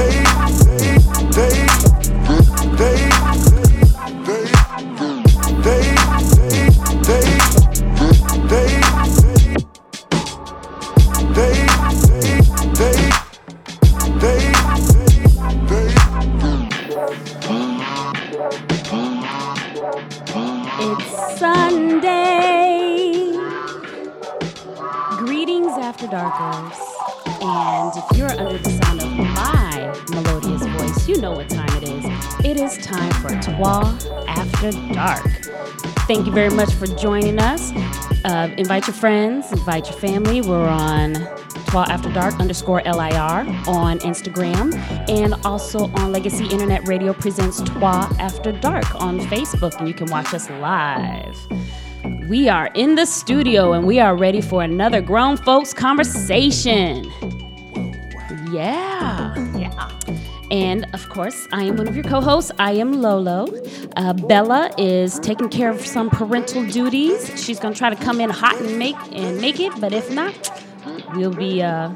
It's very much for joining us. Uh, invite your friends, invite your family. We're on Twa After Dark underscore LIR on Instagram and also on Legacy Internet Radio presents Twa After Dark on Facebook, and you can watch us live. We are in the studio and we are ready for another grown folks conversation. Yeah. Yeah. And of course, I am one of your co hosts. I am Lolo. Uh, Bella is taking care of some parental duties. She's going to try to come in hot and make and make it, but if not, we'll be uh,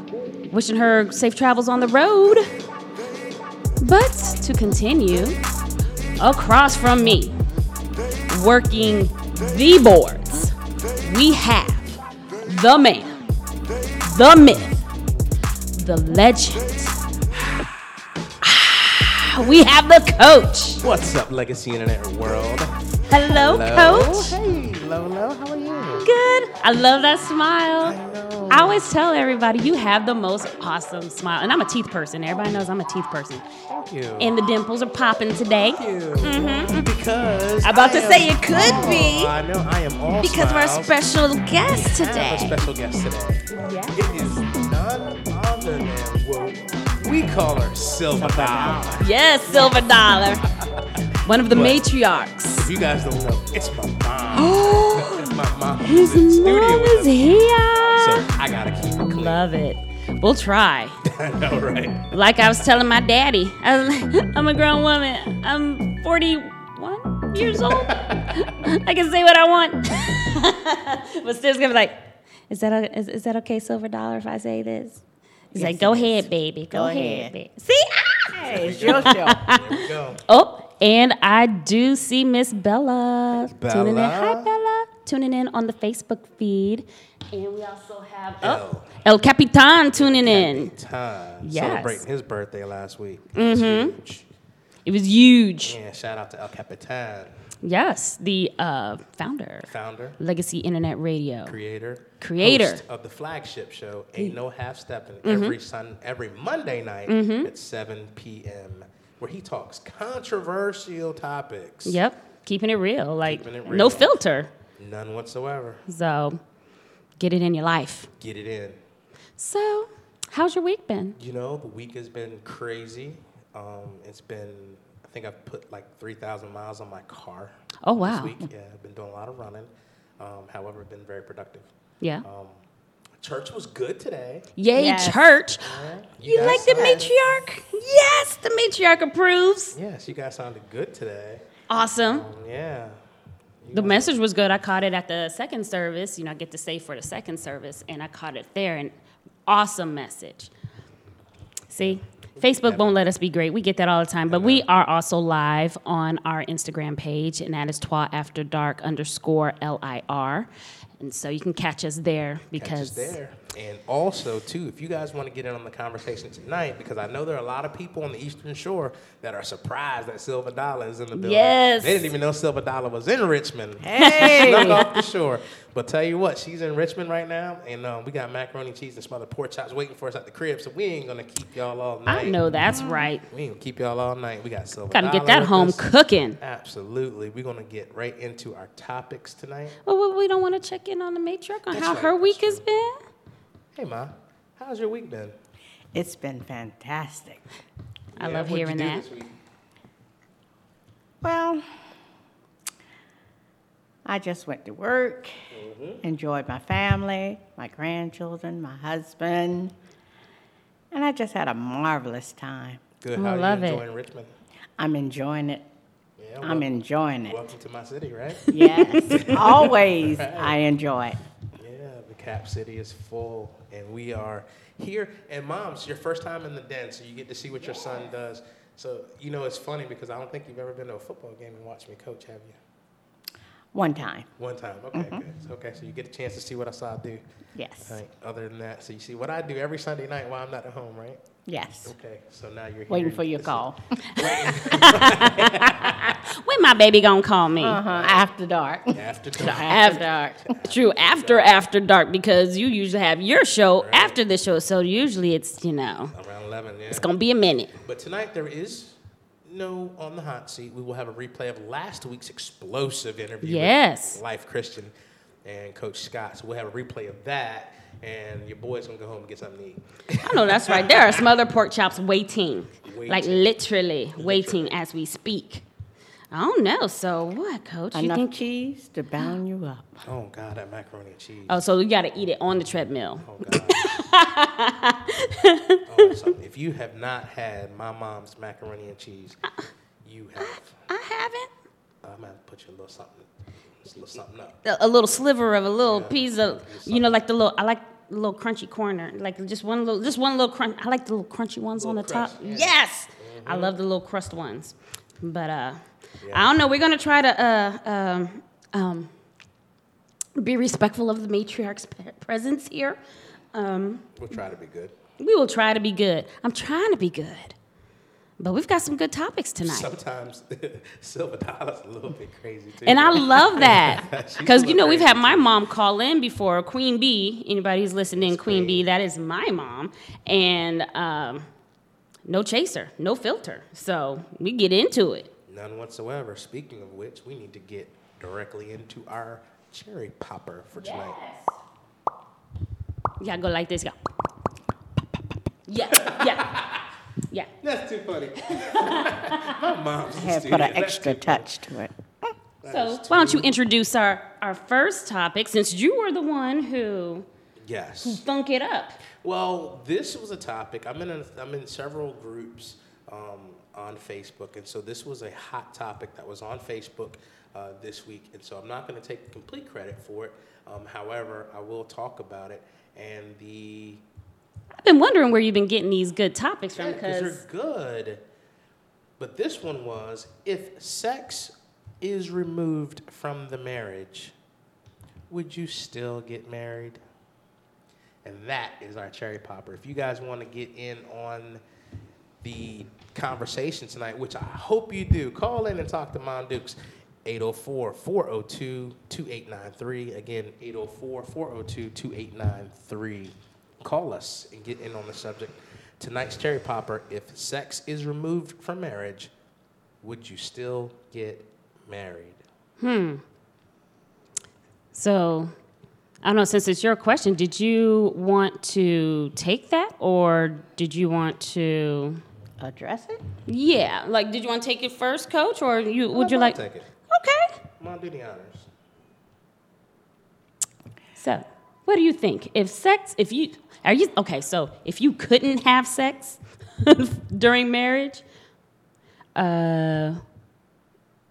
wishing her safe travels on the road. But to continue, across from me, working the boards, we have the man, the myth, the legend. We have the coach. What's up, Legacy Internet World? Hello, coach. Hey, Lolo, how are you? Good. I love that smile. I. I always tell everybody you have the most awesome smile. And I'm a teeth person. Everybody knows I'm a teeth person. Thank you. And the dimples are popping today. Thank you. Mm-hmm. Because I'm about I to say it could be. I know I am all Because of our smiles. special guest today. We have a special guest today. Yes. It is none other than we call her Silver Dollar. Yes, Silver Dollar. One of the What? matriarchs. If you guys don't know, it's my mom. it's my mom. His who's in mom with is here. So I gotta keep it clean. Love it. We'll try. I know, right? Like I was telling my daddy, I was like, I'm a grown woman. I'm 41 years old. I can say what I want. but Steve's gonna be like, is that, o- is, is that okay, Silver Dollar, if I say this? He's like, go ahead, baby. Go, Go ahead. ahead. baby. See? Ah! Hey, it's your show. Go. Oh, and I do see Miss Bella, tuning in. Hi, Bella. Bella. Tuning in on the Facebook feed. And we also have El. oh, El Capitan tuning in. Time. Yes. Celebrating his birthday last week. Mm-hmm. Huge. It was huge. Yeah, shout out to El Capitan, Yes, the uh, founder, founder, Legacy Internet Radio. creator, Creator. of the flagship show Ain't No Half Stepping every sun every Monday night at 7 p.m. where he talks controversial topics. Yep, keeping it real, like it no filter. None whatsoever. So, get it in your life. Get it in. So, how's your week been? You know, the week has been crazy. Um, it's been, think I've put like 3,000 miles on my car. Oh wow, This week, yeah, I've been doing a lot of running. Um, however, been very productive. yeah. Um, church was good today. Yay, Yes. church! You You like the matriarch? Yes, the matriarch approves. Yes, you guys sounded good today. Awesome. Um, yeah. You The message was good. I caught it at the second service. You know, I get to stay for the second service, and I caught it there. And awesome message. See, Facebook won't let us be great. We get that all the time. But we are also live on our Instagram page, and that is Twa After Dark underscore L I R. And so you can catch us there Catch us because there. And also, too, if you guys want to get in on the conversation tonight, because I know there are a lot of people on the Eastern Shore that are surprised that Silver Dollar is in the building. Yes. They didn't even know Silver Dollar was in Richmond. Hey. Snuck off the shore. But tell you what, she's in Richmond right now, and um, we got macaroni, cheese, and smothered pork chops waiting for us at the crib, so we ain't going to keep y'all all night. I know that's right. We ain't gonna keep y'all all night. We got Silver Got to get that home us. cooking. Absolutely. We're going to get right into our topics tonight. Well, we don't want to check in on the matriarch on That's how right, her week has been. Hey, Ma, how's your week been? It's been fantastic. I Yeah, love what'd you hearing do that. this week? Well, I just went to work, Mm-hmm. enjoyed my family, my grandchildren, my husband, And I just had a marvelous time. Good. I How love you it. enjoying Richmond? I'm enjoying it. Yeah, I'm wel- enjoying it. Welcome to my city, right? Yes, always I enjoy it. Yeah, the Cap City is full, and we are here. And mom's your first time in the den, so you get to see what your son does. So you know it's funny because I don't think you've ever been to a football game and watched me coach, have you? One time, One time. Okay, mm-hmm. good. So, okay, so you get a chance to see what I saw do. yes, Right. Other than that, so you see what I do every Sunday night while I'm not at home, right? Yes. Okay. So now you're Waiting for your call. When my baby gonna call me? Uh huh. After dark. After dark. After dark. True, after after dark because you usually have your show after the show, so usually it's you know around 11. Yeah. it's gonna be a minute. But tonight there is no on the hot seat. We will have a replay of last week's explosive interview. Yes. With Life Christian and Coach Scott. So we'll have a replay of that, and your boys gonna go home and get something to eat. I know that's right. There are some other pork chops waiting, like Waiting. literally waiting as we speak. I don't know. So what, Coach? You think? cheese to bound you up. Oh God, that macaroni and cheese. Oh, so you got to eat it on the treadmill. Oh God. oh, so if you have not had my mom's macaroni and cheese, uh, you have. I haven't. Uh, I'm gonna have to put you a little something, a little something up. A, a little sliver of a little Yeah. piece of, you know, like the little. I like the little crunchy corner, like just one little, just one little crunch. I like the little crunchy ones on the Little top. yeah. Yes, I love the little crust ones. But uh, Yeah. I don't know. We're gonna try to uh um um be respectful of the matriarch's presence here. Um, We'll try to be good. we will try to be good. I'm trying to be good, but we've got some good topics tonight. Sometimes silver dollar's a little bit crazy too. And I love that because you know we've had my mom call in before, Queen Bee. Anybody who's listening, Queen Bee, that is my mom, and um, no chaser, no filter. So we get into it. None whatsoever. Speaking of which, we need to get directly into our cherry popper for tonight. You gotta go like this, go. Yeah, yeah, yeah. That's too funny. my mom's I had put an extra touch to it. So why don't you introduce our our first topic since you were the one who Yes. who thunk it up. Well, this was a topic. I'm in a, I'm in several groups um, on Facebook, and so this was a hot topic that was on Facebook uh, this week. And so I'm not going to take complete credit for it. Um, however, I will talk about it. And the I've been wondering where you've been getting these good topics from Yeah, 'cause because they're good. But this one was if sex is removed from the marriage, would you still get married? And that is our cherry popper. If you guys want to get in on the conversation tonight, which I hope you do, call in and talk to Mon Dukes. 804 402 2893. Again, 804 402 2893. Call us and get in on the subject. Tonight's cherry popper if sex is removed from marriage, would you still get married? Hmm. So, I don't know, since it's your question, did you want to take that or did you want to. Address it? Yeah, like, did you want to take it first, coach, or you would you I'll like. take it? Okay. Come on, do the honors. So, what do you think? If sex, if you. Are you. Okay, so if you couldn't have sex during marriage, uh,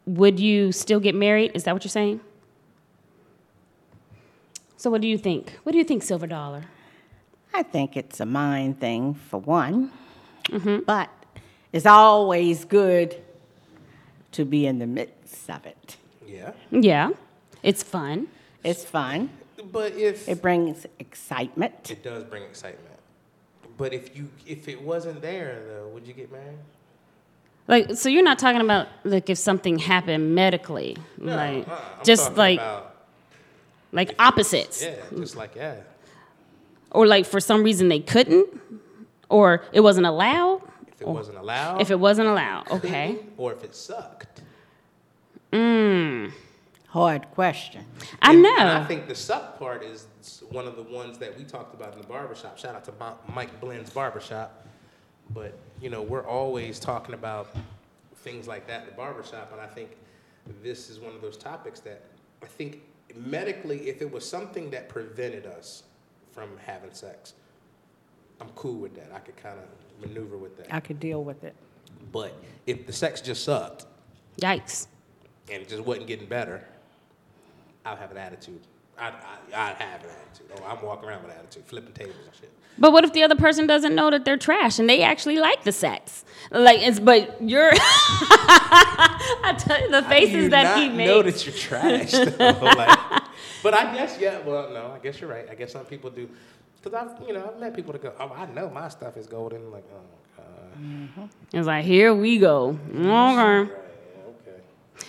would you still get married? Is that what you're saying? So, what do you think? What do you think, Silver Dollar? I think it's a mind thing for one, but it's always good to be in the midst of it. Yeah. Yeah, it's fun. It's fun. But if It brings excitement. it does bring excitement. But if you if it wasn't there though, would you get married? Like, so you're not talking about like if something happened medically, like uh-uh. I'm just like about- like opposites, yeah, just like yeah. or like for some reason they couldn't, or it wasn't allowed. If it wasn't allowed, If it wasn't allowed, okay. or if it sucked. Mm. Hard question. I And- know. I think the suck part is one of the ones that we talked about in the barbershop. Shout out to Mike Blend's barbershop. But, you know, we're always talking about things like that in the barbershop. And I think this is one of those topics that I think medically, if it was something that prevented us from having sex, I'm cool with that. I could kind of maneuver with that. I could deal with it. But if the sex just sucked Yikes. and it just wasn't getting better, I'd have an attitude. I'd, I, I'd have an attitude. Oh, I'm walking around with an attitude, flipping tables and shit. But what if the other person doesn't know that they're trash and they actually like the sex? Like it's but you're I tell you the do you faces that not he know that you're trash. like, but I guess yeah. Well, no, I guess you're right. I guess some people do. Because I've you know I've met people that go, oh, I know my stuff is golden. Like, oh god. It's like here we go. Okay.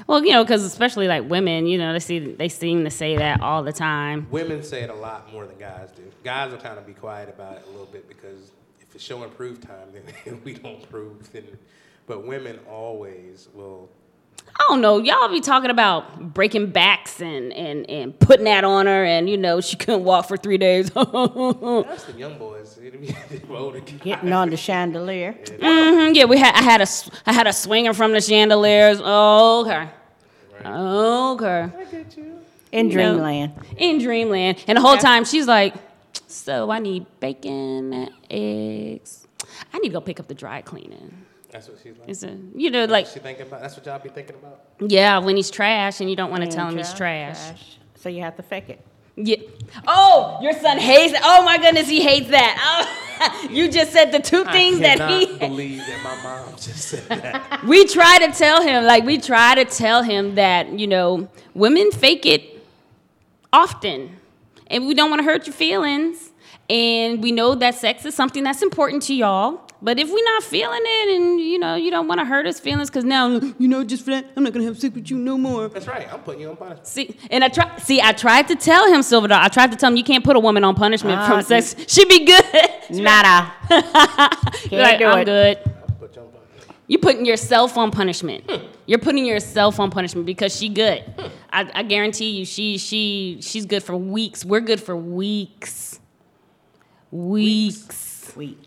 Well, you know, because especially like women, you know, they see they seem to say that all the time. Women say it a lot more than guys do. Guys will kind of be quiet about it a little bit because if it's showing proof time, then we don't prove. Then, but women always will. I don't know. Y'all be talking about breaking backs and, and, and putting that on her, and you know she couldn't walk for three days. That's the young boys. It'll be the older guys. Getting on the chandelier. Mm-hmm, yeah, we had I had a s- I had a swinger from the chandeliers. Oh, okay, okay. I get you. In You know. dreamland. In dreamland, and the whole time she's like, "So I need bacon, eggs. I need to go pick up the dry cleaning." That's what she's like. It's a, you know, like She thinking about. That's what y'all be thinking about. yeah, when he's trash and you don't want to tell him he's trash. So you have to fake it. Yeah. Oh, your son hates. Oh my goodness, he hates that. Oh, you just said the two things I that cannot he. believe that my mom just said that. We try to tell him, like we try to tell him that you know women fake it often, and we don't want to hurt your feelings, and we know that sex is something that's important to y'all. But if we're not feeling it, and you know you don't want to hurt his feelings, because now you know just for that I'm not gonna have sex with you no more. That's right. I'm putting you on punishment. See, and I try. See, I tried to tell him, Silver Dog. I tried to tell him you can't put a woman on punishment Ah, from sex. She be good. Nada. You're like, do I'm it. good. I'll put you on punishment. You're putting yourself on punishment. You're putting yourself on punishment because she good. I, I guarantee you, she she she's good for weeks. We're good for weeks. Weeks. Weeks.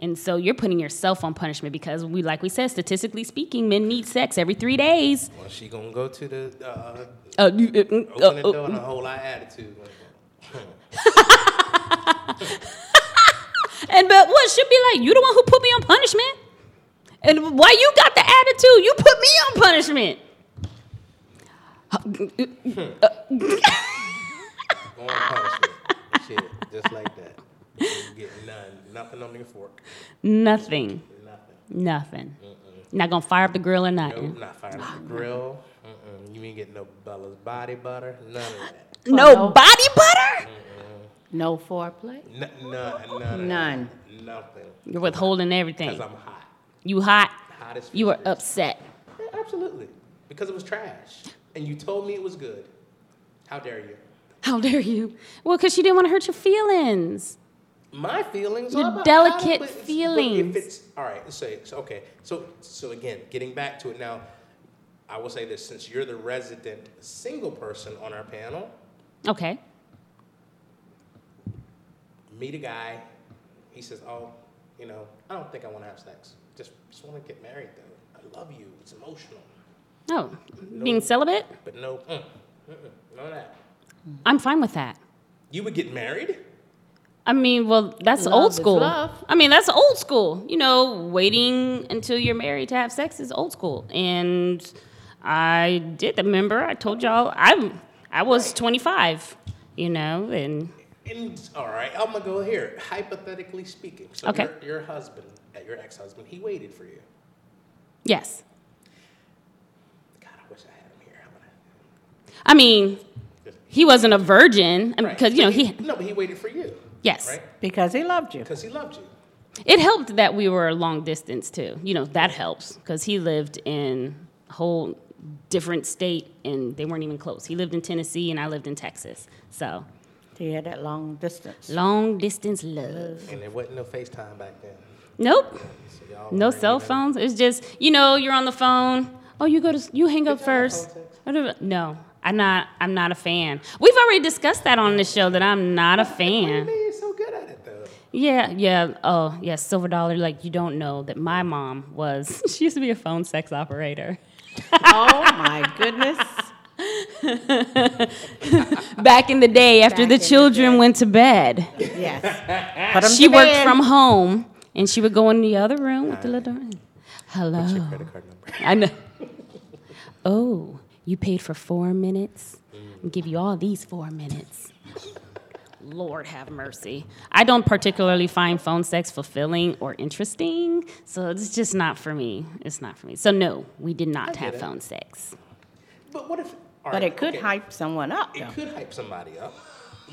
And so you're putting yourself on punishment because we, like we said, statistically speaking, men need sex every three days. Well, she gonna go to the uh, Uh, you- uh, mm, open uh, the uh, and a whole lot of attitude. And but what should be like? You the one who put me on punishment. And why you got the attitude? You put me on punishment. On punishment. Shit, just like that. You get none. Nothing on your fork. Nothing. Nothing. Nothing. Not gonna fire up the grill or nothing. Nope, not firing up the grill. Mm-mm. You ain't getting no Bella's body butter. None of that. No no. body butter. No foreplay. N- none, none. None. Nothing. You're withholding everything. Because. I'm hot. You hot. Hot as You were upset. Yeah, absolutely. Because it was trash. And you told me it was good. How dare you? How dare you? Well, because she didn't want to hurt your feelings. My feelings Your are about delicate how- but it's- but feelings. If it's all right, let's say so. Okay, so so again, getting back to it now, I will say this: since you're the resident single person on our panel, Okay. meet a guy. He says, "Oh, you know, I don't think I want to have sex. Just just want to get married, though. I love you. It's emotional, Oh, being celibate? but no, mm, mm-mm, none of that. I'm fine with that. You would get married? I mean, well, that's Love old school. love. I mean, that's old school. You know, waiting until you're married to have sex is old school. And I did remember. I told y'all I I was 25. You know, and And all right, I'm gonna go here. Hypothetically speaking, so Okay. your, your husband, uh, your ex-husband, he waited for you. yes, God, I wish I had him here. How about I mean, he wasn't a virgin Right. because you know he. no, but he waited for you. Yes. Right? Because he loved you. Because he loved you. It helped that we were long distance too. You know that helps because he lived in a whole different state and they weren't even close. He lived in Tennessee and I lived in Texas. So He had that long distance. long distance love. And there wasn't no FaceTime back then. Nope. So No cell phones. It's just you know you're on the phone. Oh, you go to you hang up Did y'all have first. phone sex? Whatever. No, I'm not. I'm not a fan. We've already discussed that on this show that I'm not a What do you fan. mean you're so good at it though? Yeah, yeah. Oh, yeah. Silver dollar. Like you don't know that my mom was. She used to be a phone sex operator. oh my goodness. Back in the day, after Back the in the children went to bed, Yes. Put 'em she to worked bed. from home, and she would go in the other room with the little door. Hello. What's your credit card number? I know. Oh, you paid for four minutes? I'll give you all these four minutes. Lord have mercy. I don't particularly find phone sex fulfilling or interesting, so it's just not for me. It's not for me. So no, we did not have it. phone sex. But what if? all But right, it could okay. hype someone up, It though. could hype somebody up.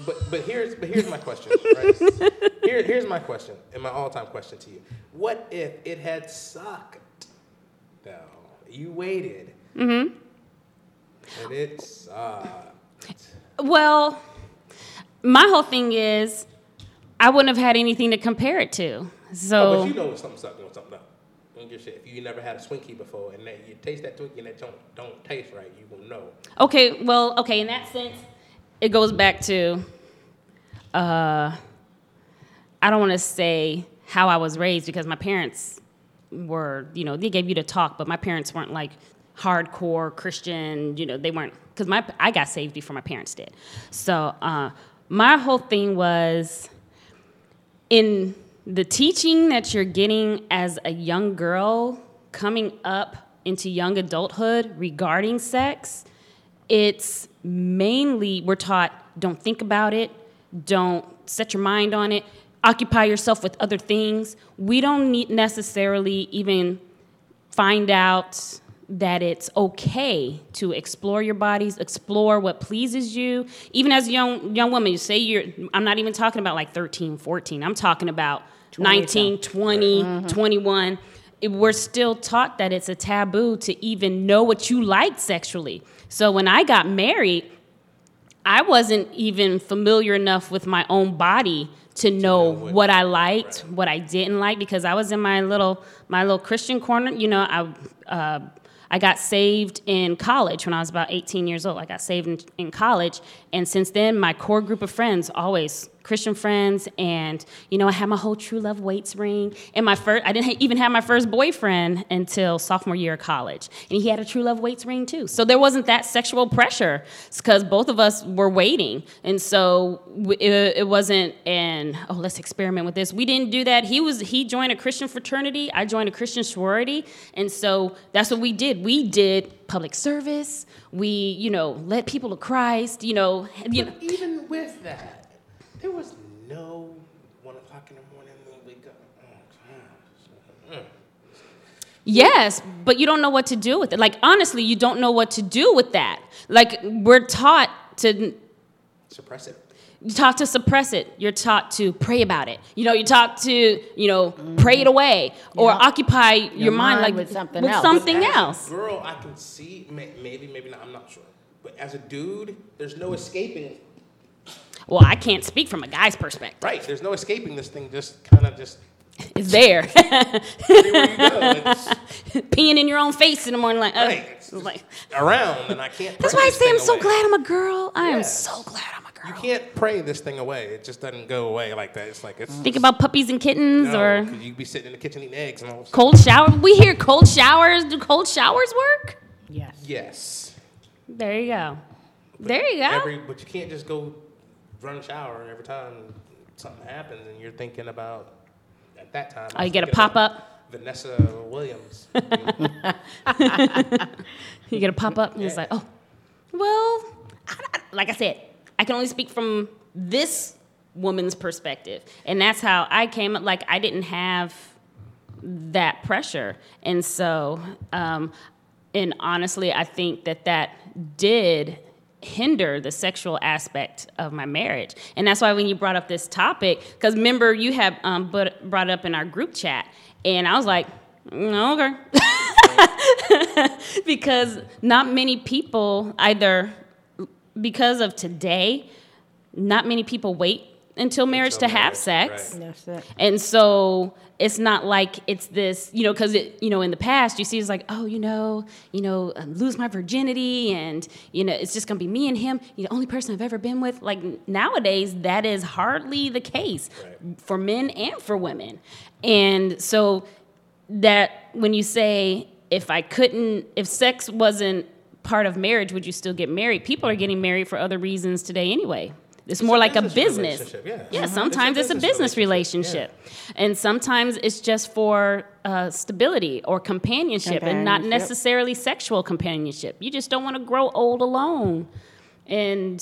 But but here's but here's my question. Right? Here, here's my question, and my all-time question to you. What if it had sucked? Though you waited. Mm-hmm. And it sucked. Well, my whole thing is I wouldn't have had anything to compare it to. So Oh, but you know when something sucked and when something don't. Don't give shit. If you never had a Swinkie before and that you taste that Twinkie and that don't don't taste right, you will know. Okay, well, okay, in that sense, it goes back to uh I don't want to say how I was raised because my parents were, you know, they gave you the talk, but my parents weren't like hardcore Christian, you know, they weren't cuz my I got saved before my parents did. So, uh my whole thing was in the teaching that you're getting as a young girl coming up into young adulthood regarding sex, it's mainly we're taught don't think about it, don't set your mind on it, occupy yourself with other things. We don't need necessarily even find out that it's okay to explore your bodies, explore what pleases you. Even as a young young woman, you say you're I'm not even talking about like 13, 14. I'm talking about 19, 20, 21. It- we're still taught that it's a taboo to even know what you like sexually. So when I got married, I wasn't even familiar enough with my own body to know know what- what I liked, what I didn't like, because I was in my little my little Christian corner. You know, I uh, I got saved in college when I was about 18 years old. I got saved in, in college, and since then, my core group of friends always Christian friends, and you know, I had my whole True Love Waits ring. And my first, I didn't even have my first boyfriend until sophomore year of college, and he had a True Love Waits ring too. So there wasn't that sexual pressure because both of us were waiting, and so it, it wasn't an oh let's experiment with this. We didn't do that. He was he joined a Christian fraternity. I joined a Christian sorority, and so that's what we did. We did public service. We you know led people to Christ. You know you know. Even with that, there was no one o'clock in the morning when we up. Oh, gosh. Mm. Yes, but you don't know what to do with it. Like honestly, you don't know what to do with that. Like we're taught to Suppress it. You're taught to suppress it. You're taught to pray about it. You know, you're taught to, you know, pray it away or Yep. occupy your, mind, mind like with something with else. something As a else. Girl, I can see maybe, maybe not. I'm not sure. But as a dude, there's no escaping. Well, I can't speak from a guy's perspective. Right. There's no escaping this thing. Just kind of just It's there. everywhere you go. It's Peeing in your own face in the morning, like, uh, right. It's it's like around, and I can't. that's why I say I'm thing so glad I'm a girl. I am so glad I'm a You can't pray this thing away. It just doesn't go away like that. It's like it's. Think about puppies and kittens no, or 'cause you be sitting in the kitchen eating eggs and all. Of cold shower. We hear cold showers. Do cold showers work? Yes. Yes. There you go. There you go. Every, but you can't just go run a shower every time something happens and you're thinking about at that time. I Oh, you get a pop up. Vanessa Williams. You get a pop up, and it's like, oh, well, I, I- like I said, I can only speak from this woman's perspective, and that's how I came. up. Like I didn't have that pressure, and so, um, and honestly, I think that that did hinder the sexual aspect of my marriage and that's why when you brought up this topic because remember you had um, but brought it up in our group chat and i was like mm, okay because not many people either because of today not many people wait until marriage Until to have sex right. And so it's not like it's this, you know, because it, you know, in the past you see it's like, oh, you know, you know, um, lose my virginity, and you know, it's just gonna be me and him. You're the only person I've ever been with. Like nowadays, that is hardly the case Right. for men and for women. And so that when you say if I couldn't, if sex wasn't part of marriage would you still get married? People are getting married for other reasons today anyway. It's more a like a business business. relationship, yeah. Yeah, Mhm. sometimes It's it's a a business business relationship, relationship. And sometimes it's just for uh, stability or companionship, and not Companionship. necessarily sexual companionship. You just don't want to grow old alone. And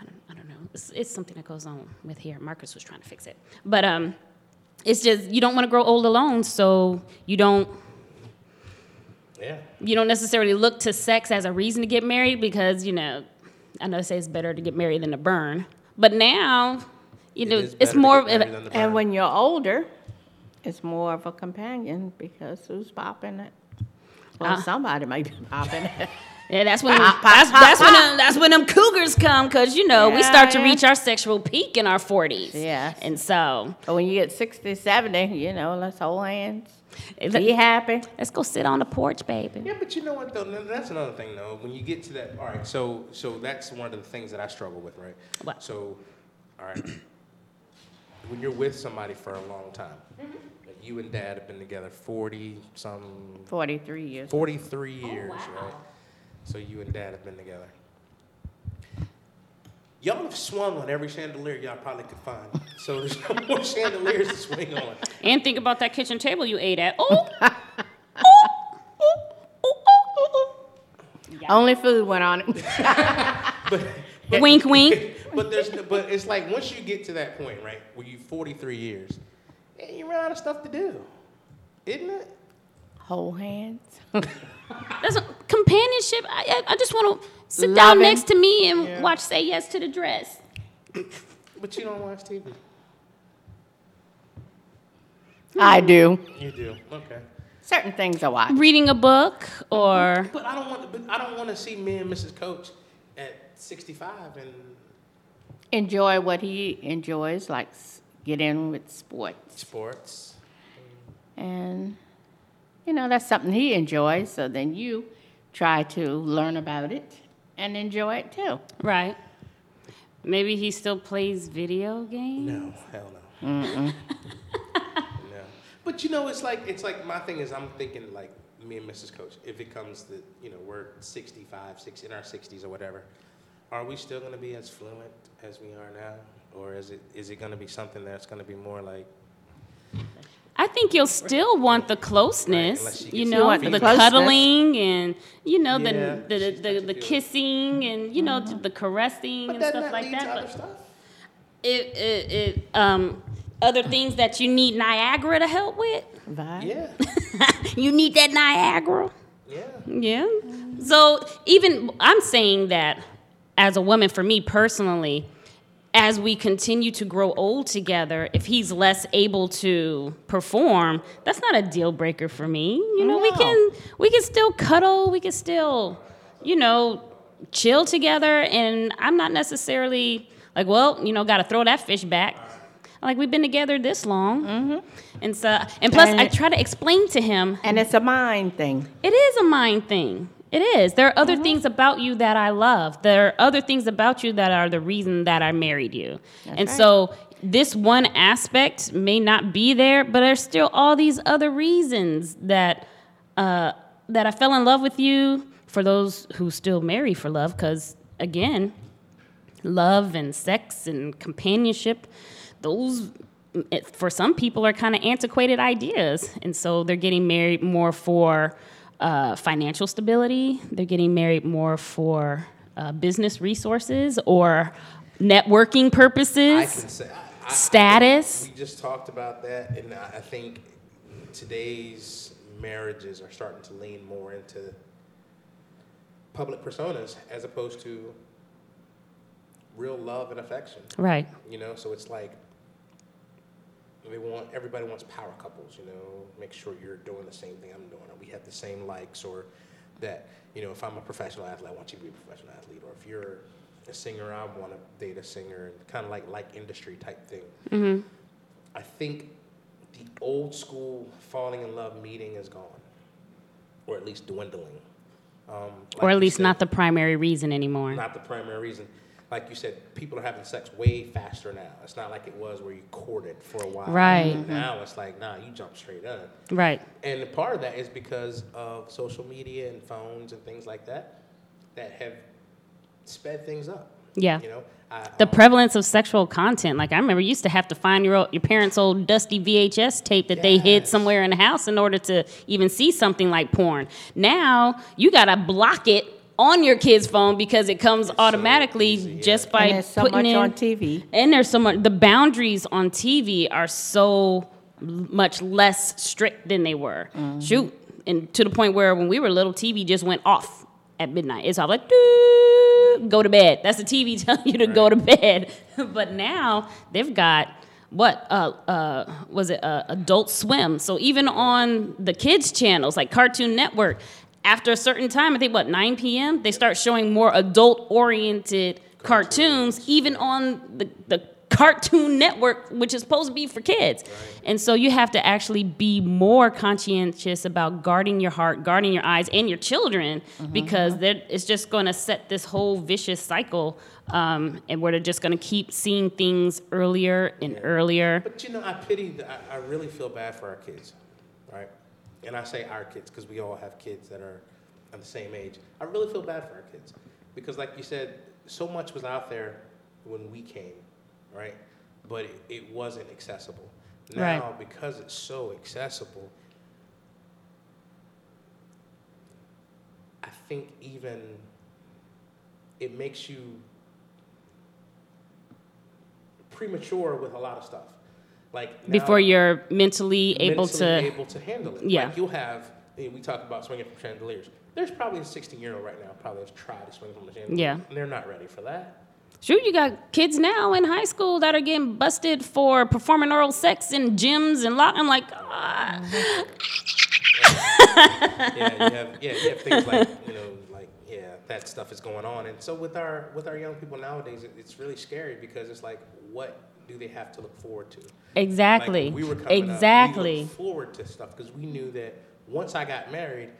I don't, I don't know, it's, it's something that goes on with here. Marcus was trying to fix it. But um, it's just, you don't want to grow old alone, so you don't Yeah. You don't necessarily look to sex as a reason to get married because you know I know they say it's better to get married than to burn, but now you know It is it's more of a, And when you're older, it's more of a companion because who's popping it? Well, Uh. somebody might be popping it. yeah, that's when that's, that's when them, that's when them cougars come because you know we start to Yeah. reach our sexual peak in our forties. Yeah, and so But when you get 60, 70, you know, let's hold hands. Is Be it- happy. let's go sit on the porch, baby. Yeah, but you know what though? That's another thing though. When you get to that, all right. So, so that's one of the things that I struggle with, right? What? So, all right. when you're with somebody for a long time, Mm-hmm. like you and Dad have been together forty some, 43 years. forty-three years, wow. right? So you and Dad have been together. Y'all have swung on every chandelier y'all probably could find. So there's no more chandeliers to swing on. And think about that kitchen table you ate at. Oh, Only food went on it. But wink, wink. but there's but it's like once you get to that point, right, where you're 43 years, and you run out of stuff to do, isn't it? hold hands. That's a, companionship. I, I, I just want to sit down next to me and Yeah. watch Say Yes to the Dress. But you don't watch TV. I do. You do. Okay. Certain things I watch. Reading a book or But I don't want. But I don't want to see me and Mrs. Coach at 65 and Enjoy what he enjoys, like get in with sports. sports. And, you know, that's something he enjoys. So then you try to learn about it and enjoy it too. right. Maybe he still plays video games. No, hell no. no. But you know, it's like it's like my thing is I'm thinking like me and Mrs. Coach. If it comes to you know we're 65, 60, in our 60s or whatever, are we still going to be as fluent as we are now, or is it is it going to be something that's going to be more like I think you'll still want the close,ness, unless you you know, some the closeness. cuddling and you know Yeah, the the, the, the, the touchy-feely. kissing and you know the caressing But and stuff that like that. other But stuff? it, it, it um other things that you need Niagara to help with. Vibe. Yeah, you need that Niagara. yeah. Yeah. So even I'm saying that as a woman, for me personally, as we continue to grow old together, if he's less able to perform, that's not a deal breaker for me. You know, we can we can still cuddle, we can still, you know, chill together, and I'm not necessarily like, well, you know, got to throw that fish back. Like we've been together this long, mm-hmm. and so and plus And I try to explain to him And it's a mind thing. it is a mind thing. It is. There are other things about you that I love. There are other things about you that are the reason that I married you. and right. so this one aspect may not be there, but there's still all these other reasons that uh, that I fell in love with you. For those who still marry for love, because again, love and sex and companionship, those for some people are kind of antiquated ideas, and so they're getting married more for uh, financial stability. They're getting married more for uh, business resources or networking I purposes. can say I, I, Status. We just talked about that, and I I think today's marriages are starting to lean more into public personas as opposed to real love and affection. Right. You know, so it's like they want everybody wants power couples. You know, make sure you're doing the same thing I'm doing, or we have the same likes, or that you know, if I'm a professional athlete, I want you to be a professional athlete, or if you're a singer, I want to date a singer, and kind of like like industry type thing. I think the old school falling in love meeting is gone, or at least dwindling. Um, like or at least said, not the primary reason anymore. not the primary reason. Like you said, people are having sex way faster now. It's not like it was where you courted for a while. Right. Now it's like, nah, you jump straight up. Right. And part of that is because of social media and phones and things like that. that have sped things up. Yeah. You know, I, the um, prevalence of sexual content. Like I remember, you used to have to find your old, your parents' old dusty VHS tape that they hid somewhere in the house in order to even see something like porn. Now you gotta block it on your kid's phone because it comes automatically easy, yeah. just by And there's so putting much in, on TV. And there's so much. The boundaries on TV are so much less strict than they were. Mm-hmm. Shoot, and to the point where when we were little, TV just went off at midnight. It's all like, "Doo, go to bed. That's the TV telling you to go to bed. but now they've got what uh, uh, was it uh, Adult Swim? So even on the kids channels like Cartoon Network, after a certain time, I think what 9 p.m. they start showing more adult-oriented cartoons, even on the the Cartoon Network, which is supposed to be for kids. And so you have to actually be more conscientious about guarding your heart, guarding your eyes, and your children, because they're- it's just going to set this whole vicious cycle, um, and where they're just going to keep seeing things earlier and earlier. But you know, I pity. The, I, I really feel bad for our kids, right? And I say our kids because we all have kids that are of the same age. I really feel bad for our kids because, like you said, so much was out there when we came, right? But it, it wasn't accessible. Now, Right. because it's so accessible, I think even it makes you premature with a lot of stuff. Like Before you're mentally able mentally to, able to handle it. Yeah. Like you'll have, we talk about swinging from chandeliers. There's probably a 16 year old right now probably has tried to swing from a chandelier. Yeah. And they're not ready for that. Sure, you got kids now in high school that are getting busted for performing oral sex in gyms and lock. I'm like, ah. yeah, you have, yeah, you have things like, you know, like, yeah, that stuff is going on. And so with our, with our young people nowadays, it, it's really scary because it's like, what do they have to look forward to? Exactly, when we were coming up, we exactly. looked forward to stuff because we knew that once I got married,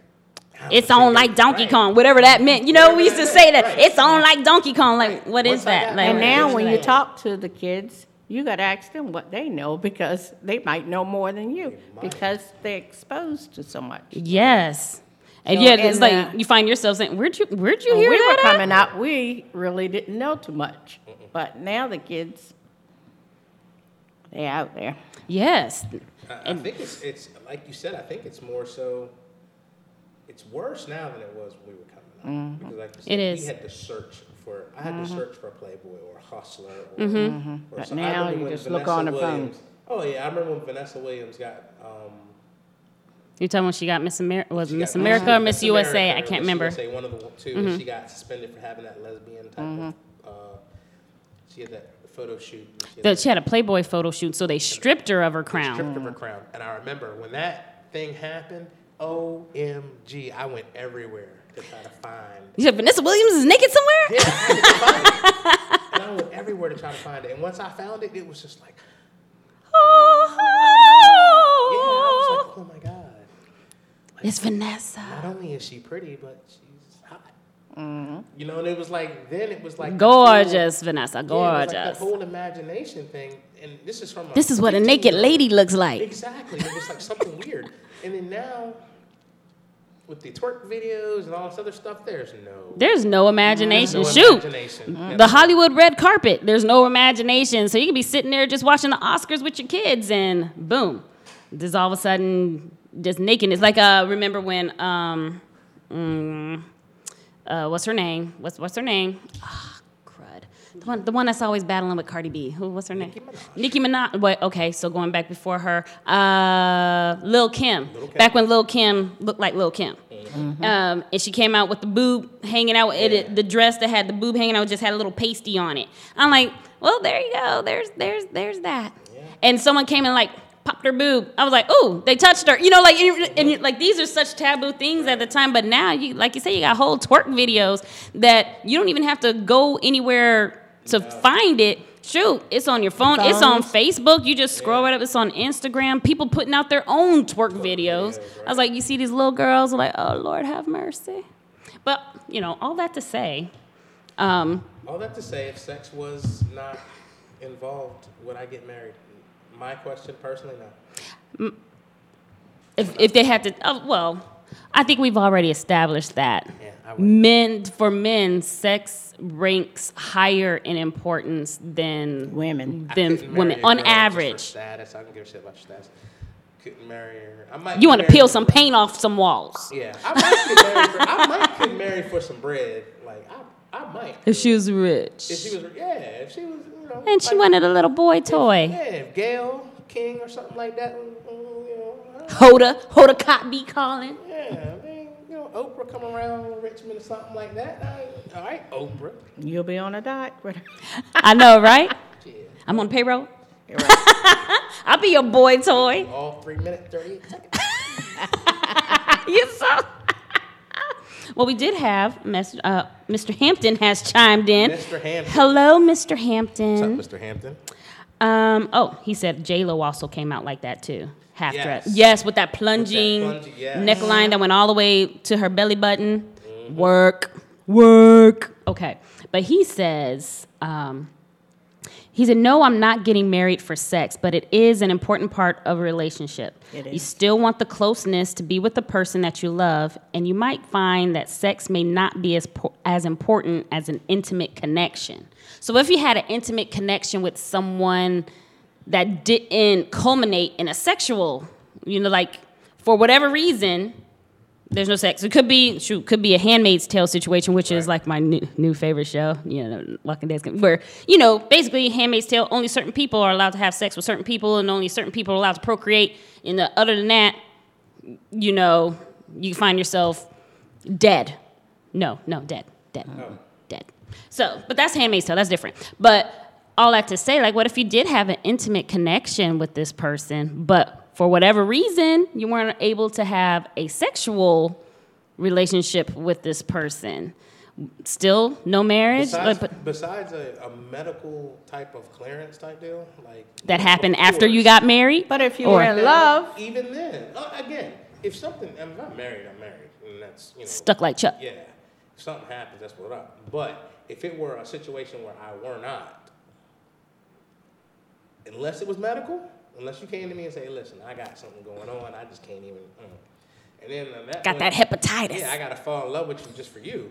I It's on like Donkey right. Kong, whatever that meant. You know, we used to say that. right. It's on like Donkey Kong. Like, what is Once I that? Like, And now, when the you talk to the kids, you got to ask them what they know because they might know more than you might. because they're exposed to so much. yes. And So, yeah, it's and, like uh, you find yourself saying, "Where'd you, where'd you When hear we that?" were at?" coming up, we really didn't know too much. But now the kids, they're out there. Yes, I, I think it's it's like you said. I think it's more so. It's worse now than it was when we were coming up. Because like you said, It is. we had to search for. I had to search for a Playboy or a Hustler. Or, Mm-hmm. or But some- now you when just look on the phone. Oh yeah, I remember when Vanessa Williams got. Um, you're talking when she got Miss America, was it she Miss America or Miss USA? America I can't remember. USA, one of the 2 and she got suspended for having that lesbian type of. Uh, she had that photo shoot. and she had she a Playboy photo shoot, so they stripped her of her crown. stripped of her crown. And I remember when that thing happened, OMG, I went everywhere to try to find. You said Vanessa Williams is naked somewhere? Yeah, I had to find it. And I went everywhere to try to find it. And once I found it, it was just like, oh, yeah, I was like, oh my God. It's Vanessa. Not only is she pretty, but hot. You know, and it was like, then it was like. Gorgeous, Vanessa. whole- yeah, it was like Gorgeous. the whole imagination thing. And this is from This is what a naked 15-year-old. lady looks like. Exactly. It was like something weird. And then now, with the twerk videos and all this other stuff, there's no, There's no imagination. there's no Shoot. imagination. The Hollywood red carpet, there's no imagination. So you can be sitting there just watching the Oscars with your kids, and boom, there's all of a sudden just nakedness. Like, uh, remember when, um, mm, uh, what's her name? What's what's her name? Ah, crud. The one, the one that's always battling with Cardi B. Who? What's her name? Nicki Minaj. Wait, okay, so going back before her, uh, Lil Kim. Lil' Kim. Back when Lil Kim looked like Lil Kim. Mm-hmm. Um, and she came out with the boob hanging out. It, it- the dress that had the boob hanging out just had a little pasty on it. I'm like, well, there you go. There's there's there's that. And someone came and like popped her boob. I was like, oh, they touched her. You know, like and, and like these are such taboo things at the time. But now you like you say, you got whole twerk videos that you don't even have to go anywhere to find it. Shoot, it's on your phone. It's on Facebook. You just scroll right up. It's on Instagram. People putting out their own twerk videos. I was like, you see these little girls, like, oh Lord, have mercy. But you know, all that to say, um, All that to say, if sex was not involved, would I get married? My question personally, no. if if they had to, oh, well, I think we've already established that. Yeah, Men for men, sex ranks higher in importance than Women. Than women on girl just for average. status. I don't give a shit about status. Couldn't marry her. I might. You want to peel her some for- paint off some walls. Yeah, I might get married. For, I might get married for some bread. Like I, I might. If she was rich. If she was, yeah, if she was, you know. and she like- wanted a little boy toy. Yeah, if Gayle King or something like that. mm, You know, uh, Hoda, Hoda Kotb be calling. yeah, I mean, you know, Oprah come around Richmond or something like that. I, all right, Oprah. You'll be on a diet. I know, right? Yeah, I'm on payroll. Right. I'll be your boy toy. all three minutes thirty-eight seconds. you saw. Well, we did have Mes- uh, Mr. Hampton has chimed in. Mr. Hampton. Hello, Mr. What's Hampton. up, Mr. Hampton? Um, oh, he said J Lo also came out like that too. Half dress. Yes. Yes, with that plunging plunging, yes. neckline that went all the way to her belly button. Work, work. Okay, but he says. Um, he said, No, I'm not getting married for sex, but it is an important part of a relationship. It You still want the closeness to be with the person that you love, and you might find that sex may not be as, po- as important as an intimate connection. So if you had an intimate connection with someone that didn't culminate in a sexual, you know, like for whatever reason, there's no sex. It could be shoot, could be a Handmaid's Tale situation, which is like my new, new favorite show. You know, Walking Dead, where you know basically Handmaid's Tale. Only certain people are allowed to have sex with certain people, and only certain people are allowed to procreate. And the, other than that, you know, you find yourself dead. No, no, dead, dead, oh. dead. So, but that's Handmaid's Tale. That's different. But all that to say, like, what if you did have an intimate connection with this person, but for whatever reason you weren't able to have a sexual relationship with this person? Still, no marriage. Besides, but besides a, a medical type of clearance type deal, like that happened of after you got married. But if you Or- were in love, Even then, uh, again, if something, I'm not married, I'm married, and that's you know. stuck like Chuck. Yeah, if something happens, that's what up. But if it were a situation where I were not, unless it was medical, unless you came to me and say, "Listen, I got something going on, I just can't even," mm. and then at that Got point, that hepatitis. Yeah, I gotta fall in love with you just for you.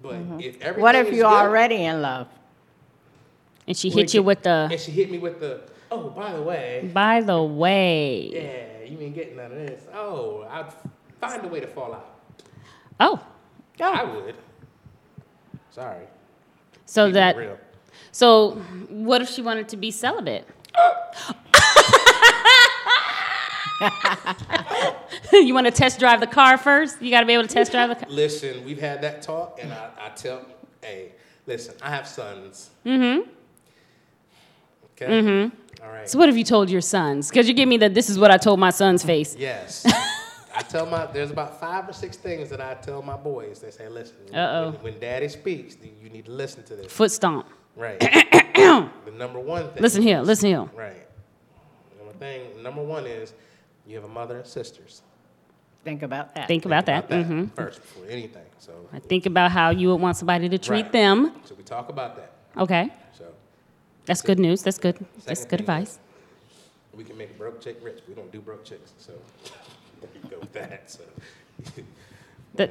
But if everything Mm-hmm. what if you're already in love? and she hit you you- with the. and she hit me with the, "Oh, by the way, By the way. yeah, you ain't getting none of this." Oh, I'd find a way to fall out. Oh, oh. I would. Sorry. so Keep that. real. So, what if she wanted to be celibate? you want to test drive the car first? You got to be able to test drive the car. Listen, we've had that talk, and I, I tell, hey, listen, I have sons. Mm-hmm. Okay. Mm-hmm. All right. So, what have you told your sons? Because you give me the this is what I told my son's face. yes. I tell my there's about five or six things that I tell my boys. They say, listen, when, when daddy speaks, you need to listen to this. Foot stomp. Right. the number one thing. Listen here. listen here. Right. Number thing. Number one is you have a mother and sisters. Think about that. Think about that. hmm first before anything. So, I think about how you would want somebody to treat Right. them. so we talk about that. Okay, So that's good news. That's good. That's good advice. is, we can make a broke chick rich. We don't do broke chicks. So there you go with that. So That,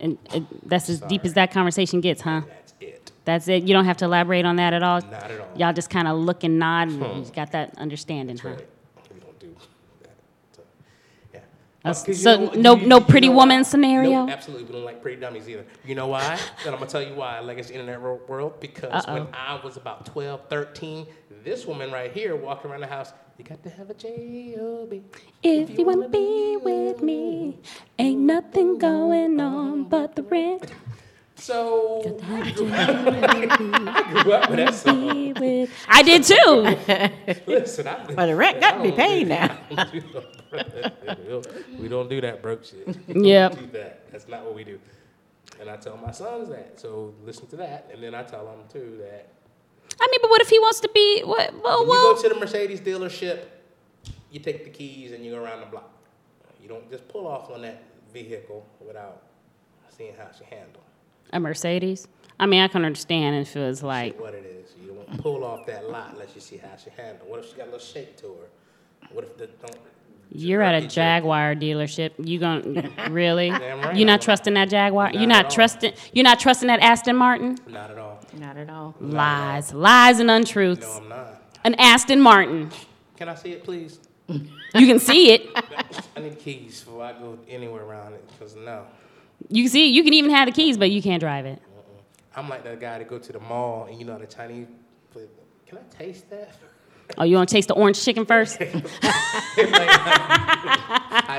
and, and that's as deep as that conversation gets, huh? that's it. That's it. You don't have to elaborate on that at all. Not at all. Y'all just kind of look and nod, and you got that understanding, huh? Right. We don't do that. So, yeah. That's- Uh, 'cause so know no- you- no you pretty know woman why? scenario? No, absolutely. We don't like pretty dummies either. You know why? and I'm going to tell you why, Like Legacy Internet World. Because when Uh-oh. I was about 12, 13, this woman right here walking around the house, you got to have a job If you wanna be with me, ain't nothing going on but the rent. So I grew, I grew up with that song. With. I did too. Listen, I, But the rent got to be paid now. I don't do no- we don't do that broke shit. We don't Yep. do that. That's not what we do. And I tell my sons that. So listen to that. And then I tell them too that I mean, but what if he wants to be? What? Well, when well. you go to the Mercedes dealership, you take the keys and you go around the block. You don't just pull off on that vehicle without seeing how she handle. A Mercedes. I mean, I can understand if it was like. what it is. You don't pull off that lot unless you see how she handle. What if she got a little shake to her? What if the don't You're at a Cherokee, Jaguar dealership. You going really? Damn right You're not am. trusting that Jaguar. Not you're at not all. trusting. You're not trusting that Aston Martin. Not at all. Not at all. Lies, lies, and untruths. No, I'm not. An Aston Martin. Can I see it, please? You can see it. I need keys before I go anywhere around it. Cause no, You can see. You can even have the keys, but you can't drive it. Uh-uh. I'm like that guy to go to the mall and you know the Chinese. food. Can I taste that? Oh, you want to taste the orange chicken first? I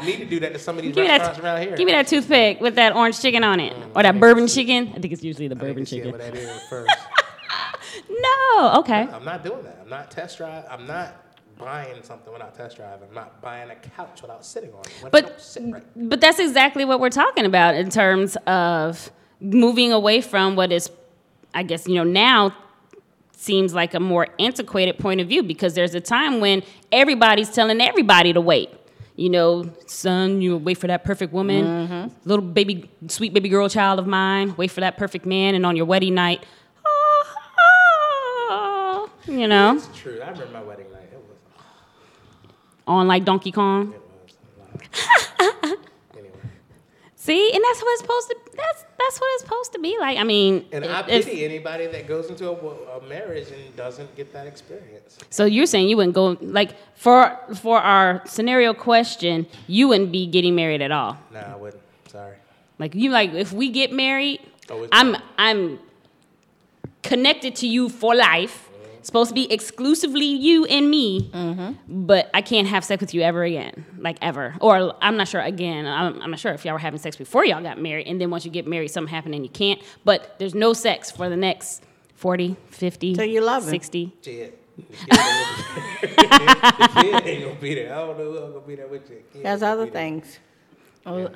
need to do that to some of these Give restaurants that. around here. Give me that toothpick with that orange chicken on it, mm. or that bourbon chicken. I think it's usually the I bourbon chicken. what that is first. No. Okay. I'm not doing that. I'm not test drive. I'm not buying something without test driving. I'm not buying a couch without sitting on it. When But sit right. but that's exactly what we're talking about in terms of moving away from what is, I guess you know now seems like a more antiquated point of view because there's a time when everybody's telling everybody to wait. You know, son, you wait for that perfect woman, mm-hmm. little baby, sweet baby girl child of mine, wait for that perfect man, and on your wedding night, you know, It's true. I remember my wedding night. It was. On like Donkey Kong. It was. a lot. anyway, See, and that's what it's supposed to. That's that's what it's supposed to be like. I mean, and I if- if- pity anybody that goes into a, a marriage and doesn't get that experience. so you're saying you wouldn't go like for for our scenario question, you wouldn't be getting married at all. Nah, I wouldn't. Sorry. Like you like if we get married, Oh, I'm I'm connected to you for life. Supposed to be exclusively you and me, mm-hmm. but I can't have sex with you ever again, like ever. Or I'm not sure again. I'm, I'm not sure if y'all were having sex before y'all got married, and then once you get married, something happened and you can't. But there's no sex for the next 40, 50, So you love him. 60. Shit. The kid ain't gonna- the kid ain't gonna be there. I don't know who's gonna be there with you. The kid There's other things. Oh,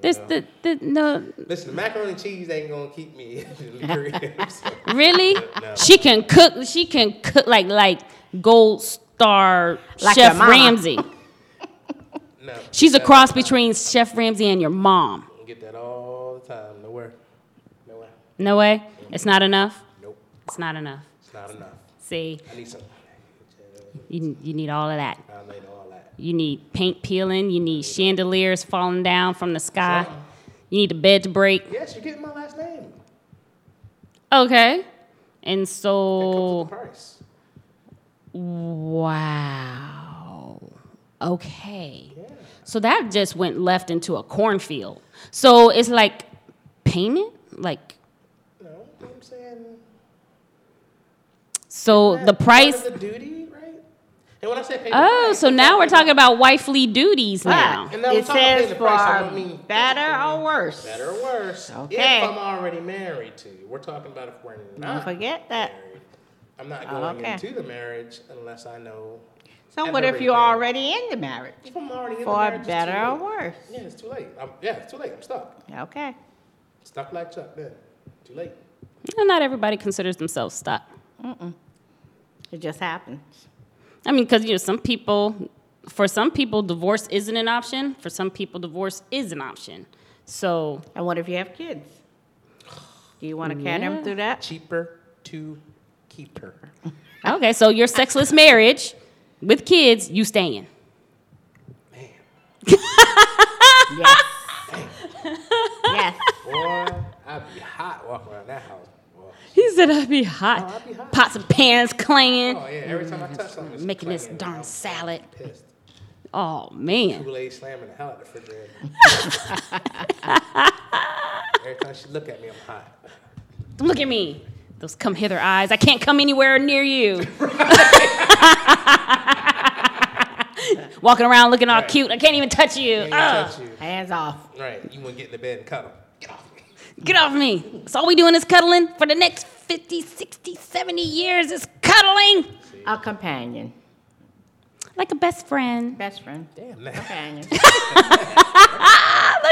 There's the, the no Listen, macaroni and cheese ain't gonna keep me in the crib. so. really. No. She can cook. She can cook like like gold star Like Chef your mama. Ramsay. No. She's a cross all the between Chef Ramsay and your mom. Get that all the time. Nowhere. Nowhere. No way. It's not enough. Nope. It's not enough. It's not enough. See, I need some. you, you need all of that. I need all that. You need paint peeling. You need chandeliers falling down from the sky. You need the bed to break. Yes, you're getting my last name. Okay. And so, comes the price. wow. Okay. Yeah. So that just went left into a cornfield. So it's like payment? Like, No, you know what I'm saying? so the price. of the duty? And when I say pay Oh, price, so now we're talking about about wifely duties now. And now it talking says paying the price, I for mean better or worse. better or worse. Okay. If I'm already married to you, we're talking about if we're Don't forget that. married. I'm not Oh, going okay. into the marriage unless I know. So what if you're everything. already in the marriage? If I'm already in the For marriage, it's too better or worse? Yeah, it's too late. I'm, yeah, it's too late. I'm stuck. Okay. Stuck like Chuck. Then too late. Well, not everybody considers themselves stuck. It just happens. I mean, because you know, some people, for some people, divorce isn't an option. For some people, divorce is an option. So, And what if you have kids? Do you want to carry Yeah. them through that? Cheaper to keep her. okay, so your sexless marriage with kids, you staying. Man, Yes. yes. boy, I'd be hot walking around that house. He said, "I'd be hot. Oh, I'd be hot. Pots and pans clanging, Oh yeah, every time I touch something, it's making this darn salad. Pissed. Oh man, Kool-Aid slamming the hell out of the refrigerator. every time she look at me, I'm hot. look at me. Those come hither eyes. I can't come anywhere near you. Walking around looking all Right. cute. I can't even touch you. Even touch you. Hands off. Right, you want to get in the bed and cuddle. Get off me. Get off me. So all we doing is cuddling for the next 50, 60, 70 years is cuddling A companion. like a best friend. Best friend. Damn that. Companion. Look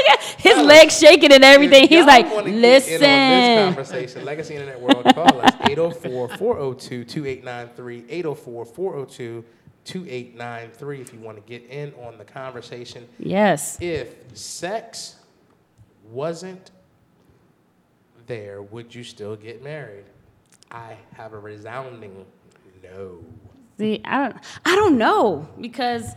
at his legs shaking and everything. If He's y'all like, wanna get in on this listen. conversation, Legacy Internet World, call us 804-402-2893, 804-402-2893 if you want to get in on the conversation. Yes. If sex wasn't there, would you still get married? I have a resounding no. See, I don't, I don't know because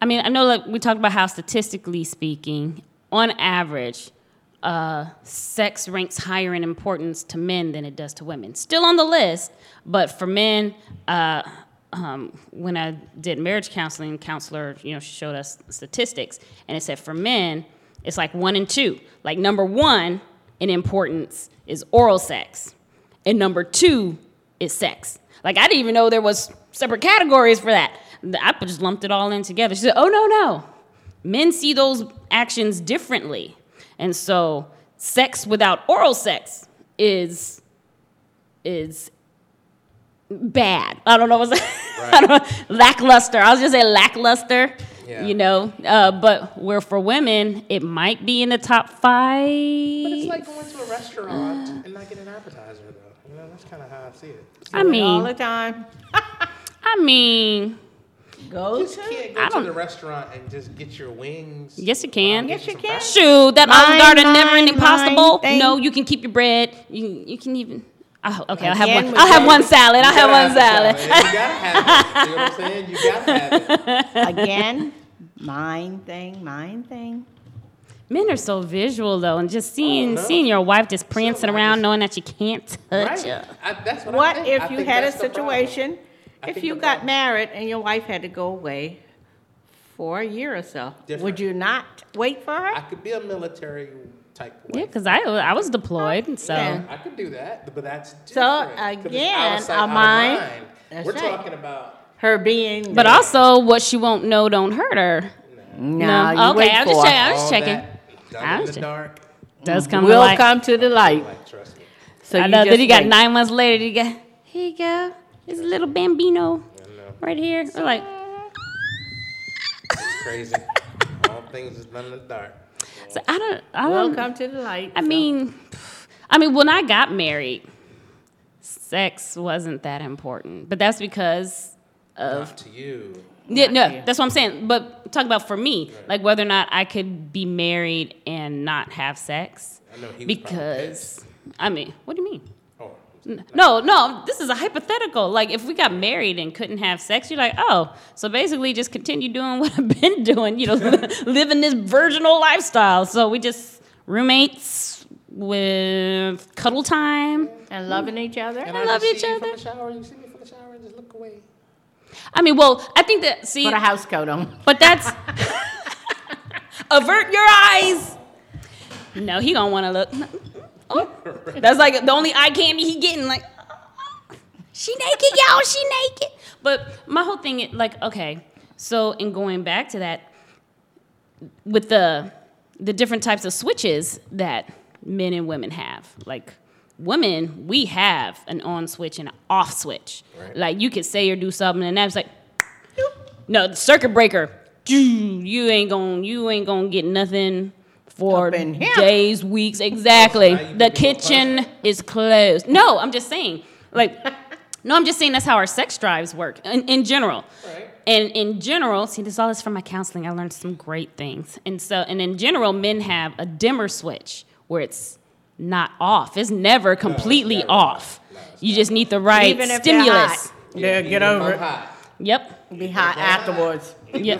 I mean, I know like we talked about how statistically speaking, on average, uh, sex ranks higher in importance to men than it does to women. Still on the list, but for men, uh, um, when I did marriage counseling, counselor, you know, she showed us statistics, and it said for men, it's like one and two. Like number one in importance is oral sex, and number two is sex. Like I didn't even know there was separate categories for that. I just lumped it all in together. She said, "Oh no, no, men see those actions differently, and so sex without oral sex is is bad. I don't know what's I don't know, lackluster. I was just say lackluster. Yeah. You know, uh, but where for women, it might be in the top five. But it's like going to a restaurant and not getting an appetizer, though. You know, that's kind of how I see it. I mean, all mean, the time. I mean, Go just to. can't I go to don't- the restaurant and just get your wings. yes, you can. Yes, you can. fast- Shoot, that Mine, Olive Garden never mine, ending possible. No, you can keep your bread. You you can even. Oh, okay, I'll have one. I'll have one salad. I'll have one the salad. You gotta have it. You know what I'm saying? You gotta have it. Again, mind thing, mind thing. Men are so visual though, and just seeing oh, no. seeing your wife just prancing I around, knowing that you can't touch Right. her. I, that's what, I What think. if I you think had a that's the problem. situation, if you got problem- married and your wife had to go away for a year or so? Would you not wait for her? I could be a military type Yeah, because I I was deployed, so Yeah. I could do that, but that's So, different. 'cause it's again, out of a mind- mind. We're right. talking about Her being. but the- also what she won't know don't hurt her. no, no. you Okay, wait I'm just checking. I was all checking. that done I in was the dark. Does mm-hmm. come to Will light. come to the light. Like, trust me. So I you know. just Then you got wait. nine months later. You got here you go. It's a little bambino I know. right here. We're like, It's crazy. all things is done in the dark. So I don't. I don't. come to the light. I so- mean, I mean, when I got married, sex wasn't that important, but that's because of Not to you. yeah, no, you. that's what I'm saying. But talk about for me, like whether or not I could be married and not have sex, I know he was because I mean, what do you mean? No, no, this is a hypothetical. Like if we got married and couldn't have sex, you're like, oh, so basically just continue doing what I've been doing, you know, living this virginal lifestyle. So we just roommates with cuddle time. and loving each other. and I I, love just each see you other. from the shower. You see me from the shower and just look away. I mean, well, I think that see, Put a house coat on. but that's avert your eyes. No, he gonna want to look. Oh, that's like the only eye candy he getting. Like, uh, she naked, y'all. She naked. But my whole thing, is like, okay, so in going back to that, with the the different types of switches that men and women have, like women, we have an on switch and an off switch. Right. Like you could say or do something, and that's like, no, the circuit breaker. You ain't gonna, you ain't gonna get nothing for Up in here. days, weeks. Exactly. The kitchen is closed. No, I'm just saying, like, no, I'm just saying that's how our sex drives work in, in general. Right. And in general, see, this all is from my counseling. I learned some great things. And so, and in general, men have a dimmer switch where it's not off. It's never completely never off. You just need the right Even if stimulus. they're hot, they'll get over it. hot. Yep. Be hot afterwards. Even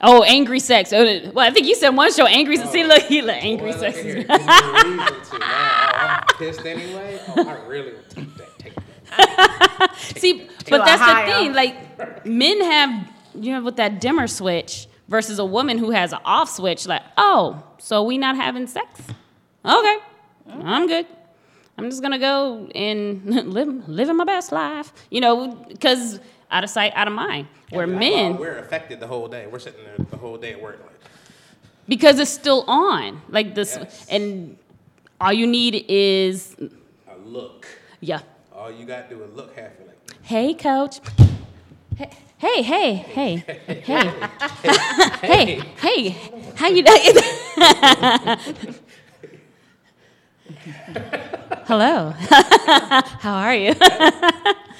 Yeah. if I'm hot. Oh, angry sex. Oh, well, I think you said one show, angry. See, look, he look angry Boy, sex. here. Give me a reason to. Now, oh, I'm pissed anyway. Oh, I really will take that. Take that. See, To but a that's the higher. thing. Like, men have, you know, with that dimmer switch versus a woman who has an off switch. Like, oh, so we not having sex? Okay, I'm good. I'm just gonna go and live living my best life. You know, because out of sight, out of mind. Where Like, men, we're affected the whole day. We're sitting there the whole day at work. Like, because it's still on. Like this, Yes. and all you need is, a look. yeah. All you got to do is look halfway. like. Hey, coach. Hey, hey, hey, hey, hey, hey, how you doing? Hello. how are you?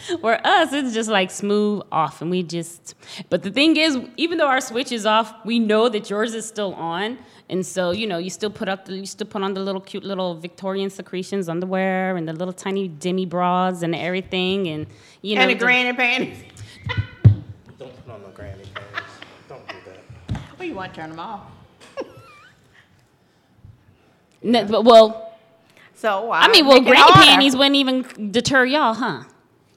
Where us, it's just like smooth off, and we just. But the thing is, even though our switch is off, we know that yours is still on, and so you know, you still put up, the, you still put on the little cute little Victorian secretions underwear and the little tiny demi bras and everything, and you know, And the just- granny panties. Don't put on no granny panties. Don't do that. Well, you want to turn them off. N- but, well, So I mean, well, granny panties wouldn't even deter y'all, huh?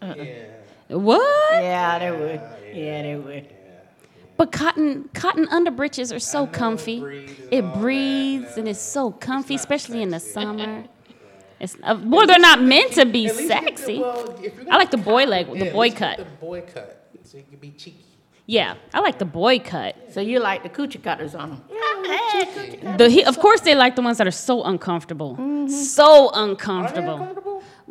Yeah. What? Yeah, they would. Yeah, they would. But cotton cotton underbritches are so know, it comfy. breathes It breathes and no. it's so comfy, not especially in the summer. It's uh, well, they're not meant to be At least get the- sexy. well, I like the boy leg, Yeah, the boy cut. The boy cut, so you can be cheeky. Yeah, I like the boy cut. So you like the coochie cutters on them? The he, of course they like the ones that are so uncomfortable, so Are they uncomfortable.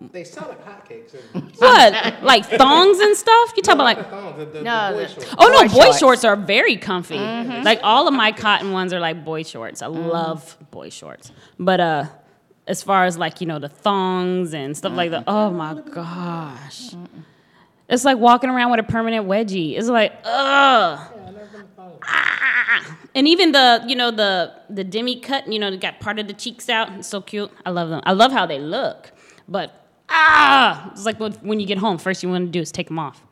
Uncomfortable? They sell like hotcakes. and- What like thongs and stuff? You talking about like? No, the, the, No, the boy shorts. Oh no, Boy boy shorts. shorts are very comfy. Like all of my cotton ones are like boy shorts. I love boy shorts. But uh as far as like, you know, the thongs and stuff like that, oh my gosh. It's like walking around with a permanent wedgie. It's like, ugh. Ah. And even the, you know, the the demi cut, you know, they got part of the cheeks out. It's so cute. I love them. I love how they look. But ah, it's like when when you get home, first you want to do is take them off.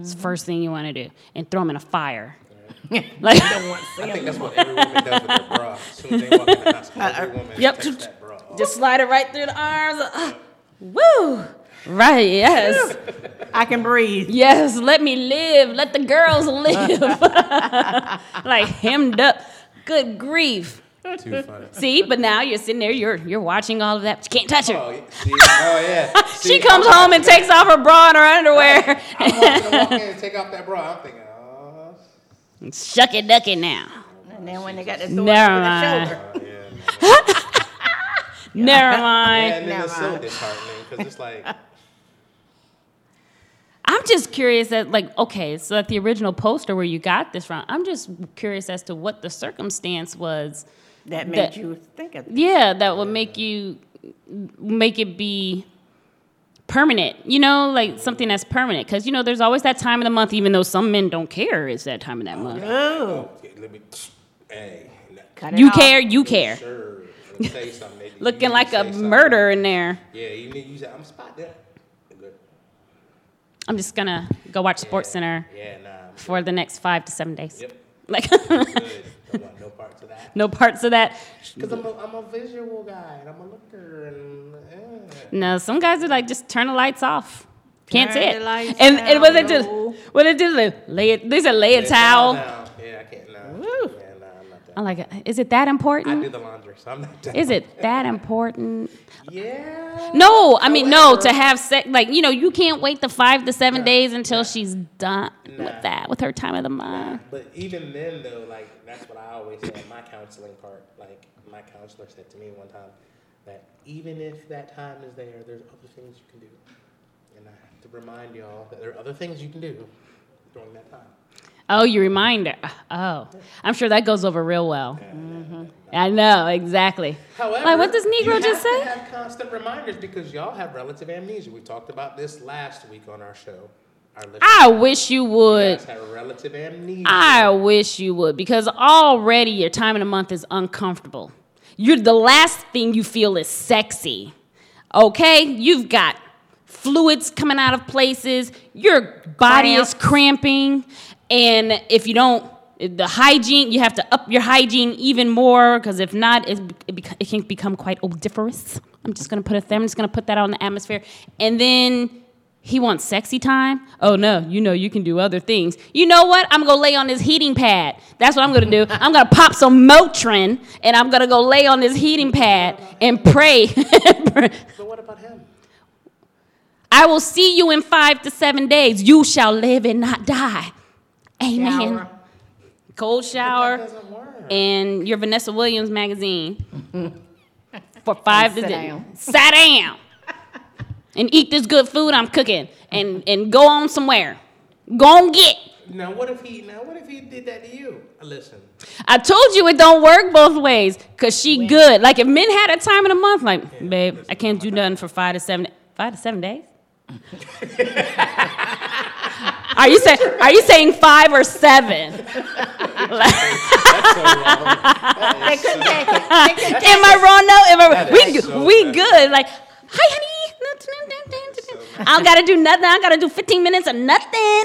It's the first thing you want to do, and throw them in a fire. like, I think that's what every woman does with their bra. As soon as they walk in the house, every woman Yep. takes that bra off. just slide it right through the arms. Uh, woo! Right? Yes, I can breathe. yes. Let me live. Let the girls live. like hemmed up. Good grief. Too funny. See, but now you're sitting there. You're you're watching all of that. But you can't touch her. Oh, yeah. See, oh yeah. she comes I'm home and takes off her bra and her underwear. I'm watching her walk in and take off that bra. I'm thinking, oh, Shuck it, duck it now. And then when they got the throw Never over the mind. shoulder. oh, yeah. Never Yeah, mind. and then it's so Never disheartening because it's like, I'm just curious that, like, okay, so at the original poster where you got this from, I'm just curious as to what the circumstance was. That made That- you think of that. Yeah, that would make you make it be permanent. You know, like something that's permanent. Because you know, there's always that time of the month, even though some men don't care. It's that time of that month. Oh, okay, oh, let me, hey, cut it You off. care, you care. sure, let me say something. They- Looking need to like a say something. murder in there. Yeah, you need to use that. I'm spot there. I'm just gonna go watch Sports Center Yeah, nah. I'm for the next five to seven days. Yep. Like, good. Don't want no parts of that. no parts of that. Because I'm a, I'm a visual guy and I'm a looker and yeah. No, some guys are like just turn the lights off. Can't Turn see it. lights And and what they down do? low. What they do? They lay it. They said lay a Yeah, towel. down. Yeah, I can't. Nah. Woo. Yeah, nah, I'm not that. I'm like, is it that important? I do the laundry, so I'm not that. Is it that important? Yeah. No, I mean no. To have sex, like you know, you can't wait the five to seven Nah, days until nah. she's done Nah. with that, with her time of the month. But even then, though, like that's what I always say in my counseling part. Like my counselor said to me one time that even if that time is there, there's other things you can do, and I have to remind y'all that there are other things you can do during that time. Oh, you remind her. Oh, I'm sure that goes over real well. Mm-hmm. I know exactly. However, like what does you Negro have just to say? have constant reminders because y'all have relative amnesia. We talked about this last week on our show. Our I wish you would. guys have relative amnesia. I wish you would because already your time in the month is uncomfortable. You're the last thing you feel is sexy. Okay? You've got fluids coming out of places, your body is cramping, and if you don't the hygiene, you have to up your hygiene even more because if not, it, it, bec- it can become quite odoriferous. I'm just gonna put it there. I'm just gonna put that out in the atmosphere. And then he wants sexy time. Oh no, you know you can do other things. You know what? I'm gonna lay on this heating pad. That's what I'm gonna do. I'm gonna pop some Motrin and I'm gonna go lay on this heating pad and pray. But what about him? I will see you in five to seven days. You shall live and not die. Amen. Shower. Cold That shower doesn't work. and your Vanessa Williams magazine for five to sit ten- down. Sit down. and eat this good food I'm cooking and, and go on somewhere. Go on get. Now what if he? Now what if he did that to you? Uh, Listen, I told you it don't work both ways because she good. Like if men had a time in a month, like, babe, I can't do nothing for five to seven, five to seven days. are you saying? Are you saying five or seven? that's. They couldn't take it. They couldn't Am I wrong? No. Am I, That we is so we bad. good. Like, hi, honey. I don't gotta do nothing. I gotta do 15 minutes of nothing.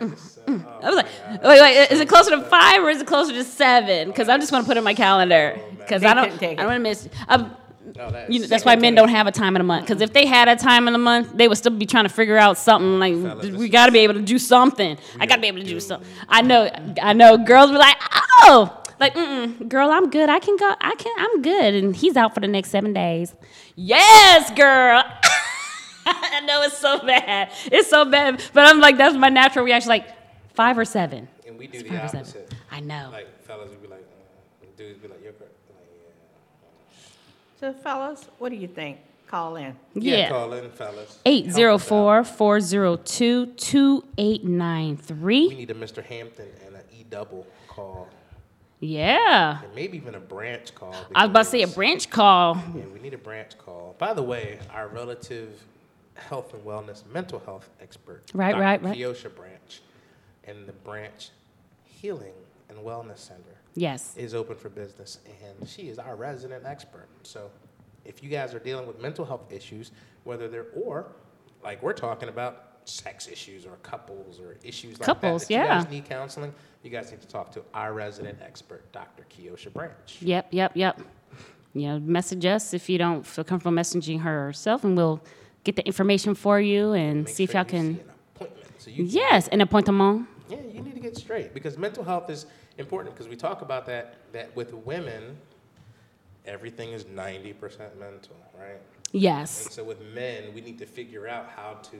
So mm. I was like, wait, wait, is it closer to five or is it closer to seven? Because I just want to put it in my calendar because I don't, I don't want to miss. Um, No, that you know, that's why men don't have a time in a month. Because if they had a time in a month, they would still be trying to figure out something. Like Fellas, we got to be able to do something. I got to be able to do something. I know, I know. Girls be like, oh, like, mm girl, I'm good. I can go. I can. I'm good. And he's out for the next seven days. Yes, girl. I know it's so bad. It's so bad. But I'm like, that's my natural reaction. Like five or seven. And we do It's the five or seven. opposite. I know. Like fellas would be like, uh, dudes be like, you're correct. Like, So, fellas, what do you think? Call in. yeah. yeah. call in, fellas. Eight Help zero us out. four four zero two two eight nine We need a Mr. Hampton and an E double call, Yeah. and maybe even a branch call. I was about to say a branch call. Yeah, we need a branch call. By the way, our relative health and wellness mental health expert, Right, Dr. right, right. Keosha Branch, and the Branch Healing and Wellness Center Yes. is open for business, and she is our resident expert. So, if you guys are dealing with mental health issues, whether they're or like we're talking about sex issues or couples or issues like Couples, that, that you yeah. guys need counseling, you guys need to talk to our resident expert, Dr. Keosha Branch. Yep, yep, yep. You know, message us if you don't feel comfortable messaging her herself, and we'll get the information for you and Make see if y'all you can. see an appointment so you can Yes, an appointment. Yeah, you need to get straight because mental health is important because we talk about that that with women, everything is ninety percent mental, right? And Yes. so with men, we need to figure out how to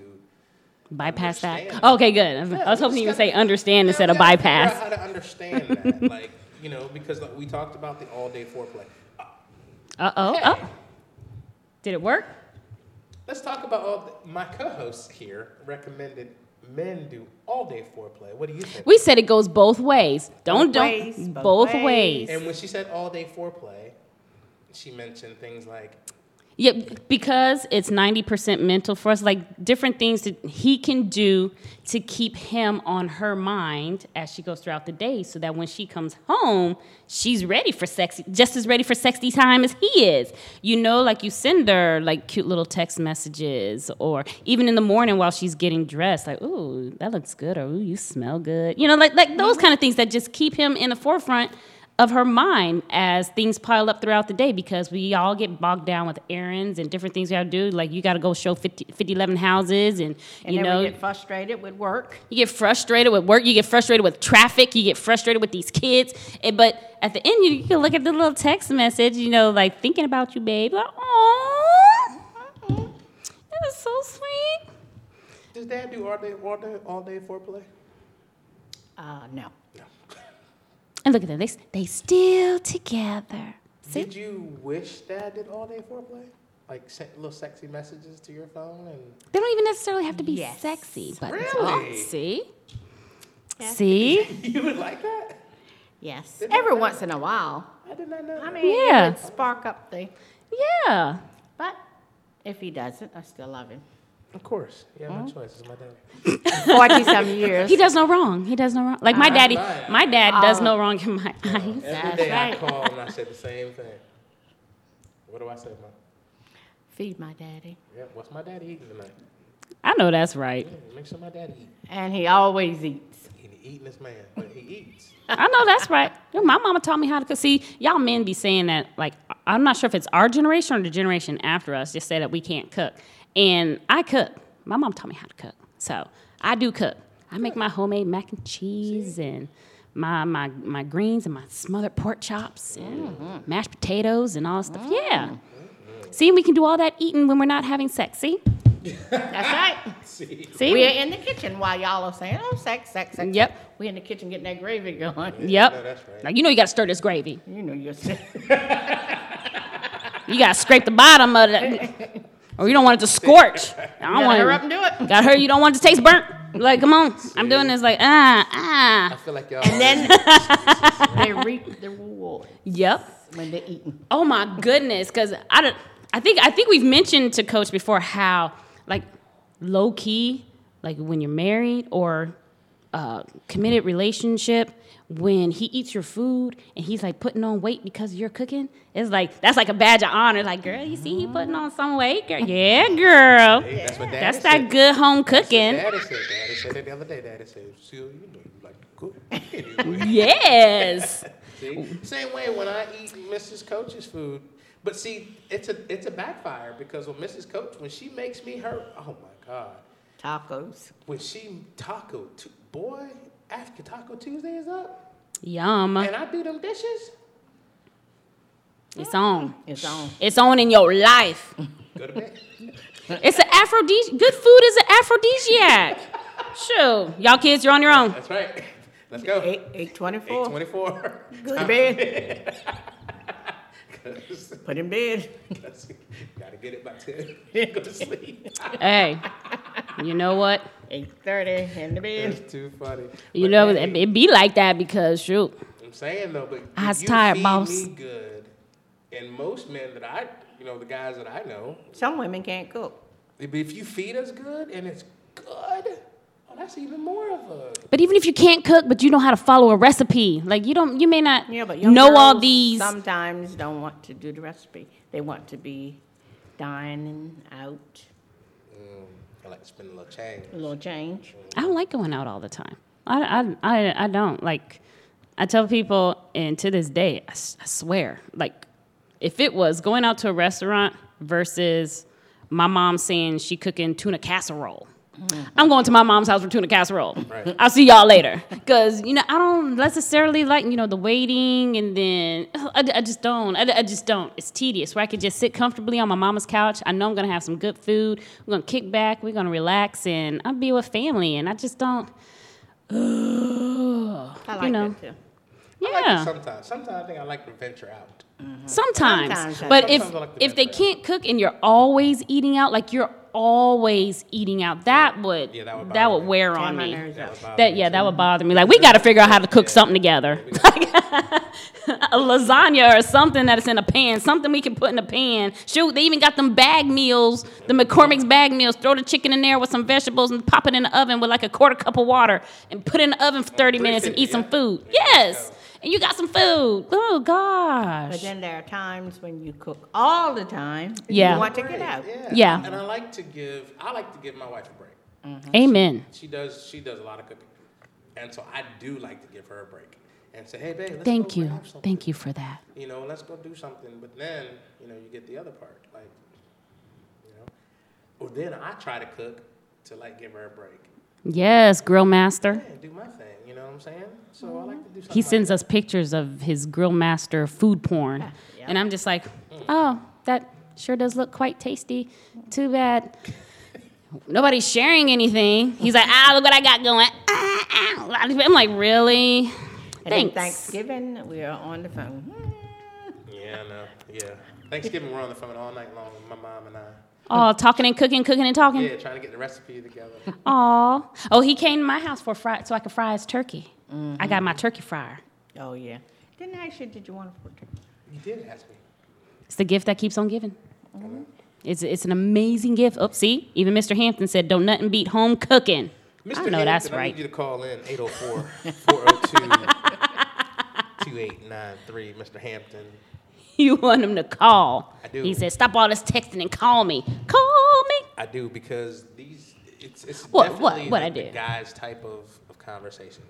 Bypass that. Okay, good. I was- Yeah, I was hoping you would say understand Yeah, instead of bypass. out how to understand that, like you know, because like, we talked about the all day foreplay. Uh, Uh oh. Hey. Oh. Did it work? Let's talk about all the, my co-hosts here recommended men do all day foreplay. What do you think? We said it goes both ways. Don't Both don't ways, both both ways. ways. and when she said all day foreplay, she mentioned things like Yeah, because it's 90% mental for us, like different things that he can do to keep him on her mind as she goes throughout the day so that when she comes home, she's ready for sexy, just as ready for sexy time as he is. You know, like you send her like cute little text messages or even in the morning while she's getting dressed, like, ooh, that looks good or ooh, you smell good. You know, like like those mm-hmm. kind of things that just keep him in the forefront of her mind as things pile up throughout the day because we all get bogged down with errands and different things we have to do. Like you got to go show 50, 50 11 houses and, And you then know, we get frustrated with work. you get frustrated with work, you get frustrated with traffic, you get frustrated with these kids. Eh, But at the end, you, you can look at the little text message, you know, like thinking about you, babe. Like, oh, that is so sweet. Does dad do all day, all day, all day foreplay? Uh, no. No. And look at them, they, they still together. See? Did you wish dad did all day foreplay? Like sent little sexy messages to your phone and They don't even necessarily have to be Yes. sexy, but Really? see, Yeah. see, you would like that? Yes. Didn't Every once in a while. I did not know. I that. mean, Yeah. it would spark up the. yeah. But if he doesn't, I still love him. Of course, you have Oh. no choice. It's my dad. Forty some years. He does no wrong. He does no wrong. Like my Ah, daddy, mine. my dad does Oh. no wrong in my eyes. Every That's day I call and I say the same thing. What do I say, mom? Feed my daddy. Yeah, what's my daddy eating tonight? I know that's right. Yeah, make sure my daddy eat. And he always eats. He eating this man, but he eats. I know that's right. My mama taught me how to cook. See, y'all men be saying that, like, I'm not sure if it's our generation or the generation after us, just say that we can't cook. And I cook. My mom taught me how to cook. So I do cook. I make my homemade mac and cheese and my, my, my greens and my smothered pork chops and mm-hmm. mashed potatoes and all that stuff. Yeah. See, we can do all that eating when we're not having sex. See? That's right. See, See? We're in the kitchen while y'all are saying, oh, sex, sex, sex. Yep. sex. We're in the kitchen getting that gravy going. Yep. no, that's right. Now, you know you got to stir this gravy. You know you're sick. You gotta scrape the bottom of it, or you don't want it to scorch. I don't Gotta want hurry up and do it. Got her. You don't want it to taste burnt. Like, come on. I'm doing this. Like, ah, ah. I feel like y'all. And then they reap the reward Yep. when they're eating. Oh my goodness. Because I don't. I think I think we've mentioned to Coach before how like low key, like when you're married or uh, committed relationship, when he eats your food and he's like putting on weight because you're cooking, it's like that's like a badge of honor. Like, girl, you see he putting on some weight, girl. Yeah, girl. Hey, that's what Daddy That's said. that good home That's what cooking. Daddy said. Daddy said it the other day. Daddy said, "See, you know you like to cook." Anyway. Yes. See? Same way when I eat Mrs. Coach's food. But see, it's a it's a backfire because when Mrs. Coach, when she makes me her, oh my God, Tacos. when she taco, tu- boy, after Taco Tuesday is up, Yum. and I do them dishes, It's on. It's on. It's on in your life. go to bed. It's an aphrodisiac. Good food is an aphrodisiac. Sure. Y'all kids, you're on your own. That's right. Let's go. Eight, eight twenty-four. 824. Go to bed. Put in bed. Gotta get it by 10. go to sleep. Hey, you know what? Eight thirty in the bed. That's too funny. You But know, hey, it, it be like that because, shoot. I'm saying though, but I was you tired, feed boss. me good, and most men that I, you know, the guys that I know, Some women can't cook. if if you feed us good and it's good, oh, that's even more of a. But even if you can't cook, but you know how to follow a recipe, like you don't, you may not Yeah, but young know all these. Sometimes don't want to do the recipe. They want to be dining out, I like to spend a little change. a little change. I don't like going out all the time. I, I, I, I don't like. I tell people, and to this day, I swear, like, if it was going out to a restaurant versus my mom saying she cooking tuna casserole, I'm going to my mom's house for tuna casserole. Right. I'll see y'all later. Because, you know, I don't necessarily like, you know, the waiting and then I, I just don't. I, I just don't. It's tedious where I could just sit comfortably on my mama's couch. I know I'm going to have some good food. We're going to kick back. We're going to relax and I'll be with family. And I just don't. I like you know, that too. I like it yeah. sometimes. Sometimes I think I like to venture out. Sometimes. Sometimes But if Sometimes I like if they out. can't cook and you're always eating out, like you're always eating out, that would Yeah, that would that would wear Tear on me. That would bother That me yeah, too. that would bother me. Like we got to figure out how to cook something together, like a lasagna or something that is in a pan, something we can put in a pan. Shoot, they even got them bag meals, the McCormick's bag meals. Throw the chicken in there with some vegetables and pop it in the oven with like a quarter cup of water and put it in the oven for thirty minutes and eat some 350, food. yeah. Yes, and you got some food. Oh gosh. But then there are times when you cook all the time. and Yeah. You want to get out. Yeah. Yeah. And I like to give. I like to give my wife a break. Mm-hmm. Amen. She does. She does a lot of cooking, and so I do like to give her a break and say, "Hey, babe, let's Thank go you. something. Thank you for that. You know, let's go do something." But then, you know, you get the other part, like, you know, or then I try to cook to like give her a break. Yes, grill master. Yeah, do my thing. You know what I'm saying? So I like to do something. He sends that. us pictures of his grill master food porn. Yeah. And I'm just like, oh, that sure does look quite tasty. Too bad. Nobody's sharing anything. He's like, ah, look what I got going. Ah, ah. I'm like, really? And Thanks. Thanksgiving, we are on the phone. Yeah, I know. Yeah. Thanksgiving, we're on the phone all night long. My mom and I. Oh, talking and cooking, cooking and talking. Yeah, trying to get the recipe together. Aw. Oh, he came to my house for fry so I could fry his turkey. I got my mm-hmm. turkey fryer. Oh, yeah. Didn't I ask you, did you want to put it? You did ask me. It's the gift that keeps on giving. Mm-hmm. It's, it's an amazing gift. Oh, see, even Mr. Hampton said, "Don't nothing beat home cooking." Mr. I know that's Hampton, I need you to call in 804 402 2893, Mr. Hampton. You want him to call. I do. He said, "Stop all this texting and call me. Call me." I do because these, it's, it's What- what- definitely what the, I the guy's type of, of conversation.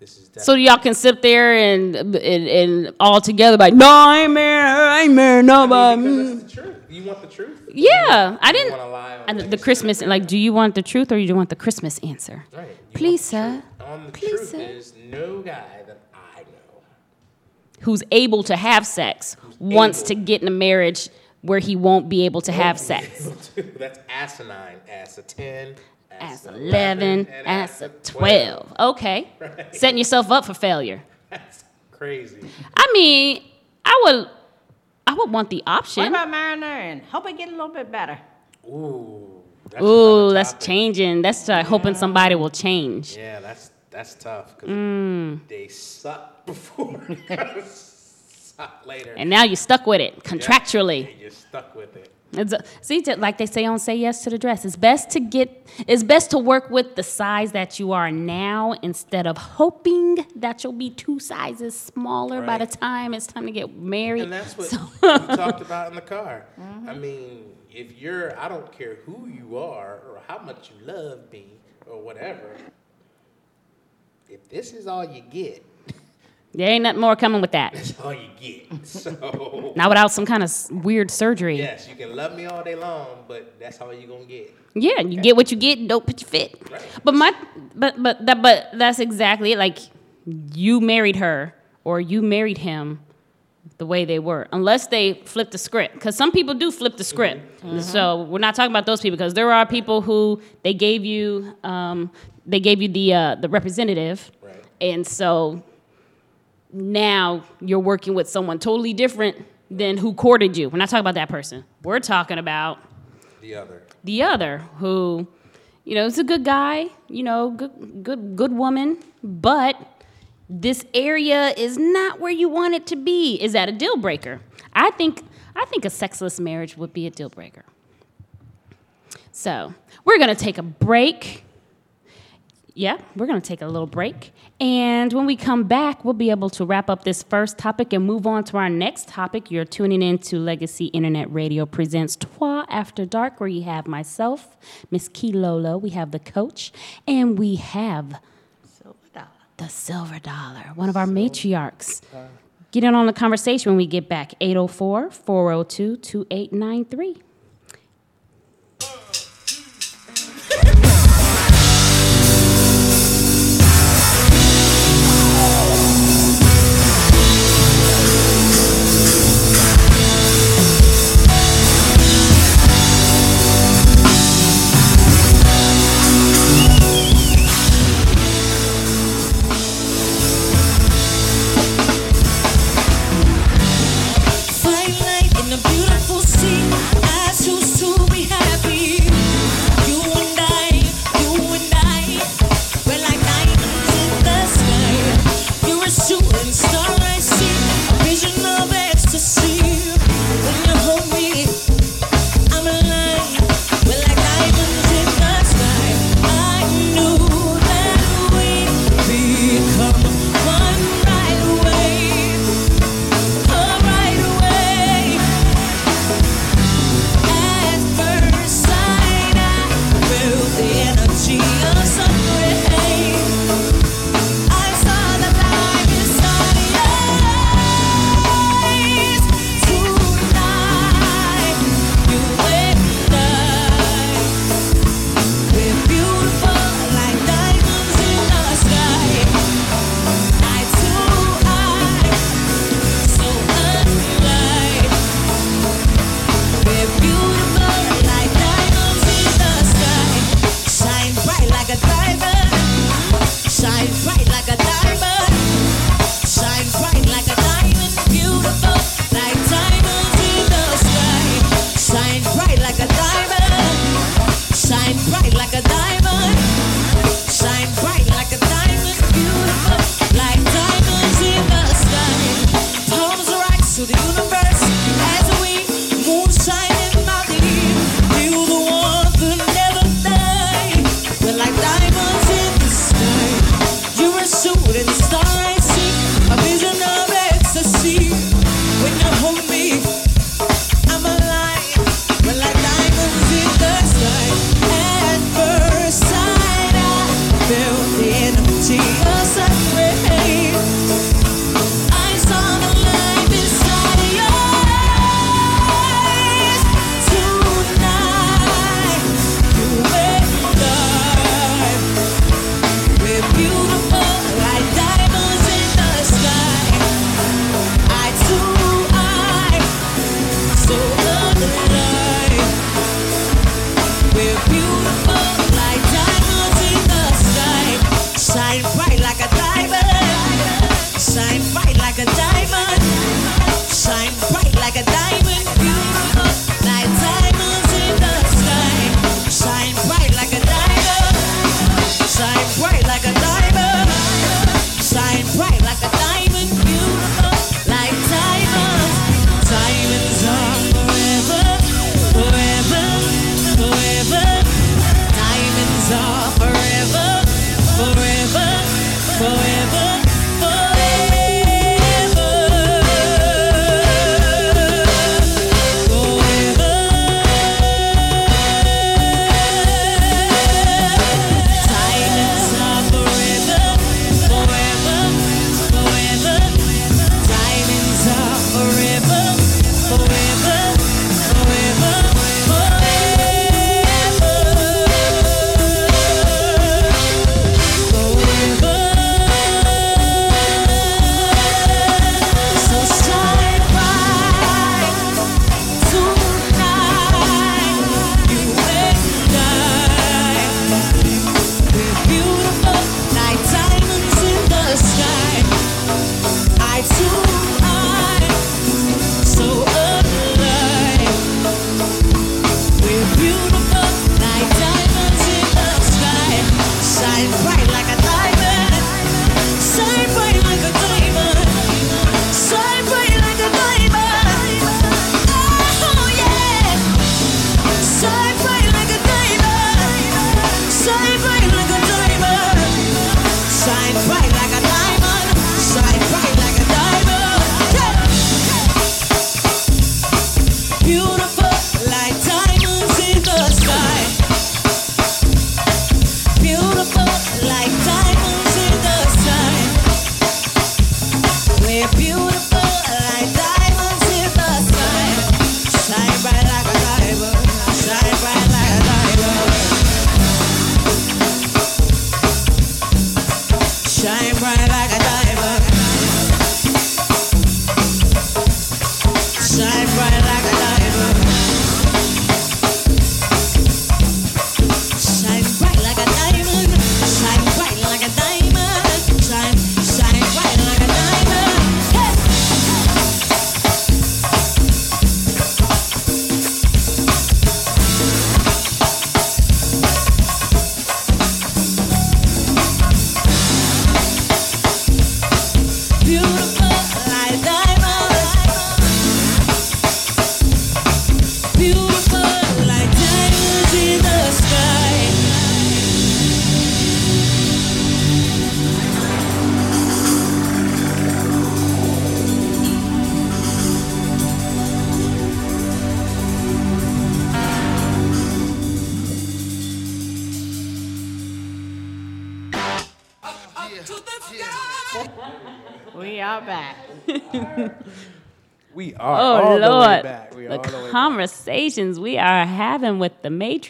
This is So y'all can sit there and and, and all together like, "No, I ain't married. I ain't married I nobody." mean, because that's the mm. truth. You want the truth? Yeah, I didn't. wanna lie on the you said. Christmas, like, do you want the truth or do you want the Christmas answer? Right. You Please, sir. On the Please, truth sir. is no guy that I know Who's able to have sex wants able. to get in a marriage where he won't be able to have sex. That's asinine. Ass a 10. Ass 11, and ass a 12. Okay. Right. Setting yourself up for failure. That's crazy. I mean, I would I would want the option. What option. about Mariner and hope it get a little bit better? Ooh. That's Ooh, that's changing. That's like hoping somebody will change. Yeah, that's that's tough because Mm. they sucked before. Later. And now you're stuck with it contractually. And you're stuck with it. It's a, see, like they say on "Say Yes to the Dress," it's best to get, it's best to work with the size that you are now instead of hoping that you'll be two sizes smaller by the time it's time to get married. And that's what So- we talked about in the car. I mm-hmm. mean, if you're, I don't care who you are or how much you love me or whatever. If this is all you get, there ain't nothing more coming with that. that's all you get. So Not without some kind of weird surgery. yes, you can love me all day long, but that's all you're gonna get. Yeah, you get what you get, don't put your fit. Right. But my, but but that, but that's exactly it. Like, you married her or you married him the way they were, unless they flip the script. Because some people do flip the script. So we're not talking about those people because there are people who they gave you, um, they gave you the uh, the representative, Right. and so now you're working with someone totally different than who courted you. We're not talking about that person. We're talking about The other. the other who you know is a good guy you know good good good woman but this area is not where you want it to be is that a deal breaker i think i think a sexless marriage would be a deal breaker so we're going to take a break yeah, we're going to take a little break. And when we come back, we'll be able to wrap up this first topic and move on to our next topic. You're tuning in to Legacy Internet Radio presents Trois After Dark, where you have myself, Miss Key Lolo, we have the coach, and we have Silver dollar. the Silver Dollar, one of our matriarchs. Get in on the conversation when we get back. 804 402 2893.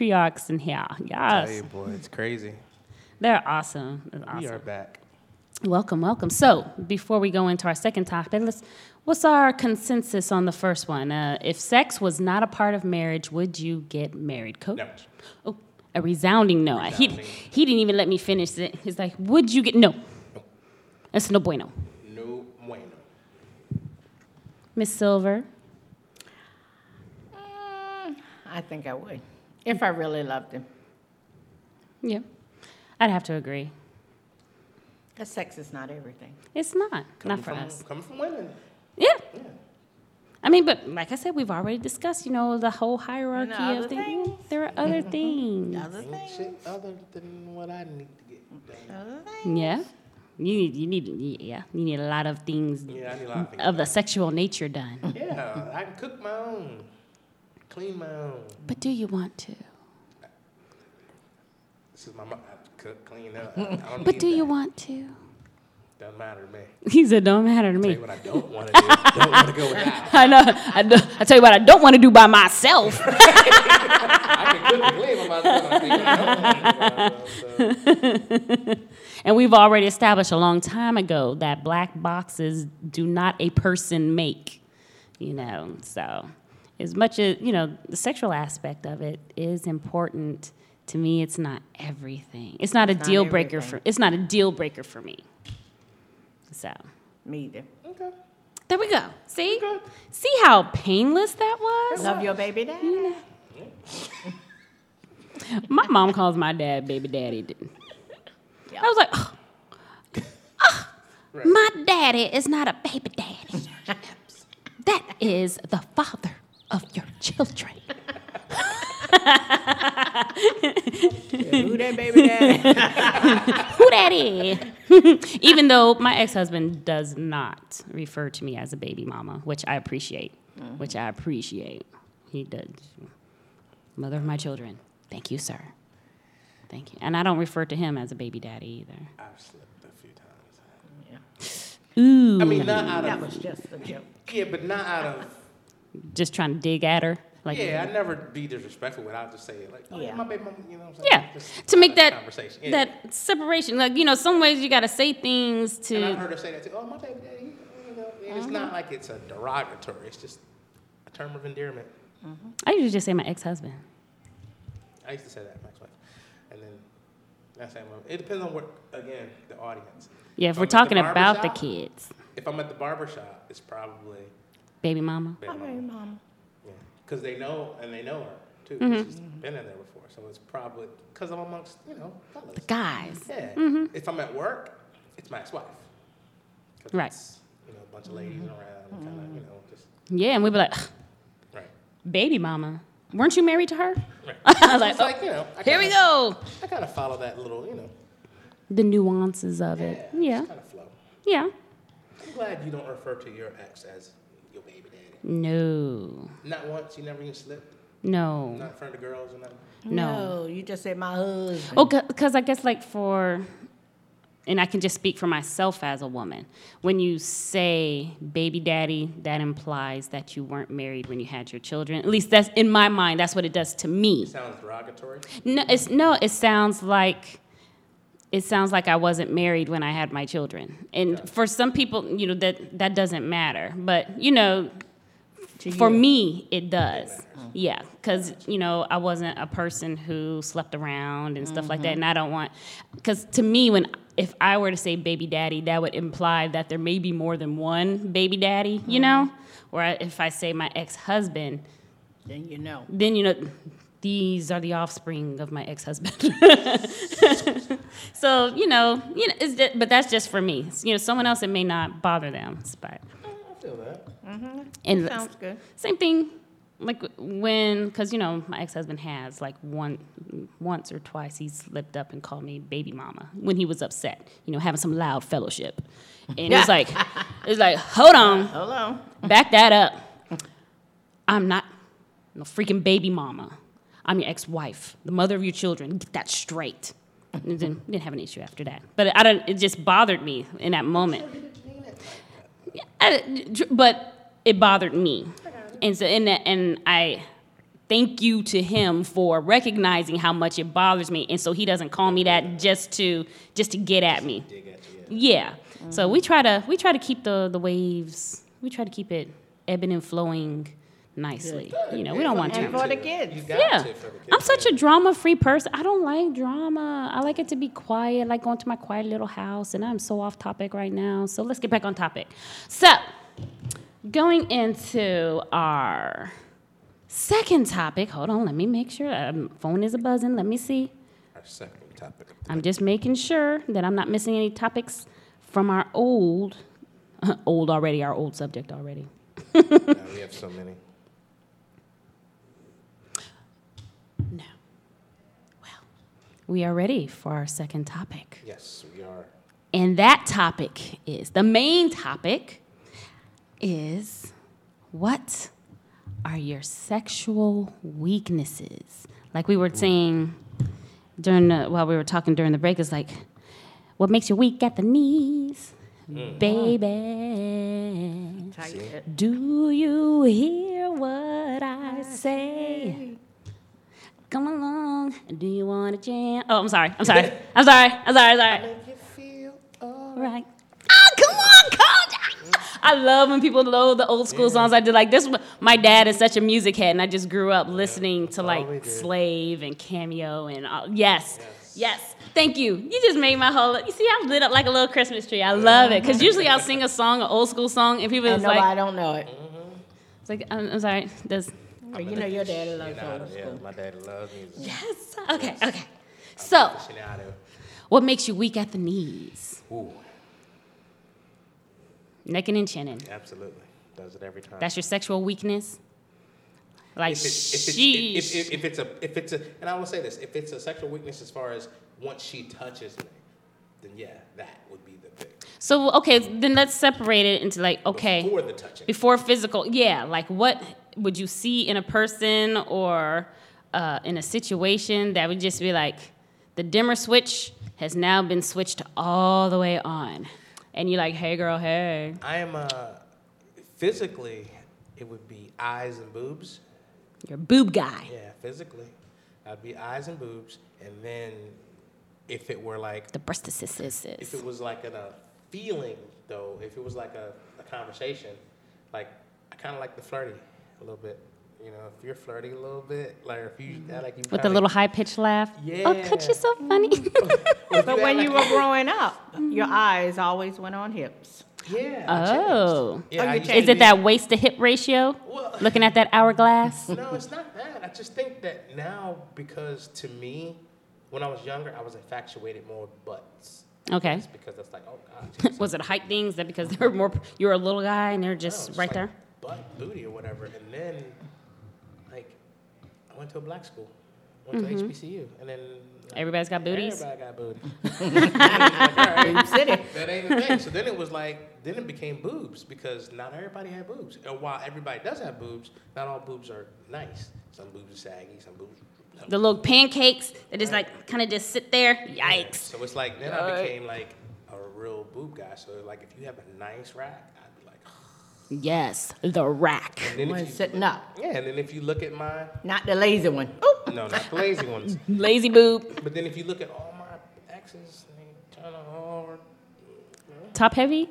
With the matriarchs in here. Tell Yes, you, boy, it's crazy. they're awesome. They're We are back. Welcome, welcome. So, before we go into our second topic, let's. What's our consensus on the first one? Uh, if sex was not a part of marriage, would you get married, Coach? No. Oh, a resounding no. He Resounding. he didn't even let me finish it. He's like, "Would you get no?" That's no bueno. No bueno. Miss Silver. Mm, I think I would. If I really loved him. Yeah, I'd have to agree. Because sex is not everything. It's not Coming not for from, us. Coming from women. Yeah. Yeah. I mean, but like I said, we've already discussed, you know, the whole hierarchy other of things. things. There are other mm-hmm. things. Other things. shit other than what I need to get done. Other things. Yeah. You need, you need, yeah, you need a lot of things Yeah, I need a lot of things. of the sexual nature done. Yeah, I can cook my own, clean my own. But do you want to? This is my mom. I have cook, clean up. But do you want to? Doesn't matter to me. He said, "Don't matter to me." Tell me." you what I don't want to do. don't want to go without. I know. I, do, I tell you what, I don't want to do by myself. I can cook and clean by myself. I think I don't want to do by myself, so. and we've already established a long time ago that black boxes do not a person make. You know, so as much as you know, the sexual aspect of it is important. To me, it's not everything. It's not a not deal breaker everything. for. It's not a deal breaker for me. So Me either. Okay. there we go. See, Okay. see how painless that was. Love your baby daddy. My mom calls my dad baby daddy. I was like, "Oh, ah, my daddy is not a baby daddy. that is the father of your children. Who that baby daddy? Who that is? Even though my ex husband does not refer to me as a baby mama, which I appreciate. Which I appreciate. He does. Mother of my children. Thank you, sir. Thank you. And I don't refer to him as a baby daddy either. I've slipped a few times. Yeah. Ooh. I mean, not out of. That of was just a joke. yeah, but not out of just trying to dig at her. Like, yeah. I never be disrespectful without just saying like, oh, yeah, my baby mama, you know what I'm saying? Yeah, Just to make that conversation. Yeah. that separation. Like you know, some ways you got to say things and I've to. heard her say that too. Oh, my baby daddy. You know, and it's not uh-huh. like it's a derogatory. It's just a term of endearment. Mm-hmm. I usually just say my ex husband. I used to say that my ex-wife, and then that's I'm- It depends on what again the audience. Yeah, if I'm we're the talking about the kids, If I'm at the barber shop, it's probably baby mama. baby Hi, mama. mama. Yeah, because they know and they know her too. Mm-hmm. She's been in there before, so it's probably because I'm amongst you know fellas. The guys. Yeah. If I'm at work, it's my ex-wife. Right. it's, you know, a bunch of ladies around, kind of, you know, just Yeah, and we'd be like, right. baby mama. Weren't you married to her? Right. I was like, It's like you know, I oh, here we kinda- go. I kind of follow that little, you know, The nuances of it. Yeah, kind of flow. yeah. I'm glad you don't refer to your ex as your baby daddy. No, Not once. You never even slipped. no, Not in front of girls or nothing. no. you just said my husband. Oh, because I guess like for, and I can just speak for myself as a woman. When you say baby daddy, that implies that you weren't married when you had your children. At least that's in my mind. That's what it does to me. It sounds derogatory. No, it's no. It sounds like it sounds like I wasn't married when I had my children. And for some people, you know that that doesn't matter. But you know, for me, it does. Yeah, because you know I wasn't a person who slept around and stuff like that, mm-hmm. and I don't want. Because to me, when if I were to say baby daddy, that would imply that there may be more than one baby daddy. You know, mm-hmm. or if I say my ex husband, Then you know. then you know these are the offspring of my ex-husband so you know you know it's just, but that's just for me you know someone else it may not bother them but feel that. Mm-hmm. and Sounds good. same thing like when because you know my ex-husband has like one once or twice he slipped up and called me baby mama when he was upset you know having some loud fellowship and it's like it's like hold on Hold on. Back that up. I'm not no freaking baby mama. I'm your ex-wife, the mother of your children. Get that straight. And then didn't have an issue after that, but I don't. It just bothered me in that moment. I- but it bothered me, and so and and I thank you to him for recognizing how much it bothers me, and so he doesn't call me that just to just to get at me. Dig at you. Yeah. Yeah. So we try to we try to keep the the waves. We try to keep it ebbing and flowing nicely. You know, we don't want And to. for the kids. You got Yeah. to for the kids. I'm such a drama free person. I don't like drama. I like it to be quiet. I like going to my quiet little house. And I'm so off topic right now. So let's get back on topic. So, going into our second topic. Hold on. Let me make sure. Um, phone is a buzzing. Let me see. Our second topic. I'm just making sure that I'm not missing any topics from our old, old already, our old subject already. now we have so many. No. Well, we are ready for our second topic. Yes, we are. And that topic is the main topic is what are your sexual weaknesses? Like we were saying during the, while we were talking during the break, is like what makes you weak at the knees, mm-hmm. baby. Tight. Do you hear what I say? Come along. Do you want to jam? Oh, I'm sorry. I'm sorry. I'm sorry. I'm sorry. I'm sorry. Make you feel all Right. Oh, ah, come on, coach. I love when people know the old school songs. I did like this. My dad is such a music head, and I just grew up listening to like. Slave and Cameo and all. Yes, yes. Thank you. You just made my whole. You see, I'm lit up like a little Christmas tree. I love it because usually I'll sing a song, an old school song, and people And is nobody like, "I don't know it. it's like, I'm, I'm sorry. Does Well, you know your daddy You loves know, old yeah, school. my daddy loves music. yes? Okay, okay. So, what makes you weak at the knees? Ooh, Necking and chinning. absolutely. Does it every time. That's your sexual weakness. Like, if, it, if, it's, if, if, if it's a if it's a and I will say this if it's a sexual weakness as far as once she touches me, then yeah, that would be the thing. So okay, then let's separate it into like okay Before the touching. before physical. Yeah, like what would you see in a person or uh, in a situation that would just be like the dimmer switch has now been switched all the way on, and you're like, hey girl, hey. I am uh, physically, it would be eyes and boobs. You're a boob guy. Yeah, physically, I'd be eyes and boobs, and then if it were like The breast assist if it was like a feeling though, if it was like a, a conversation, like I kind of like the flirty a little bit. You know, if you're flirty a little bit, like if you act like you with a little high pitched laugh. Oh, yeah. Oh, cut Yeah. you so funny. But act when like- you were growing up, your eyes always went on hips. yeah, oh, yeah, Oh, I you used to is it that waist to hip ratio? Well, Looking at that hourglass. no, it's not that. I just think that now because to me, when I was younger, I was infatuated more with butts. Okay. It's because it's like, oh god, Was it height things? That because they're more, you're a little guy and they're just it's right like there. Butt, booty, or whatever. And then, like, I went to a black school, went to mm-hmm. HBCU, and then like, Everybody's got booties. Everybody got booty. Like, all right, City. that ain't the thing. So then it was like, then it became boobs because not everybody had boobs. And while everybody does have boobs, not all boobs are nice. Some boobs are saggy, some boobs. Some The little pancakes that just like kind of just sit there. Yeah. Yikes. So it's like then I became like a real boob guy. So like if you have a nice rack, I'd be like, Yes, the rack. and then One if sitting up, yeah, and then if you look at my not the lazy one. Oop. no, not the lazy ones, Lazy boob. but then if you look at all my exes, they kind of hard. Top heavy.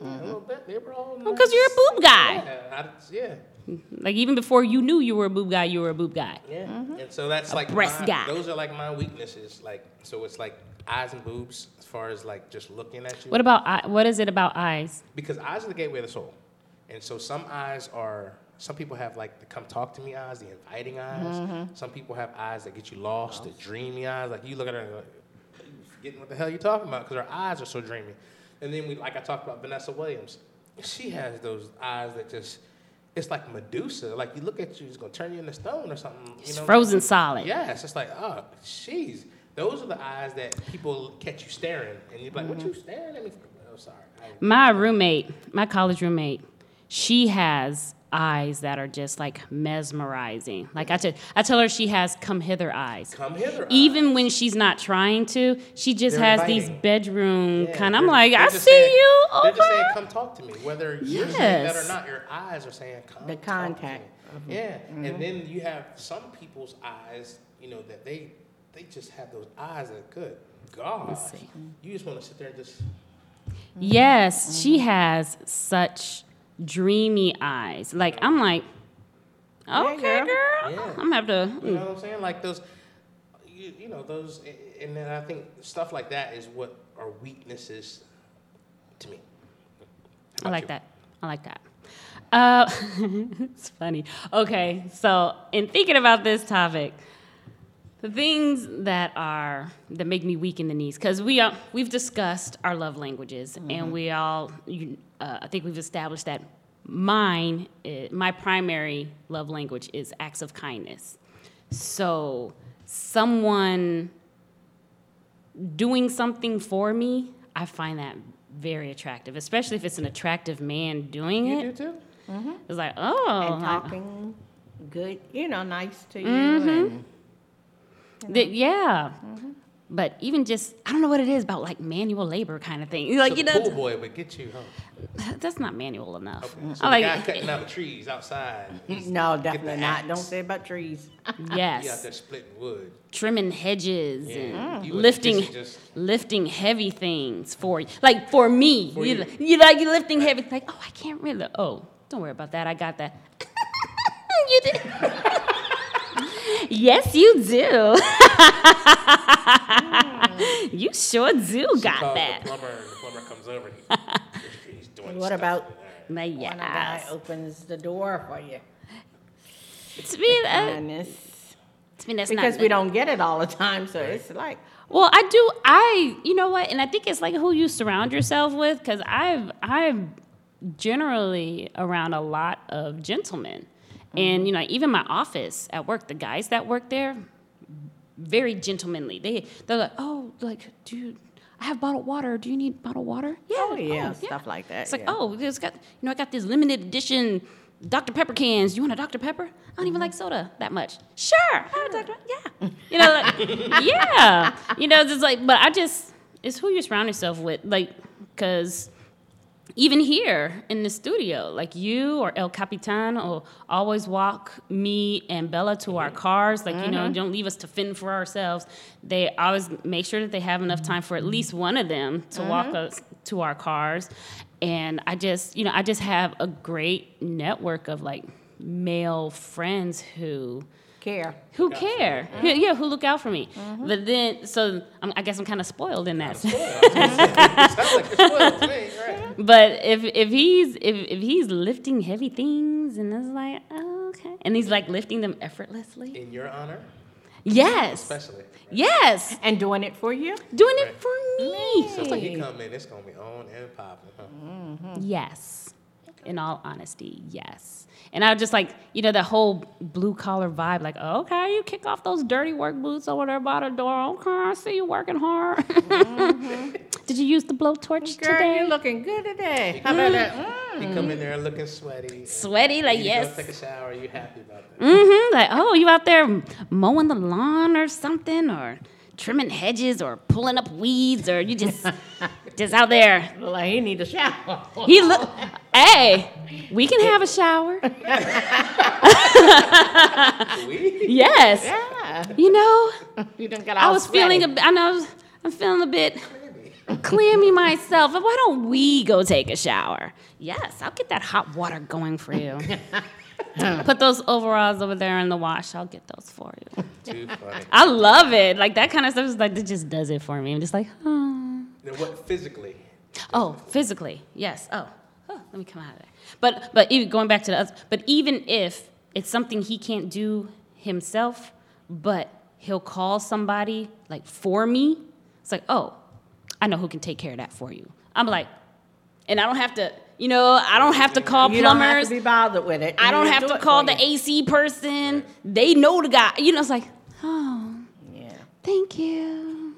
A little bit. They were all. Oh, 'cause you're a boob guy. Yeah, I, yeah, Like even before you knew you were a boob guy, you were a boob guy. yeah. Mm-hmm. And so that's like breast my, guy. Those are like my weaknesses. Like so, it's like eyes and boobs as far as like just looking at you. What about eye- what is it about eyes? because eyes are the gateway of the soul. And so some eyes are, some people have like the come talk to me eyes, the inviting eyes. Mm-hmm. Some people have eyes that get you lost, the dreamy eyes. Like you look at her and like, forgetting what the hell you're talking about because her eyes are so dreamy. And then we, like I talked about Vanessa Williams, she has those eyes that just, it's like Medusa. Like you look at you, it's gonna turn you into stone or something. You It's know? frozen solid. Yeah, it's just like, oh, jeez. Those are the eyes that people catch you staring, and you're like, what mm-hmm. you staring at me for? Oh, sorry. My roommate, my college roommate, she has eyes that are just like mesmerizing. Like I tell, I tell her she has come hither eyes. Come hither. Even eyes. when she's not trying to, she just They're has these bedroom Yeah, kind. I'm like, I see saying- you They're over. just saying, come talk to me. Whether you're saying that or not, your eyes are saying, come The talk to me." contact. Yeah, and mm-hmm. then you have some people's eyes, you know, that they they just have those eyes that, good God, you just want to sit there and just, Yes, she mm-hmm. has such dreamy eyes. Like I'm like, okay, girl. girl, Yeah. I'm gonna have to. you know what I'm saying? Like those, you, you know, those, and then I think stuff like that is what are weaknesses to me. I like you? that. I like that. Uh, it's funny. Okay, so in thinking about this topic, the things that are that make me weak in the knees, because we are we've discussed our love languages, and we all, you, uh, I think we've established that mine, i my primary love language is acts of kindness. So someone doing something for me, I find that very attractive, especially if it's an attractive man doing You it. do too? It's like, oh, and like- talking good, you know, nice to you. Mm-hmm. And Th- yeah. But even just, I don't know what it is about like manual labor kind of thing. Like, so you know, pool boy would get you, huh? that's not manual enough. Okay. So I the guy like, cutting out the trees outside. no, definitely not. Don't axe. say about trees. He out yes, there splitting wood. trimming hedges Yeah. and You lifting, just- just- lifting heavy things for you. Like for me, For you, you. you like you lifting heavy. Like, oh, I can't really. Oh, don't worry about that. I got that. you did. Yes, you do. you sure do She got that. The plumber, and the plumber comes over. And he, he's doing What stuff about- in there. My When a guy opens the door for you. To me, that, uh, Kindness. to me, that's Because not. we don't get it all the time, so it's like, Well, I do. I, you know what, and I think it's like who you surround yourself with. Because I've, I'm generally around a lot of gentlemen, and mm-hmm. you know, even my office at work, the guys that work there, very gentlemanly. They, they're like, oh, like, dude. I have bottled water. Do you need bottled water? Yeah. Oh, yeah, stuff like that, It's like, yeah. oh, it's got, you know, I got this limited edition Dr. Pepper cans. You want a Dr. Pepper? I don't even mm-hmm. like soda that much. Sure. I have Dr. Yeah. You know, like, yeah. You know, it's like, but I just, it's who you surround yourself with. Like, because even here in the studio, like you or El Capitan will always walk me and Bella to our cars. Like, you know, mm-hmm. don't leave us to fend for ourselves. They always make sure that they have enough time for at least one of them to mm-hmm. walk us to our cars. And I just, you know, I just have a great network of like male friends who Care. who care, Who- yeah, who look out for me. Mm-hmm. But then, so I'm, I guess I'm kind of spoiled in that sense. Sounds like you're spoiled to me, right? But if if he's if if he's lifting heavy things and it's like oh, okay, and he's like lifting them effortlessly, In your honor, yes, especially. yes, And doing it for you? doing it for me, Sounds like you come in, it's gonna be on and popping. Huh? Mm-hmm. yes. In all honesty, yes. And I just like you know that whole blue collar vibe, like okay, you kick off those dirty work boots over there by the door. Okay, I see you working hard. Did you use the blowtorch Girl, today? you're looking good today. How about that? Mm. You come in there looking sweaty. Sweaty, like you yes. Go take a shower. You happy about that? Mm-hmm. Like, oh, you out there mowing the lawn or something, or trimming hedges, or pulling up weeds, or you just just out there. Like he need a shower. He look. hey, we can have a shower. We? Yes. yeah. You know, You don't get all I was feeling a. sweaty. bit- I know. I was- I'm feeling a bit clammy myself. Why don't we go take a shower? Yes, I'll get that hot water going for you. Put those overalls over there in the wash. I'll get those for you. Too funny. I love it. Like that kind of stuff is like it just does it for me. I'm just like, oh, Now, what physically? oh, physically, yes. Oh, oh, let me come out of there. But but even going back to the other, but even if it's something he can't do himself, but he'll call somebody like for me. It's like, oh, I know who can take care of that for you. I'm like, and I don't have to, you know, I don't have to call You don't have plumbers. to be bothered with it. I don't have do to call the you. AC person. They know the guy. You know, it's like, oh, Yeah. thank you.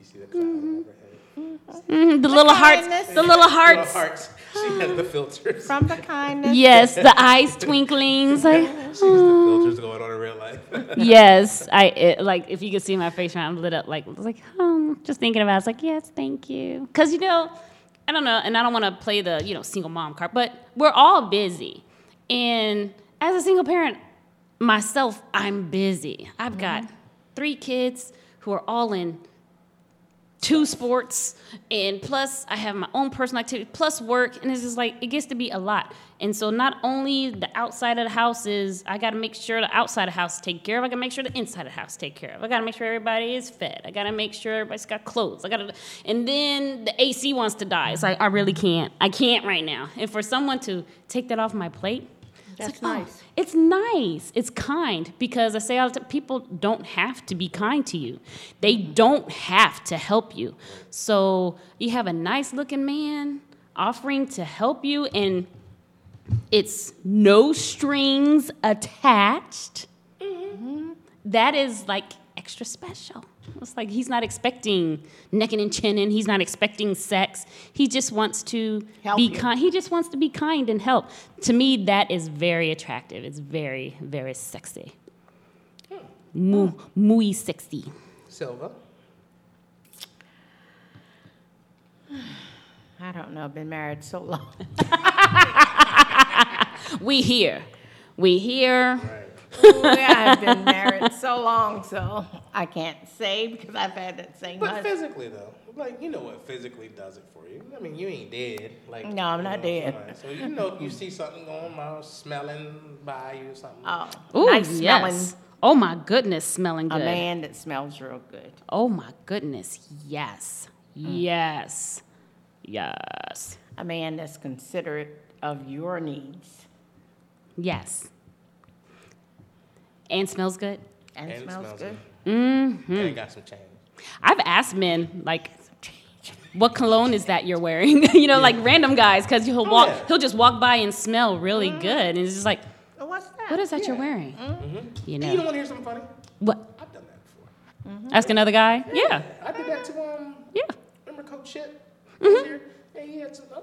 You see the cloud Mm-hmm. overhead? Mhm, the little hearts, the little Little hearts. hearts. She has the filters. From the kindness. Yes, the eyes twinklings. Like, She has the filters going on in real life. yes, I it, like if you could see my face right, I'm lit up. Like, I was like, oh, just thinking about. it. It's like, yes, thank you. Because you know, I don't know, and I don't want to play the you know single mom card, but we're all busy, and as a single parent myself, I'm busy. I've got mm-hmm. three kids who are all in two sports and plus i have my own personal activity plus work and it's just like it gets to be a lot. And so not only the outside of the house is i got to make sure the outside of the house take care of i got to make sure the inside of the house take care of. I got to make sure everybody is fed. I got to make sure everybody's got clothes. I got to and then the ac wants to die. It's like i really can't. I can't right now. And for someone to take that off my plate That's like, oh, nice. It's nice. It's kind because I say all the time, people don't have to be kind to you. They don't have to help you. So you have a nice looking man offering to help you, and it's no strings attached. Mm-hmm. That is like extra special. It's like he's not expecting necking and chinning. He's not expecting sex. He just wants to Help be you. kind. He just wants to be kind and help. To me, that is very attractive. It's very, very sexy. Muy, hmm. muy sexy. Silva. I don't know. I've been married so long. We here. We here. Right. Ooh, I've been married so long, so I can't say because I've had that same But husband. physically though, like you know what physically does it for you. I mean, you ain't dead. Like No, I'm not know, dead. right. So you know, if you see something going by, smelling by you, or something. Oh, Ooh, nice smelling. Oh my goodness, smelling good. a man that smells real good. Oh my goodness, yes. Mm. Yes. Yes. A man that's considerate of your needs Yes. And smells good. and, and smells, smells good. good. Mm-hmm. And got some change. I've asked men like, "What cologne is that you're wearing?" you know, like random guys, because he'll walk, yeah. he'll just walk by and smell really good, and it's just like, Oh, what's that? "What is that you're wearing?" You And you know, don't want to hear something funny? what? I've done that before. Ask another guy. Yeah, I did that to um yeah. Chip. Mm-hmm. Here. Hey, he had some. Oh,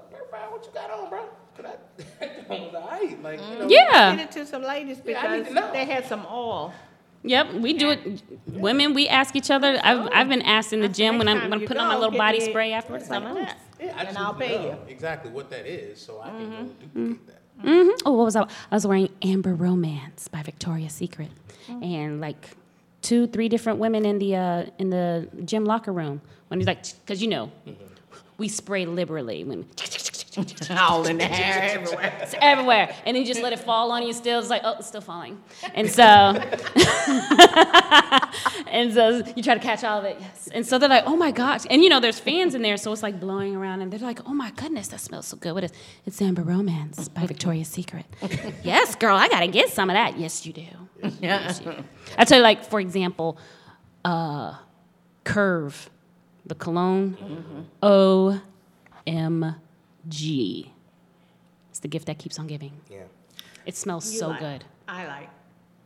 what you got on, bro? Cause I, that was alright. Like you know. Yeah. Get it to some ladies Yeah, I need because to know. they had some oil. Yep, we do it. Women, we ask each other. I've, I've been asked in the gym when I'm Next when time I you put on my little body me spray afterwards. Some like, of oh. that. Yeah, I and I'll pay know you. exactly what that is, so I can go Mm-hmm. duplicate that. hmm Oh, what was I? I was wearing Amber Romance by Victoria's Secret, and like two, three different women in the uh, in the gym locker room. When he's like, because you know, we spray liberally when All in the hair everywhere. it's everywhere, and then you just let it fall on you. Still, it's like, oh, it's still falling, and so, and so you try to catch all of it. Yes, and so they're like, oh my gosh, and you know, there's fans in there, so it's like blowing around, and they're like, oh my goodness, that smells so good. What is? It's Amber Romance by Victoria's Secret. yes, girl, I gotta get some of that. Yes, you do. Yes, you do. I tell you, like for example, uh, Curve, the cologne. O M G. It's the gift that keeps on giving. Yeah. It smells You so like- good. I like.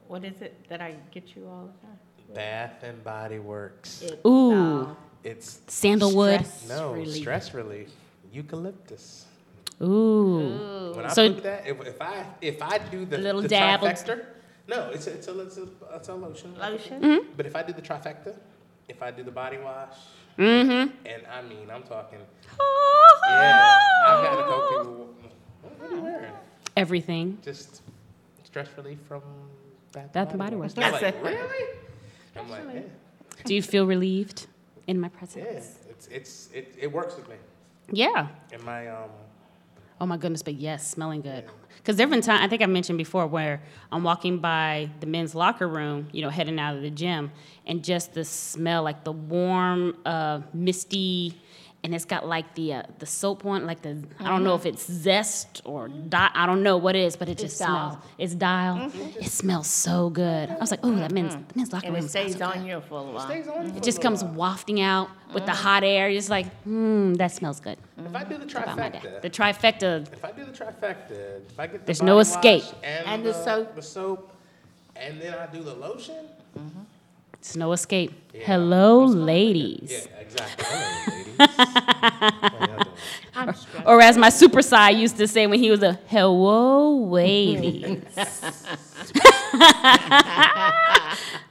What is it that I get you all the time? Bath and Body Works. It's, Ooh. uh, It's Sandalwood. stress no relief. stress relief. Eucalyptus. Ooh. When So- put that, if, if I if I do the Little the dab of- trifecta, no, it's a, it's a it's a it's a lotion. Lotion? Mm-hmm. But if I do the trifecta, if I do the body wash, Mm-hmm. and I mean I'm talking, yeah, I've had to go people. What are you wearing? Everything. Just stress relief from Bath, Bath and Body Works. I'm like, That's it. really? I'm like, yeah, Do you feel relieved in my yeah. presence? It's it's it, it works with me. Yeah. And my um, Oh my goodness, but yes, smelling good. Because there have been times, I think I mentioned before, where I'm walking by the men's locker room, you know, heading out of the gym, and just the smell, like the warm, uh, misty, and it's got like the uh, the soap one, like the I don't know if mm-hmm. it's zest or di- I don't know what it is, but it just It's smells. dial. It's dial. Mm-hmm. It smells so good. I was like, oh, that men's mm-hmm. the men's locker And room it stays so on good. you for a while. stays on. It just comes wafting out with the hot air. You're just like, hmm, that smells good. If I do the About my day. trifecta, The trifecta. If I do the trifecta, if I get the There's body no wash escape. and, And the, the soap. the soap, and then I do the lotion. It's no escape. yeah, Hello, I'm smelling good. ladies. Yeah, exactly. Hello, ladies. How y'all doing? I'm stressed. Or as my super side used to say when he was a hello, ladies.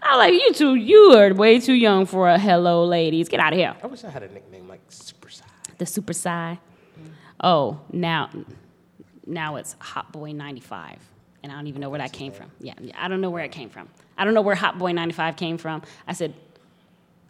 I like you two. You are way too young for a hello, ladies. Get out of here. I wish I had a nickname like Super Side. The super side. Oh, now, now it's Hot Boy ninety five, and I don't even know where that came from. Yeah, yeah, I don't know where it came from. I don't know where Hot Boy ninety five came from. I said,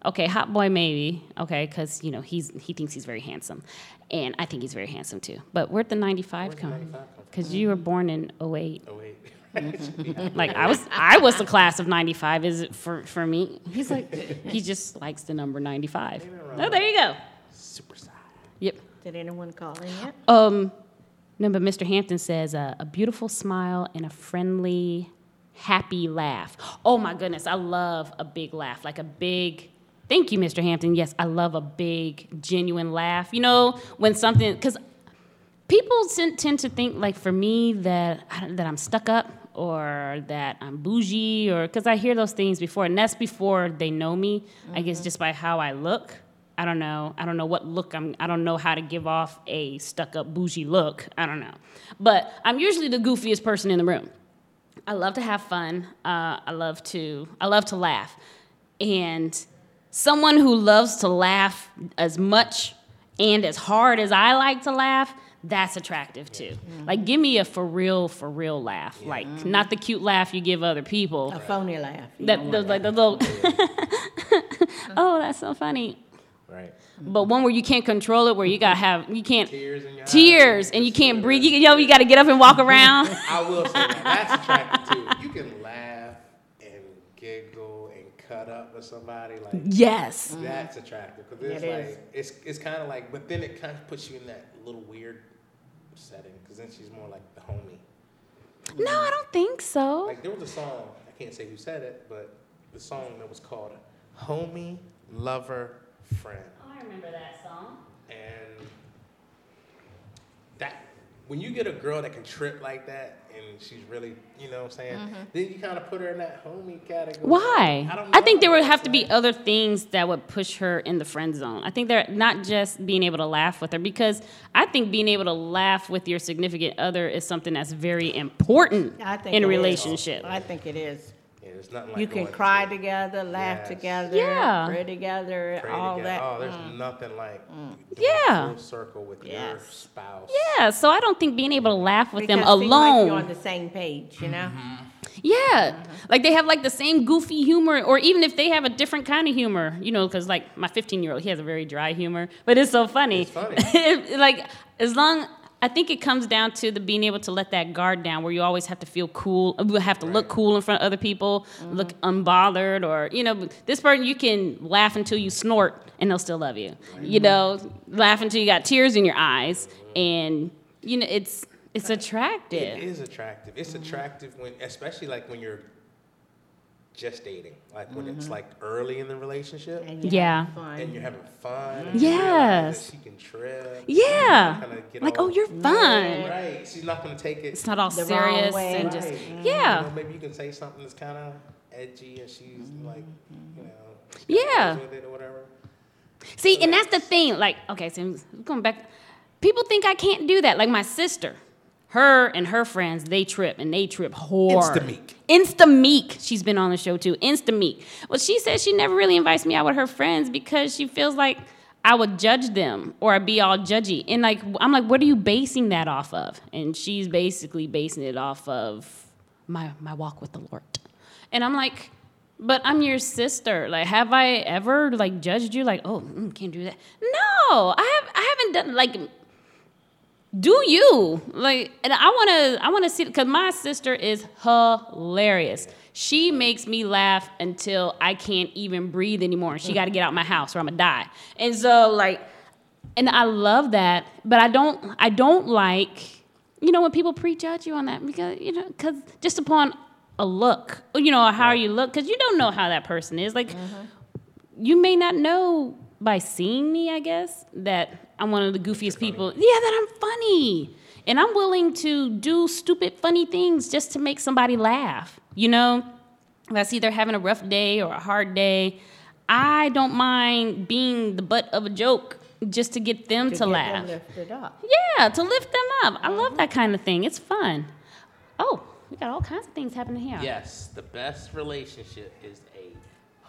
okay, Hot Boy maybe, okay, because you know he's he thinks he's very handsome, and I think he's very handsome too. But where'd the ninety five Where'd come? 95 come from? Because you were born in 08. Oh wait. Like I was, I was the class of '95. Is it for for me? He's like, he just likes the number 95. Oh, there you go. Super Side. Yep. Did anyone call in yet? Um, no, but Mr. Hampton says uh, a beautiful smile and a friendly, happy laugh. Oh my goodness, I love a big laugh, like a big. Thank you, Mr. Hampton. Yes, I love a big, genuine laugh. You know, when something, because people tend to think, like for me, that that I'm stuck up or that I'm bougie, or because I hear those things before, and that's before they know me. I guess just by how I look. I don't know. I don't know what look I'm. I don't know how to give off a stuck up bougie look. I don't know, but I'm usually the goofiest person in the room. I love to have fun. Uh, I love to. I love to laugh, and someone who loves to laugh as much and as hard as I like to laugh, that's attractive too. Like, give me a for real, for real laugh. Like, mm-hmm. not the cute laugh you give other people. A phony laugh. You That the, want like the little. oh, that's so funny. Right. But one where you can't control it, where you gotta have, you can't Tears in your eyes. tears, and you can't breathe. You, you know, you gotta get up and walk around. I will say that. That's attractive too. You can laugh and giggle and cut up with somebody like yes. that's mm-hmm. attractive because it's It like is. it's it's kind of like, but then it kind of puts you in that little weird setting because then she's more like the homie. No, I don't think so. Like there was a song I can't say who said it, but the song that was called "Homie Lover Friend," Oh, I remember that song. and that when you get a girl that can trip like that and she's really, you know what I'm saying, mm-hmm. then you kind of put her in that homie category. Why? I, don't I, think there would have to be other things that would push her in the friend zone. I think they're not just being able to laugh with her because I think being able to laugh with your significant other is something that's very important I think in a it is. relationship. I think it is. Yeah, there's nothing like You can cry to together, laugh Yes. together, Yeah. pray together, pray all together. that. Oh, there's Mm. nothing like doing Yeah. full circle with your spouse. Yeah, so I don't think being able to laugh with them Because seem like alone. you're on the same page, you know. Mm-hmm. Yeah, like they have like the same goofy humor, or even if they have a different kind of humor, you know, because like my 15 year old, he has a very dry humor, but it's so funny. It's funny. like as long, I think it comes down to the being able to let that guard down, where you always have to feel cool, you have to look cool in front of other people, mm-hmm. look unbothered, or you know, this person you can laugh until you snort and they'll still love you. You know, laugh until you got tears in your eyes, and you know, it's it's attractive. It is attractive. It's attractive when, especially like when you're just dating, like when it's mm-hmm. like early in the relationship And Yeah. fun. and you're having fun. Mm-hmm. and Yes. she can trip. Yeah. Kinda get Like, all- oh, you're fun. Right. She's not gonna take it. It's not all The wrong serious way. and just Right. Mm-hmm. yeah, You know, maybe you can say something that's kind of edgy, and she's like, you know, Yeah. goes with it or whatever. See, and that's the thing. Like, okay, so I'm going back. People think I can't do that. Like my sister, her and her friends, they trip and they trip hard. Insta-meek. Insta-meek. She's been on the show too. Insta-meek. Well, she says she never really invites me out with her friends because she feels like I would judge them or I'd be all judgy. And like, I'm like, what are you basing that off of? And she's basically basing it off of my my walk with the Lord. And I'm like, but I'm your sister. Like, have I ever like judged you? Like, oh, mm, can't do that. No, I have. I haven't done like. Do you like? And I want to. I want to see because my sister is hilarious. She makes me laugh until I can't even breathe anymore, she got to get out my house or I'm gonna die. And so like, and I love that, but I don't. I don't like. You know when people prejudge you on that because you know because just upon a look, you know, how you look, because you don't know how that person is. Like, mm-hmm. you may not know by seeing me, I guess, that I'm one of the goofiest people. Yeah, that I'm funny. And I'm willing to do stupid, funny things just to make somebody laugh. You know, that's either having a rough day or a hard day. I don't mind being the butt of a joke just to get them to, get them laugh. lifted up. Yeah, to lift them up. I love uh-huh. that kind of thing. It's fun. Oh, we got all kinds of things happening here. Yes, the best relationship is a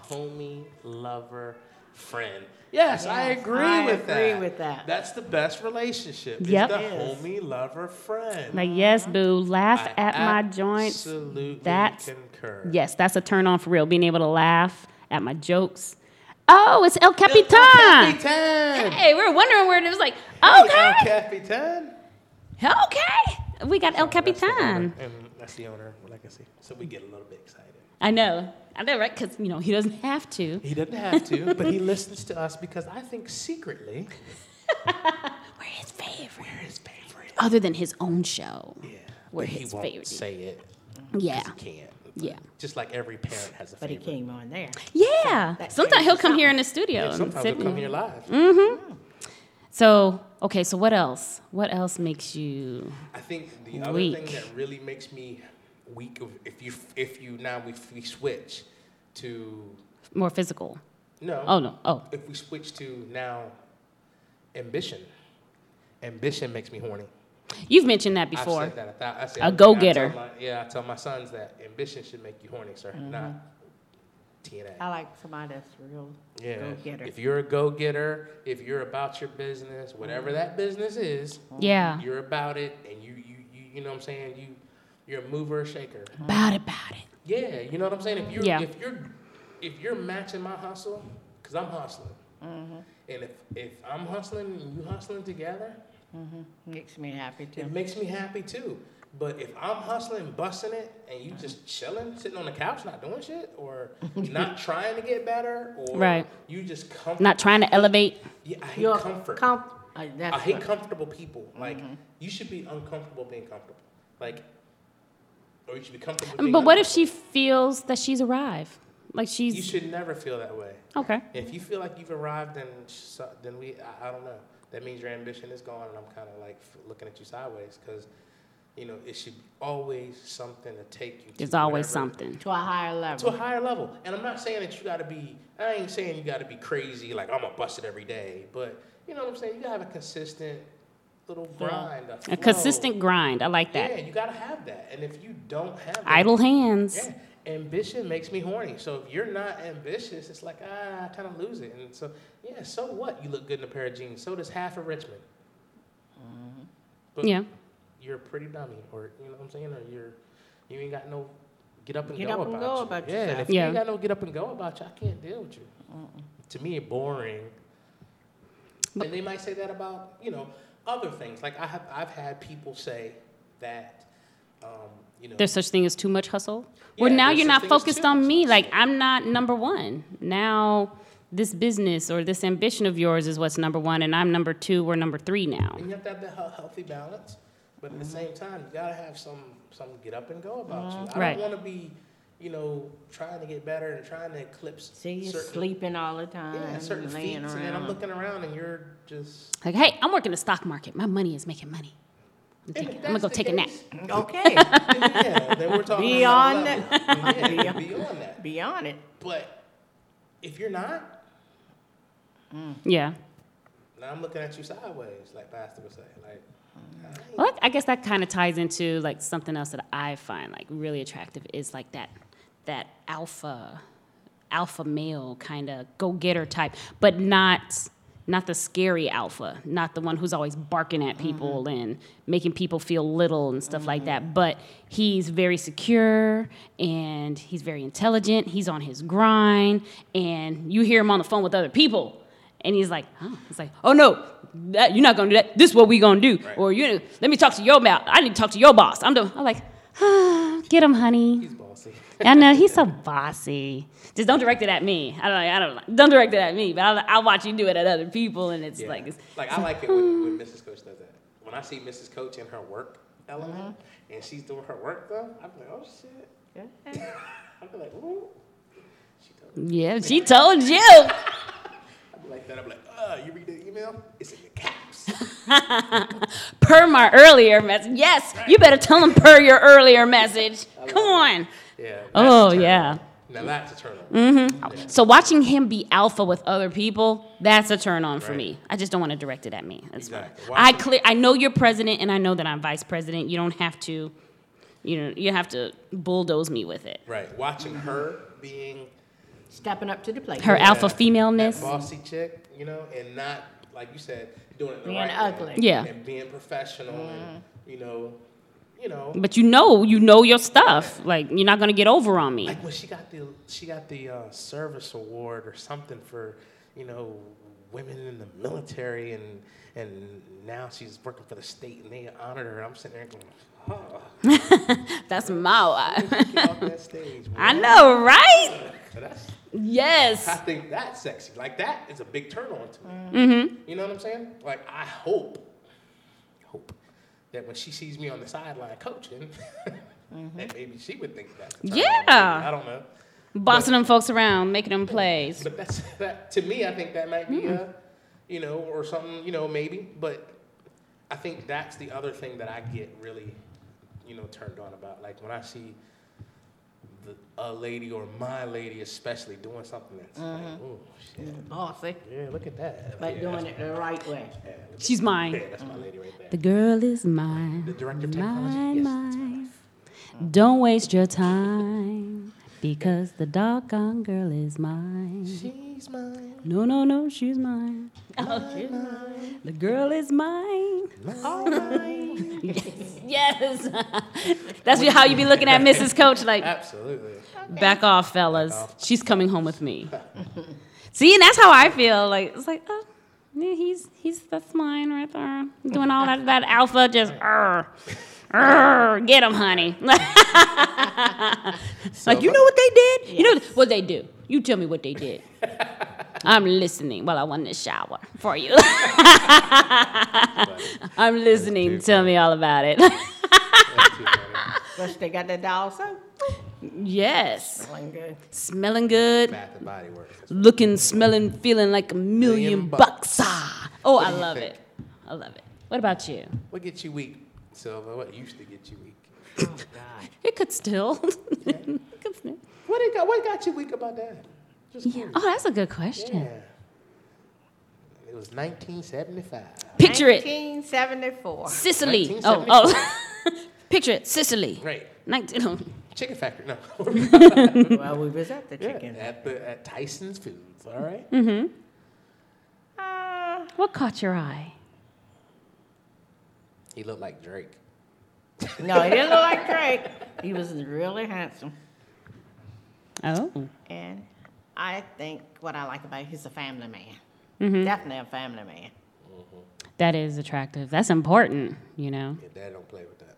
homie, lover, friend. Yes, I agree I with agree that. with that. That's the best relationship. is Yep. the Yes. homie, lover, friend. Like, yes, boo, laugh I at my joints. Absolutely That's concur. yes, that's a turn on for real. Being able to laugh at my jokes. Oh, it's El Capitan. Capitan. Hey, we were wondering where it was. Like, okay, El okay, Capitan. okay, we got El That's the Capitan. owner, And that's the owner, like I say. So we get a little bit excited. I know, I know, right? Because you know he doesn't have to. He doesn't have to, but he listens to us because I think secretly We're his favorite, we're his favorite. other than his own show. Yeah. We're but he his won't favorite. say it. Yeah. He can't. Yeah. Just like every parent has a favorite. But he came on there. yeah. that Sometimes he'll changes come here in the studio. Yeah, and sometimes sit he'll come here live. Mm-hmm. So okay, so what else? What else makes you? I think the other thing that really makes me weak of- if you if you now we, we switch to more physical. no Oh no. Oh. if we switch to now ambition ambition makes me horny You've mentioned that before. I've said that a, thou- I said, A I go-getter. tell my- yeah I tell my sons that ambition should make you horny sir mm-hmm. not TNA I like somebody that's real yeah go-getter. if you're a go-getter if you're about your business whatever mm-hmm. that business is Yeah. you're about it and you you you, you know what I'm saying you you're a mover or shaker About it, about it. Yeah, you know what I'm saying. If you're Yeah. if you're if you're matching my hustle, because I'm hustling, mm-hmm. and if if I'm hustling and you hustling together, mm-hmm. Makes me happy too. it makes me happy too. But if I'm hustling, busting it, and you just chilling, sitting on the couch, not doing shit, or not trying to get better, or Right. you just comfort. Not trying to elevate. Yeah, I hate You're comfort. Com- uh, that's I hate comfortable people. Like you should be uncomfortable being comfortable. Like, or you should be comfortable. Um, being But what if she feels that she's arrived? Like she's. You should never feel that way. okay. If you feel like you've arrived, then then we I, I don't know. that means your ambition is gone, and I'm kind of like looking at you sideways because, you know, it should be always something to take you. There's to always whatever- something. To a higher level. to a higher level. And I'm not saying that you got to be. I ain't saying you got to be crazy like I'm gonna bust it every day, but you know what I'm saying. You gotta have a consistent little grind. A flow. consistent grind. I like that. Yeah, you gotta have that. And if you don't have that, Idle hands. yeah, ambition makes me horny. So if you're not ambitious, it's like ah, I kind of lose it. And so yeah, so what? You look good in a pair of jeans. So does half of Richmond. But Yeah. you're a pretty dummy, or you know what I'm saying, or you're you ain't got no get up and Get go up and about go you. about yeah, and yourself. if you ain't got no get up and go about you, I can't deal with you. To me, it boring. and they might say that about you know other things. Like I have I've had people say that um, you know There's such thing as too much hustle. Well, now you're not focused on me. hustle. Like I'm not number one. Now this business or this ambition of yours is what's number one, and I'm number two or number three now. And you have to have that healthy balance, but at the same time, you gotta have some some get up and go about you. I Right. don't want to be, you know, trying to get better and trying to eclipse. See, you're certain, sleeping all the time. Yeah, certain laying feats, and then I'm looking around, and you're just. Like, hey, I'm working the stock market. My money is making money. I'm, taking, I'm gonna go that's the take a nap. Okay, yeah, then we're talking Beyond another. Yeah, Beyond- beyond that. beyond it. But if you're not, mm. Yeah. now I'm looking at you sideways, like Pastor would say. Like, I Well, I guess that kind of ties into like something else that I find like really attractive is like that that alpha alpha male kind of go getter type, but not not the scary alpha, not the one who's always barking at people and making people feel little and stuff like that. But he's very secure and he's very intelligent. He's on his grind, and you hear him on the phone with other people, and he's like, "Oh, it's like, oh no, that, you're not gonna do that. This is what we gonna do." Right. Or you, let me talk to your mouth. I need to talk to your boss. I'm the. I'm like, ah, get him, honey. I know he's so bossy. Just don't direct it at me. I don't. I don't. Don't direct it at me. But I'll, I'll watch you do it at other people, and it's Yeah. like, it's, like I like it when, when Mrs. Coach does that. When I see Mrs. Coach in her work element and she's doing her work though, I'm like, oh shit. Yeah. I'm like, ooh. She told me. yeah. She told you. I'd be like that. I'm like, uh, you read the email? It's in the caps. Per my earlier message. Yes, you better tell him per your earlier message. Come on. Yeah. Oh yeah. Now that's a turn on. So watching him be alpha with other people, that's a turn on for Right. me. I just don't want to direct it at me. That's Exactly. fine. I clear. I know you're president, and I know that I'm vice president. You don't have to, you know, you have to bulldoze me with it. Right. Watching her being Stepping up to the plate. Her alpha that femaleness. bossy chick, you know, and not like you said, doing it the Being right way. ugly. Yeah. And being professional and mm-hmm. you know, you know, But you know, you know your stuff. Like you're not gonna get over on me. like when she got the she got the uh, service award or something for you know women in the military and and now she's working for the state and they honored her. I'm sitting there going, oh, That's my wife. that stage. I know, right? So Yes. I think that's sexy. Like that is a big turn on to me. Mm-hmm. You know what I'm saying? Like I hope that when she sees me on the sideline coaching, that maybe she would think that. Mm-hmm. Yeah. I don't know. Bossing them folks around, making them plays. But that's that to me. I think that might be Mm-hmm. a, you know, or something. You know, maybe. But I think that's the other thing that I get really, you know, turned on about. Like when I see the, a lady or my lady, especially doing something that's like, mm-hmm. mm-hmm. oh shit, Bossy, yeah, look at that. but yeah, doing that's- it the right way. Yeah, look She's at- mine. Yeah, that's my lady right there. The girl is mine. The director of technology. Mine, yes, that's my mine. wife. Don't waste your time because the doggone girl is mine. She's mine. No, no, no, she's mine. Oh, she's mine. The girl is mine. mine. Yes. yes. That's how you be looking at Mrs. Coach like, Absolutely. back off, fellas. Back off. She's coming home with me. See, and that's how I feel. Like it's like, oh, yeah, he's he's that's mine right there. Doing all that that alpha just, "Arr, arr, get him, honey. like you know what they did? You know what they do? You tell me what they did. I'm listening while I want to shower for you. I'm listening. too Tell me all about it. That's. Plus they got the dial soap. yes, Smelling good. smelling good. Bath and Body Works. looking, smelling, feeling like a million Million bucks. bucks. Ah. Oh, What I love it. I love it. What about you? What gets you weak, Silva? What used to get you weak? Oh, God. It could still. It could still. What it got? What got you weak about that? Just Yeah. Oh, that's a good question. Yeah. It was 1975. Picture it. 1974. Sicily. Oh, oh. Picture it. Sicily. Right. 19. oh. Chicken factory. No. well, we was at the yeah. chicken. At the at Tyson's Foods. All right. Mm-hmm. Uh, What caught your eye? He looked like Drake. no, he didn't look like Drake. He was really handsome. Oh. And I think what I like about him, he's a family man. Mm-hmm. Definitely a family man. That is attractive. That's important, you know. Yeah, Dad don't play with that.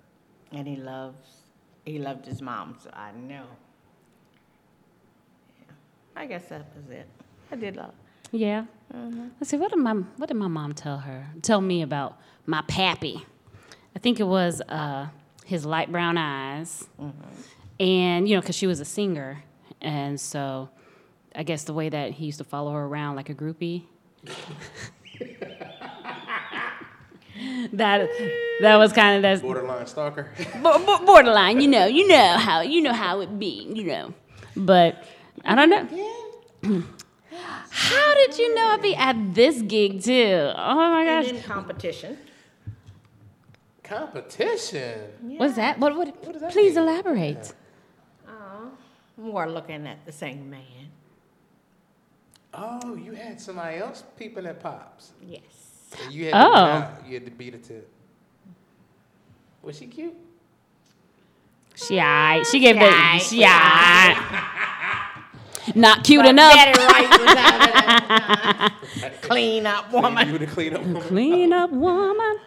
And he loves, he loved his mom, so I know. Yeah. I guess that was it. I did love. Yeah. Let's see. What did my What did my mom tell her? Tell me about my pappy. I think it was uh, his light brown eyes, and you know, because she was a singer, and so I guess the way that he used to follow her around like a groupie. that that was kind of that Borderline stalker. bo- bo- borderline. You know, you know how you know how it be. You know, but I don't know. How did you know I'd be at this gig too? Oh my And gosh. in competition. Competition. What's that? What, what, What does that please mean? elaborate. More looking at the same man. Oh, you had somebody else peeping at pops. Yes. And you had Oh. to, you had to beat it to. Was she cute? She aight. She gave the aight, she she aight. Not cute But enough. Betty Wright was out of that. Clean up woman. You the clean up woman. Clean up woman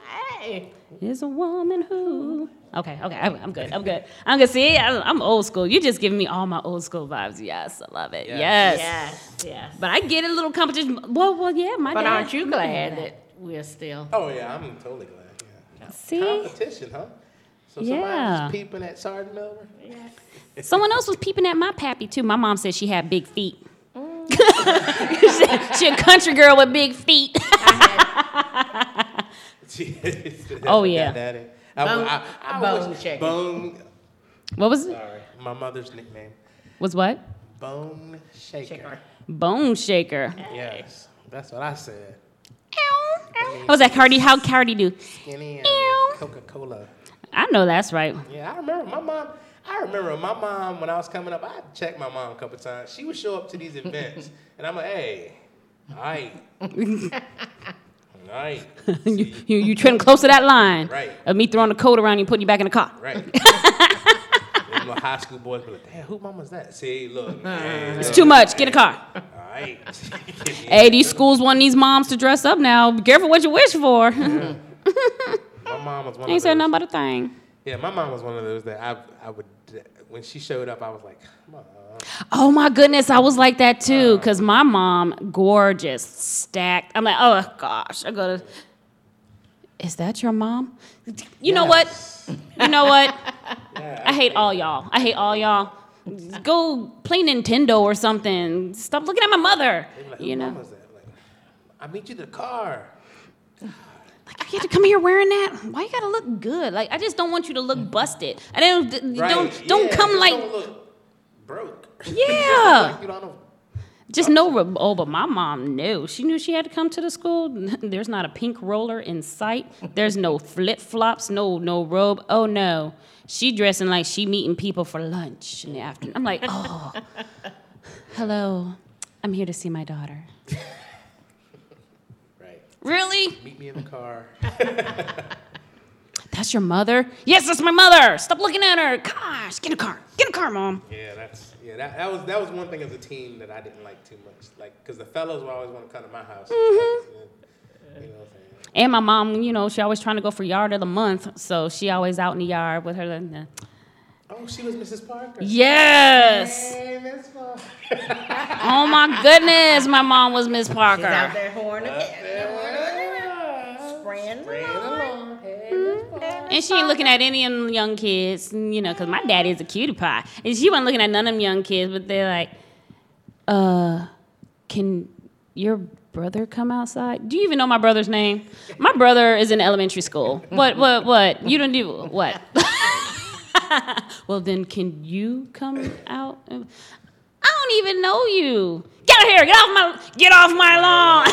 Hey. is a woman who. Okay, okay, I'm, I'm good. I'm good. I'm good. See, I, I'm old school. You're just giving me all my old school vibes. Yes, I love it. Yes. Yes. Yes, yes. But I get a little competition. Well, well, yeah, my But dad. aren't you glad dad. that we're still? Oh yeah, I'm totally glad. Yeah. See, Competition, huh? So somebody Yeah. was peeping at Sergeant Miller. someone else was peeping at my pappy too. My mom said she had big feet. Mm. she, she a country girl with big feet. Oh, yeah. Daddy. I, Bone- I, I, bone was shaking. Bone. what was it? Sorry, my mother's nickname. Was what? Bone shaker. Shaker. Bone shaker. Yes, that's what I said. What was that Cardi? How Cardi do? Skinny and Coca Cola. I know that's right. Yeah, I remember my mom. I remember my mom when I was coming up. I checked my mom a couple times. She would show up to these events, and I'm like, "Hey, all right, all right, you, you you treading close to that line Right. of me throwing the coat around you, and putting you back in the car. right." Little high school boys be like, "Damn, who mama's that?" See, look, hey, It's look, too much. Get a car. All right. Hey, these schools want these moms to dress up now. Be careful what you wish for. My mom was one Ain't of said those. nothing but a thing. Yeah, my mom was one of those that I I would when she showed up, I was like, "Mom." Oh my goodness, I was like that too. Uh. Cause my mom, gorgeous, stacked. I'm like, oh gosh, I go to. Is that your mom? You know what? You know what? I hate all y'all. I hate all y'all. Go play Nintendo or something. Stop looking at my mother. Like, You know. Like, I meet you to the car. like you had to come here wearing that. Why you gotta look good? Like I just don't want you to look mm. busted. I don't Right, don't don't yeah, come like Don't broke. yeah. like you don't know. Just no, re- oh, but my mom knew. She knew she had to come to the school. There's not a pink roller in sight. There's no flip flops, no no robe. Oh no, she dressing like she meeting people for lunch in the afternoon. I'm like, oh, hello, I'm here to see my daughter. Right. Really? Meet me in the car. That's your mother? Yes, that's my mother. Stop looking at her. Gosh, get in a car. Get in a car, mom. Yeah, that's yeah. That, that was that was one thing as a teen that I didn't like too much. Like, cause the fellows would always want to come to my house. Mm-hmm. You know what I'm saying? And my mom, you know, she always trying to go for yard of the month, so she always out in the yard with her. Oh, she was Mrs. Parker. Yes. Hey, Miss Parker. Oh my goodness, my mom was Miss She's out there horning Yeah. spraying the lawn. Hey, Miss Parker. And she ain't looking at any of them young kids, you know, because my daddy is a cutie pie. And she wasn't looking at none of them young kids, but they're like, uh, can your brother come outside? Do you even know my brother's name? My brother is in elementary school. What, what, what? You don't do what? well, then can you come out? I don't even know you. Get out of here! Get off my get off my lawn!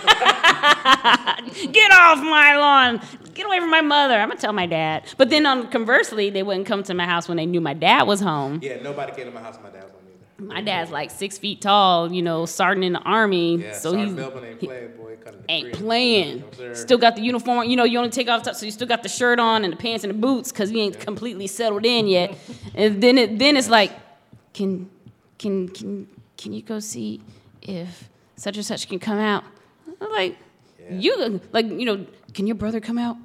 get off my lawn! Get away from my mother. I'm gonna tell my dad. But then, on conversely, they wouldn't come to my house when they knew my dad was home. Yeah, nobody came to my house. My dad was on either. My dad's like six feet tall, you know, sergeant in the army. Yeah, so Sergeant he's Melvin ain't playing, boy. Cut in the ain't playing. Still got the uniform. You know, you only take off top, so you still got the shirt on and the pants and the boots because he ain't completely settled in yet. and then it then it's like, can can can can you go see if such and such can come out? I'm like, you like you know, can your brother come out?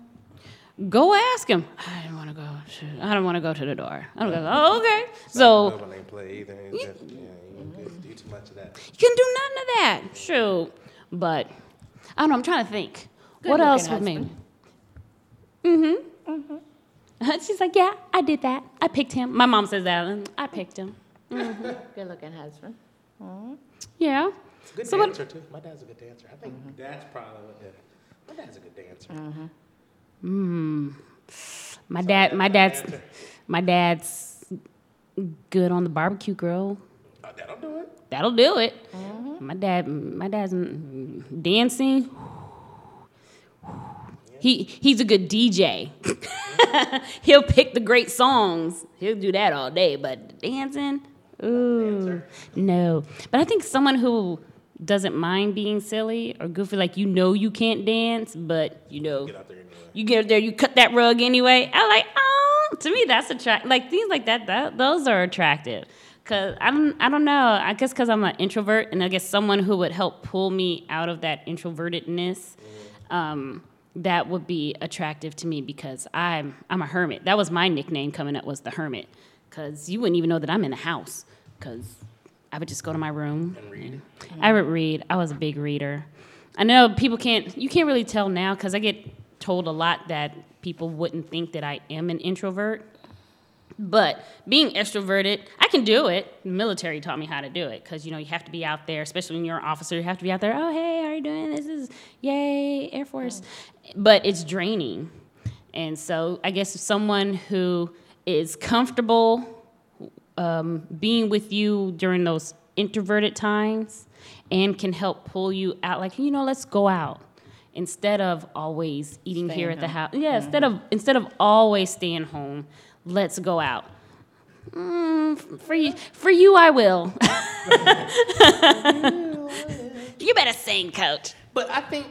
Go ask him. I don't want to go. Shit, I don't want to go to the door. I don't go. Oh, okay. So Melvin ain't play either. He just, yeah, he ain't do too much of that. You can do none of that. Shoot. But I don't know. I'm trying to think. what Good-looking else would make? Mm-hmm. She's like, yeah, I did that. I picked him. My mom says that. and I picked him. Mm-hmm. Good looking husband. Mm-hmm. Yeah. Good So what- dancer too. My dad's a good dancer. I think mm-hmm. that's probably what did it. My dad's a good dancer. My dad. My dad's. Dancer. My dad's good on the barbecue grill. Oh, that'll do it. That'll do it. My dad. My dad's mm, dancing. He he's a good DJ. He'll pick the great songs. He'll do that all day. But dancing, ooh, no. But I think someone who doesn't mind being silly or goofy, like you know you can't dance, but you know Get out there anyway. you get there, you cut that rug anyway. I like, oh, to me that's attract. Like things like that, that those are attractive. Cause I don't, I don't know. I guess because I'm an introvert, and I guess someone who would help pull me out of that introvertedness, um, that would be attractive to me because I'm, I'm a hermit. That was my nickname coming up was the hermit, cause you wouldn't even know that I'm in the house, cause I would just go to my room And read. I would read. I was a big reader. I know people can't, you can't really tell now because I get told a lot that people wouldn't think that I am an introvert. But being extroverted, I can do it. The military taught me how to do it because you know you have to be out there, especially when you're an officer. You have to be out there. Oh, hey, how are you doing? This is yay Air Force, but it's draining. And so I guess someone who is comfortable um, being with you during those introverted times and can help pull you out. Like you know let's go out instead of always eating here Staying at the home. house yeah instead of instead of always staying home let's go out. Mm, for you for you i will. You better sing coach. But I think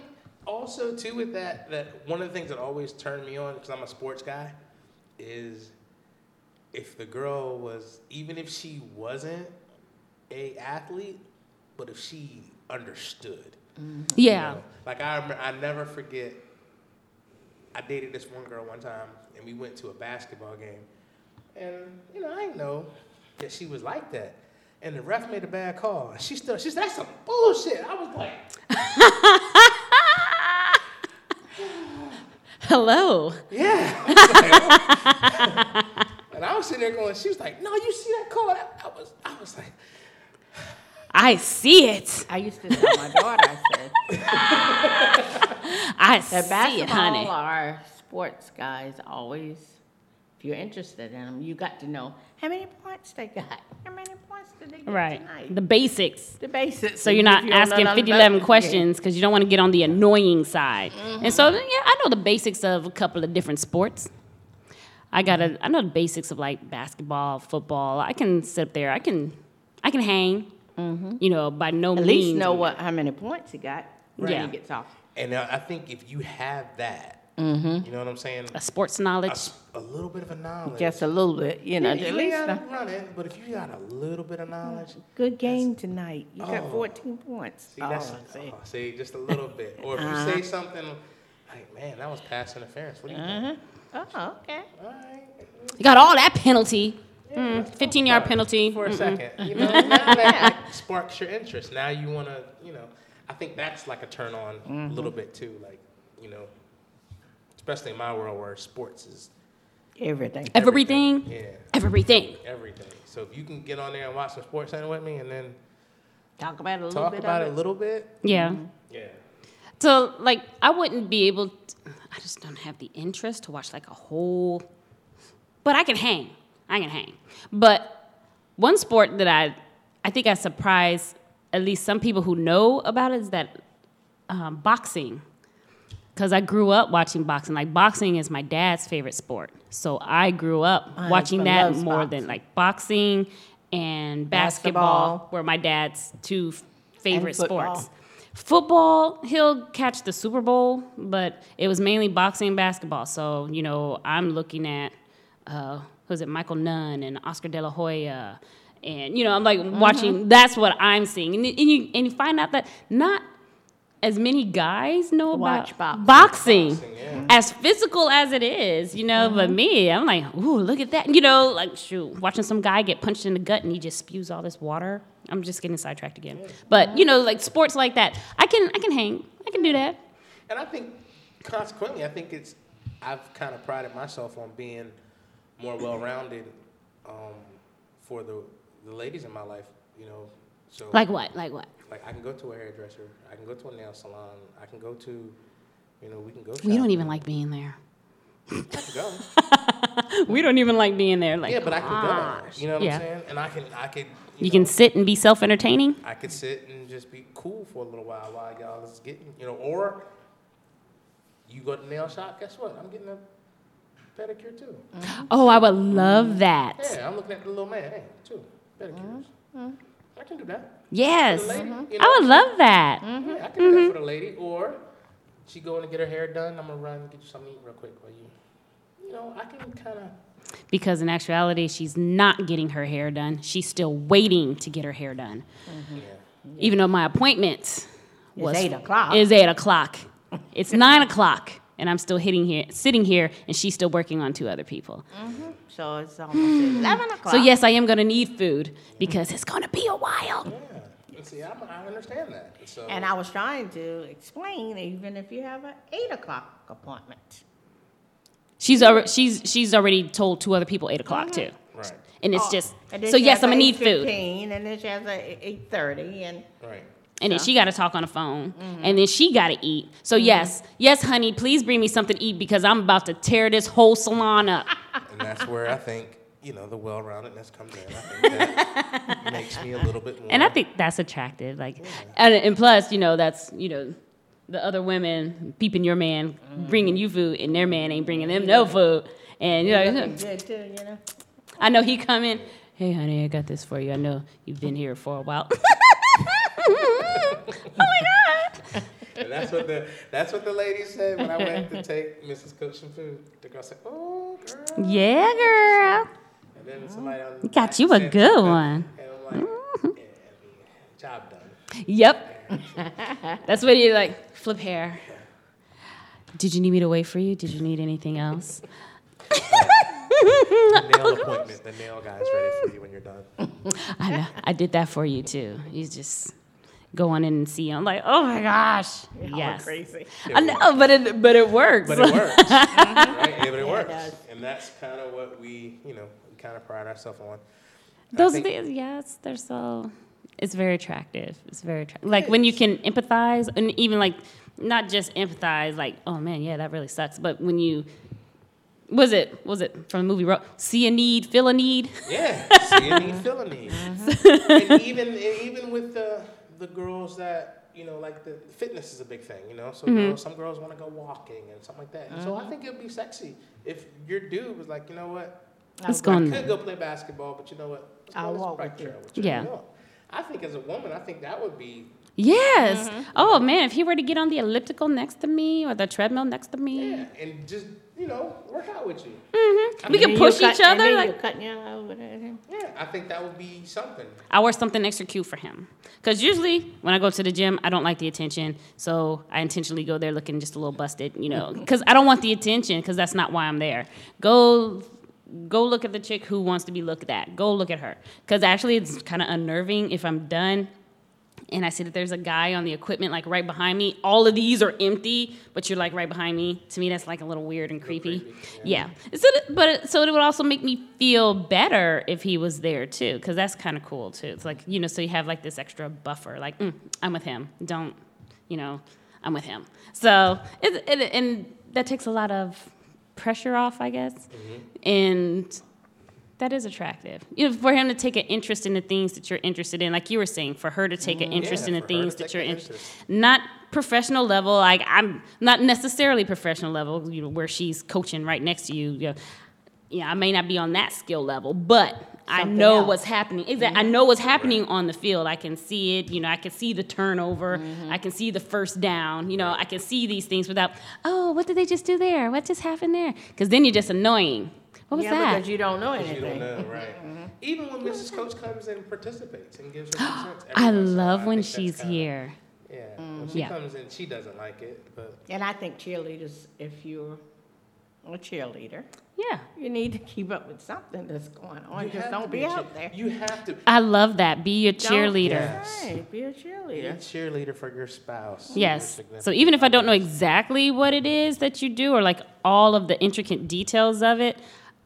also too with that that one of the things that always turned me on because I'm a sports guy is if the girl was even if she wasn't a athlete, but if she understood. Mm-hmm. you yeah know? Like I remember, I never forget. I dated this one girl one time, and we went to a basketball game, and you know I know that she was like that. And the ref made a bad call. And she still, she said, "That's some bullshit." I was like, hello "Yeah." and I was sitting there going, "She was like, no, you see that call?" I, I was, I was like, i see it I used to tell my daughter, I said, i that see it basketball honey are sports guys always, if you're interested in them, you got to know how many points they got. How many points did they get right tonight? the basics The basics. So you're not you asking nothing 50, 11 questions because you don't want to get on the annoying side. And so, Mm-hmm. yeah, I know the basics of a couple of different sports. I got to I know the basics of like basketball, football. I can sit up there. I can, I can hang. You know, by no game. Mm-hmm. At means. least know what how many points he got when Yeah. he gets off. and I I think if you have that, Mm-hmm. you know what I'm saying, a sports a, knowledge. s- a little bit of a knowledge. Just a little bit, you know. Yeah, at least ain't a gotta run it, but if you got a little bit of knowledge, good game tonight. You got Oh. 14 points. see, that's oh, see. oh, see, just a little bit. Or if you Uh-huh. say something like, "Man, that was pass interference," what do you think? Oh, okay. All right, You got all that penalty. yeah, Mm, 15 yard penalty. for a Mm-mm. second. You know, now that sparks your interest. Now you want to, you know, I think that's like a turn on a little bit too. Like, you know, especially in my world where sports is Everything. Everything. Yeah, Everything. everything. So if you can get on there and watch some sports center with me, and then Talk about it a little Talk bit. about it a little bit. Yeah. Yeah. So like I wouldn't be able to, I just don't have the interest to watch like a whole but I can hang. I can hang. But one sport that I I think I surprise at least some people who know about it is that um, boxing. Because I grew up watching boxing. Like boxing is my dad's favorite sport. So I grew up watching that more boxing. than like boxing and basketball, Basketball. were my dad's two favorite sports. Football, he'll catch the Super Bowl, but it was mainly boxing and basketball. So, you know, I'm looking at, uh, who's it, Michael Nunn and Oscar De La Hoya. And, you know, I'm like Mm-hmm. watching, that's what I'm seeing. And, and, you, and you find out that not as many guys know Watch about boxing. boxing, Boxing, yeah. as physical as it is, you know. But Mm-hmm. me, I'm like, ooh, look at that, you know, like shoot, watching some guy get punched in the gut and he just spews all this water. I'm just getting sidetracked again. But you know, like sports like that, I can, I can hang, I can do that. And I think, consequently, I think it's, I've kind of prided myself on being more well-rounded um, for the, the ladies in my life, you know. So Like what? Like what? like I can go to a hairdresser, I can go to a nail salon, I can go to, you know, we can go. We don't even like being there. I can go. We don't even like being there. Like, yeah, but I can go. You know what Yeah. I'm saying? And I can, I could. You know, can sit and be self-entertaining. I could sit and just be cool for a little while while y'all is getting, you know, or you go to the nail shop. Guess what? I'm getting a pedicure too. Mm-hmm. Oh, I would love mm-hmm. that. Yeah, I'm looking at the little man. Hey, two pedicures. Mm-hmm. I can do that. Yes, lady, you I would love that. Yeah, I can do Mm-hmm. that for the lady. Or she going to get her hair done. I'm gonna run and get you something to eat real quick while you. You know, I can kind of. Because in actuality, she's not getting her hair done. She's still waiting to get her hair done. Yeah. Even though my appointment was eight o'clock. Is eight o'clock. It's nine o'clock, and I'm still hitting here, sitting here, and she's still working on two other people. Mm-hmm. So it's almost 11 o'clock. So yes, I am gonna need food because it's gonna be a while. Yeah. See, I'm, I understand that. So. And I was trying to explain, even if you have an 8 o'clock appointment. She's already she's she's already told two other people eight o'clock too, right. and it's Oh, just and then so yes, I'm gonna need food. And then she has a 8.30 and Right. And then she got to talk on the phone, Mm-hmm. and then she got to eat. So yes, yes, honey, please bring me something to eat because I'm about to tear this whole salon up. And that's where I think, you know, the well-roundedness comes in. I think that makes me a little bit more. And I think that's attractive. Like, and, and plus, you know, that's you know, the other women peeping your man, mm-hmm. bringing you food, and their man ain't bringing them no food. And you know, looking good too, you know. I know he coming. Hey, honey, I got this for you. I know you've been here for a while. oh my god! And that's what the that's what the lady said when I went to take Mrs. Cook some food. The girl said, "Oh, girl," Yeah, girl. and then somebody on the Got you a good one. And I'm like, "Yeah, job done." Yep. That's what you like. Flip hair. Did you need me to wait for you? Did you need anything else? The nail appointment. The nail guy's ready for you when you're done. I know. I did that for you too. You just go on in and see. I'm like, oh my gosh. Y'all are yes. crazy. I know, but it but it works. But it works, right? Yeah, but it works, does. and that's kind of what we, you know, we kind of pride ourselves on. Those think- things, yes, they're so. It's very attractive. It's very attractive. Like when you can empathize, and even like not just empathize, like oh man, yeah, that really sucks. But when you was it was it from the movie Ro- see a need, feel a need. Yeah, see a need, feel a need. Uh-huh. and even and even with the the girls that you know, like the fitness is a big thing. You know, so girls, mm-hmm. some girls want to go walking and something like that. And so I mm-hmm. think it'd be sexy if your dude was like, you know what, Let's I go. on- could go play basketball, but you know what, let's I'll on this walk with you. trail with you. Yeah. You know? I think as a woman, I think that would be Yes. Oh man, if he were to get on the elliptical next to me or the treadmill next to me, yeah, and just you know work out with you. Mm-hmm. we could push each And other. Like you're cutting your. Yeah, I think that would be something. I wear something extra cute for him. Because usually when I go to the gym, I don't like the attention. So I intentionally go there looking just a little busted, you know, because I don't want the attention because that's not why I'm there. Go. Go look at the chick who wants to be looked at. Go look at her. Because actually, it's kind of unnerving if I'm done and I see that there's a guy on the equipment like right behind me. All of these are empty, but you're like right behind me. To me, that's like a little weird and creepy. yeah. So, but it, so it would also make me feel better if he was there too, because that's kind of cool too. It's like you know, so you have like this extra buffer. Like mm, I'm with him. Don't, you know, I'm with him. So it, it and that takes a lot of pressure off, I guess, mm-hmm. and that is attractive. You know, for him to take an interest in the things that you're interested in, like you were saying, for her to take an mm, interest Yeah, in the for her to things that you're interested. interest. Not professional level, like I'm not necessarily professional level, you know, where she's coaching right next to you. you know. Yeah, I may not be on that skill level, but I know else. what's happening. Exactly, I mm-hmm. know what's happening on the field. I can see it. You know, I can see the turnover. Mm-hmm. I can see the first down. You know, I can see these things without. Oh, what did they just do there? What just happened there? Because then you're just annoying. What was yeah, that? because you don't know You anything. don't know, right? Mm-hmm. Even when Mrs. Coach comes and participates and gives her two cents. I once in love oh, I when think she's kinda- here. Yeah, when she Yeah. comes in, she doesn't like it, but And I think cheerleaders, if you're a cheerleader, Yeah. you need to keep up with something that's going on. you Just don't to be out cheer- there. You have to I love that. Be a Don't- cheerleader. Yes. Right, be a cheerleader. be a cheerleader. cheerleader for your spouse. your Yes. So even if I don't know exactly what it is that you do or like all of the intricate details of it,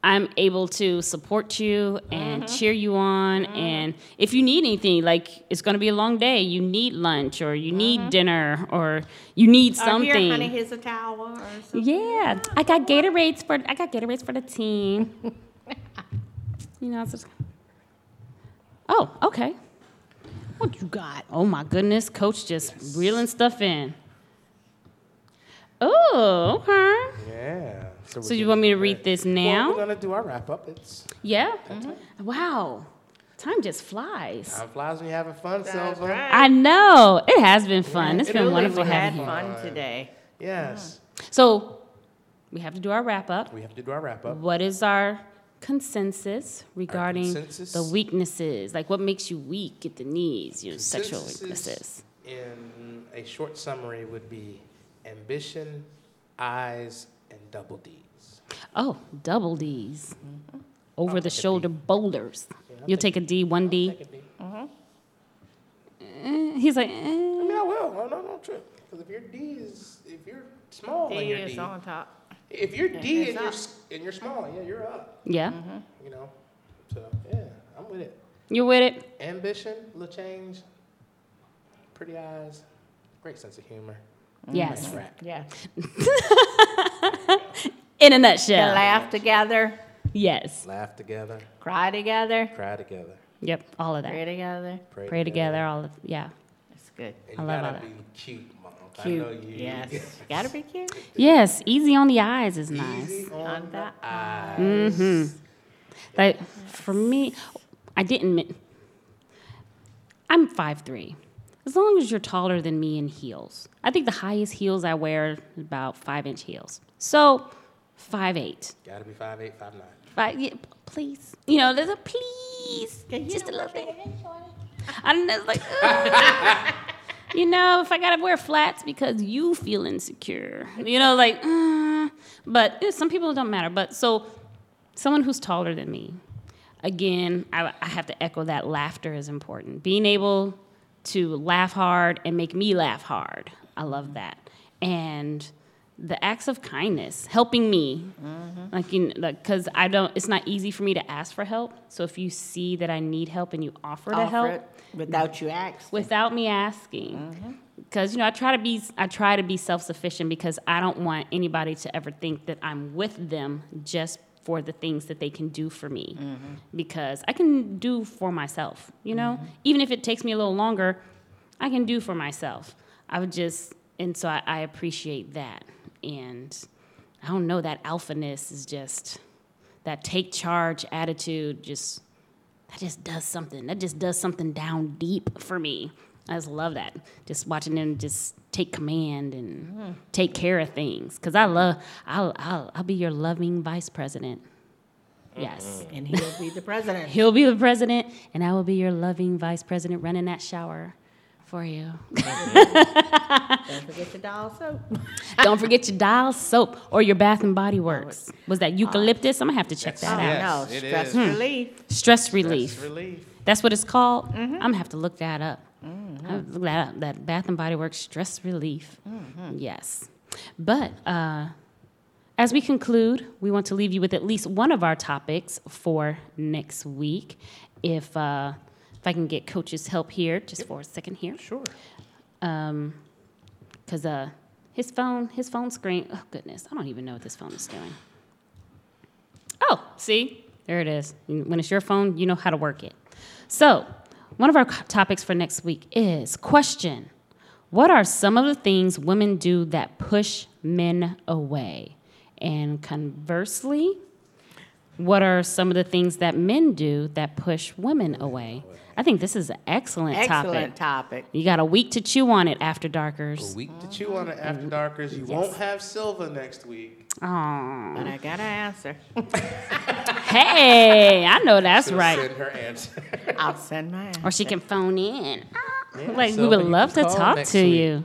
I'm able to support you and Mm-hmm. cheer you on. And if you need anything, like it's going to be a long day, you need lunch or you need dinner or you need Or something. here, honey, here's a towel or something. Yeah, I got Gatorades for I got Gatorades for the team. you know, it's just, oh, okay. What you got? Oh my goodness, Coach just reeling stuff in. Oh, okay. Yeah. We So you want me to read this Well, now? we're gonna do our wrap up. It's Yeah. Mm-hmm. Wow, time just flies. time flies when you're having fun, That's Silva. right. I know it has been fun. It's it been really wonderful having Had you. fun Fun. today. Yes. Mm-hmm. So we have to do our wrap up. We have to do our wrap up. What is our consensus regarding consensus? the weaknesses? Like what makes you weak at the knees, you know, sexual weaknesses. In a short summary, would be ambition, eyes, and double D's. Oh, double D's. Over I'll the shoulder boulders. Yeah, You'll take take a D, one D. Take a D. Eh, He's like, I eh. mean, I will. No, no, no, true. Because if your D is, if you're small D and you're is D, on top. if you're D it's and you're and you're small, yeah, you're up. yeah, You know. So yeah, I'm with it. you're with it. Ambition, little change, pretty eyes, great sense of humor. Yes. Right. Yeah. In a To nutshell. laugh together, Yes. Laugh together, cry together, cry together, Yep. All of that. pray together. pray, Pray together. All of yeah. That's good. And I love all gotta that. be cute, mom. I know you. Yes. Gotta be cute. Yes. Easy on the eyes is nice. Easy on On the the eyes. Mm-hmm. Like for me, I didn't. I'm five three. As long as you're taller than me in heels, I think the highest heels I wear is about five inch heels. So, five eight. Gotta be five eight, five nine. Five. Yeah, please. You know, there's a please. Just a little bit. I don't know. It's like, you know, if I gotta wear flats because you feel insecure, you know, like, uh, but eh, some people don't matter. But so, someone who's taller than me, again, I, I have to echo that laughter is important. Being able to laugh hard and make me laugh hard, I love that. And the acts of kindness, helping me, mm-hmm. like you, because I don't. It's not easy for me to ask for help. So if you see that I need help and you offer, to help, it without you asking. without me asking mm-hmm. because you know i try to be i try to be self-sufficient because i don't want anybody to ever think that i'm with them just for the things that they can do for me mm-hmm. because i can do for myself you know mm-hmm. even if it takes me a little longer i can do for myself i would just and so i, I appreciate that and i don't know that alphaness is just that take charge attitude just that just does something. That just does something down deep for me. I just love that. Just watching them just take command and hmm. take care of things. Cause I love. I'll I'll I'll be your loving vice president. Mm-hmm. Yes. and he'll be the president. He'll be the president, and I will be your loving vice president running that shower for you. Don't forget your dial soap. Don't forget your dial soap or your Bath and Body Works. Was that uh, eucalyptus? I'm gonna have to check that Oh, out. Yes, no, stress is. Hmm. relief. Stress Stress relief. relief. That's what it's called. Mm-hmm. I'm gonna have to look that up. Uh, That, that Bath and Body Works stress relief. Yes. But uh, as we conclude, we want to leave you with at least one of our topics for next week. If uh, if I can get Coach's help here, just for a second here, Sure. because uh, his phone, his phone screen. Oh goodness, I don't even know what this phone is doing. Oh, see, there it is. When it's your phone, you know how to work it. So, one of our topics for next week is question: What are some of the things women do that push men away? And conversely, what are some of the things that men do that push women away? I think this is an excellent, Excellent topic. topic. You got a week to chew on it after Darkers. A week to chew on it after darkers. You won't have Silva next week. Aw. But I got an answer. Hey, I know that's She'll right. Send her answer. I'll send my answer. Or she can phone in. Yeah, like we would love to talk to week. you.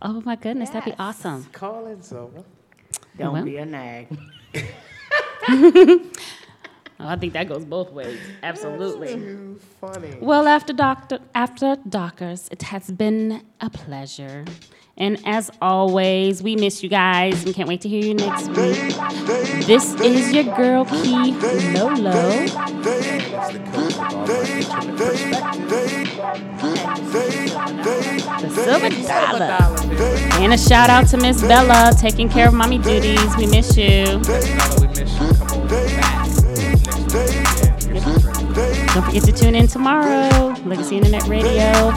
Oh my goodness, that'd be awesome. Call in, Silva. Don't Well. be a nag. Oh, I think that goes both ways. Absolutely. Too funny. Well, after doctor after Dockers, it has been a pleasure. And as always, we miss you guys and can't wait to hear you next week. This is your girl Key Lolo. The coach with all my intimate perspective. The Silver Dollar. And a shout out to Miss Bella taking care of mommy duties. We miss you. Don't forget to tune in tomorrow. Legacy Internet Radio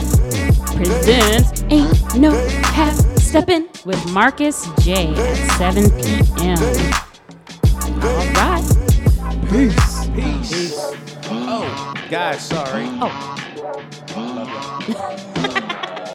presents Ain't No Half Steppin' with Marcus J at 7 p.m. All right. Peace. Peace. Oh, guys, sorry. Oh. Love y'all.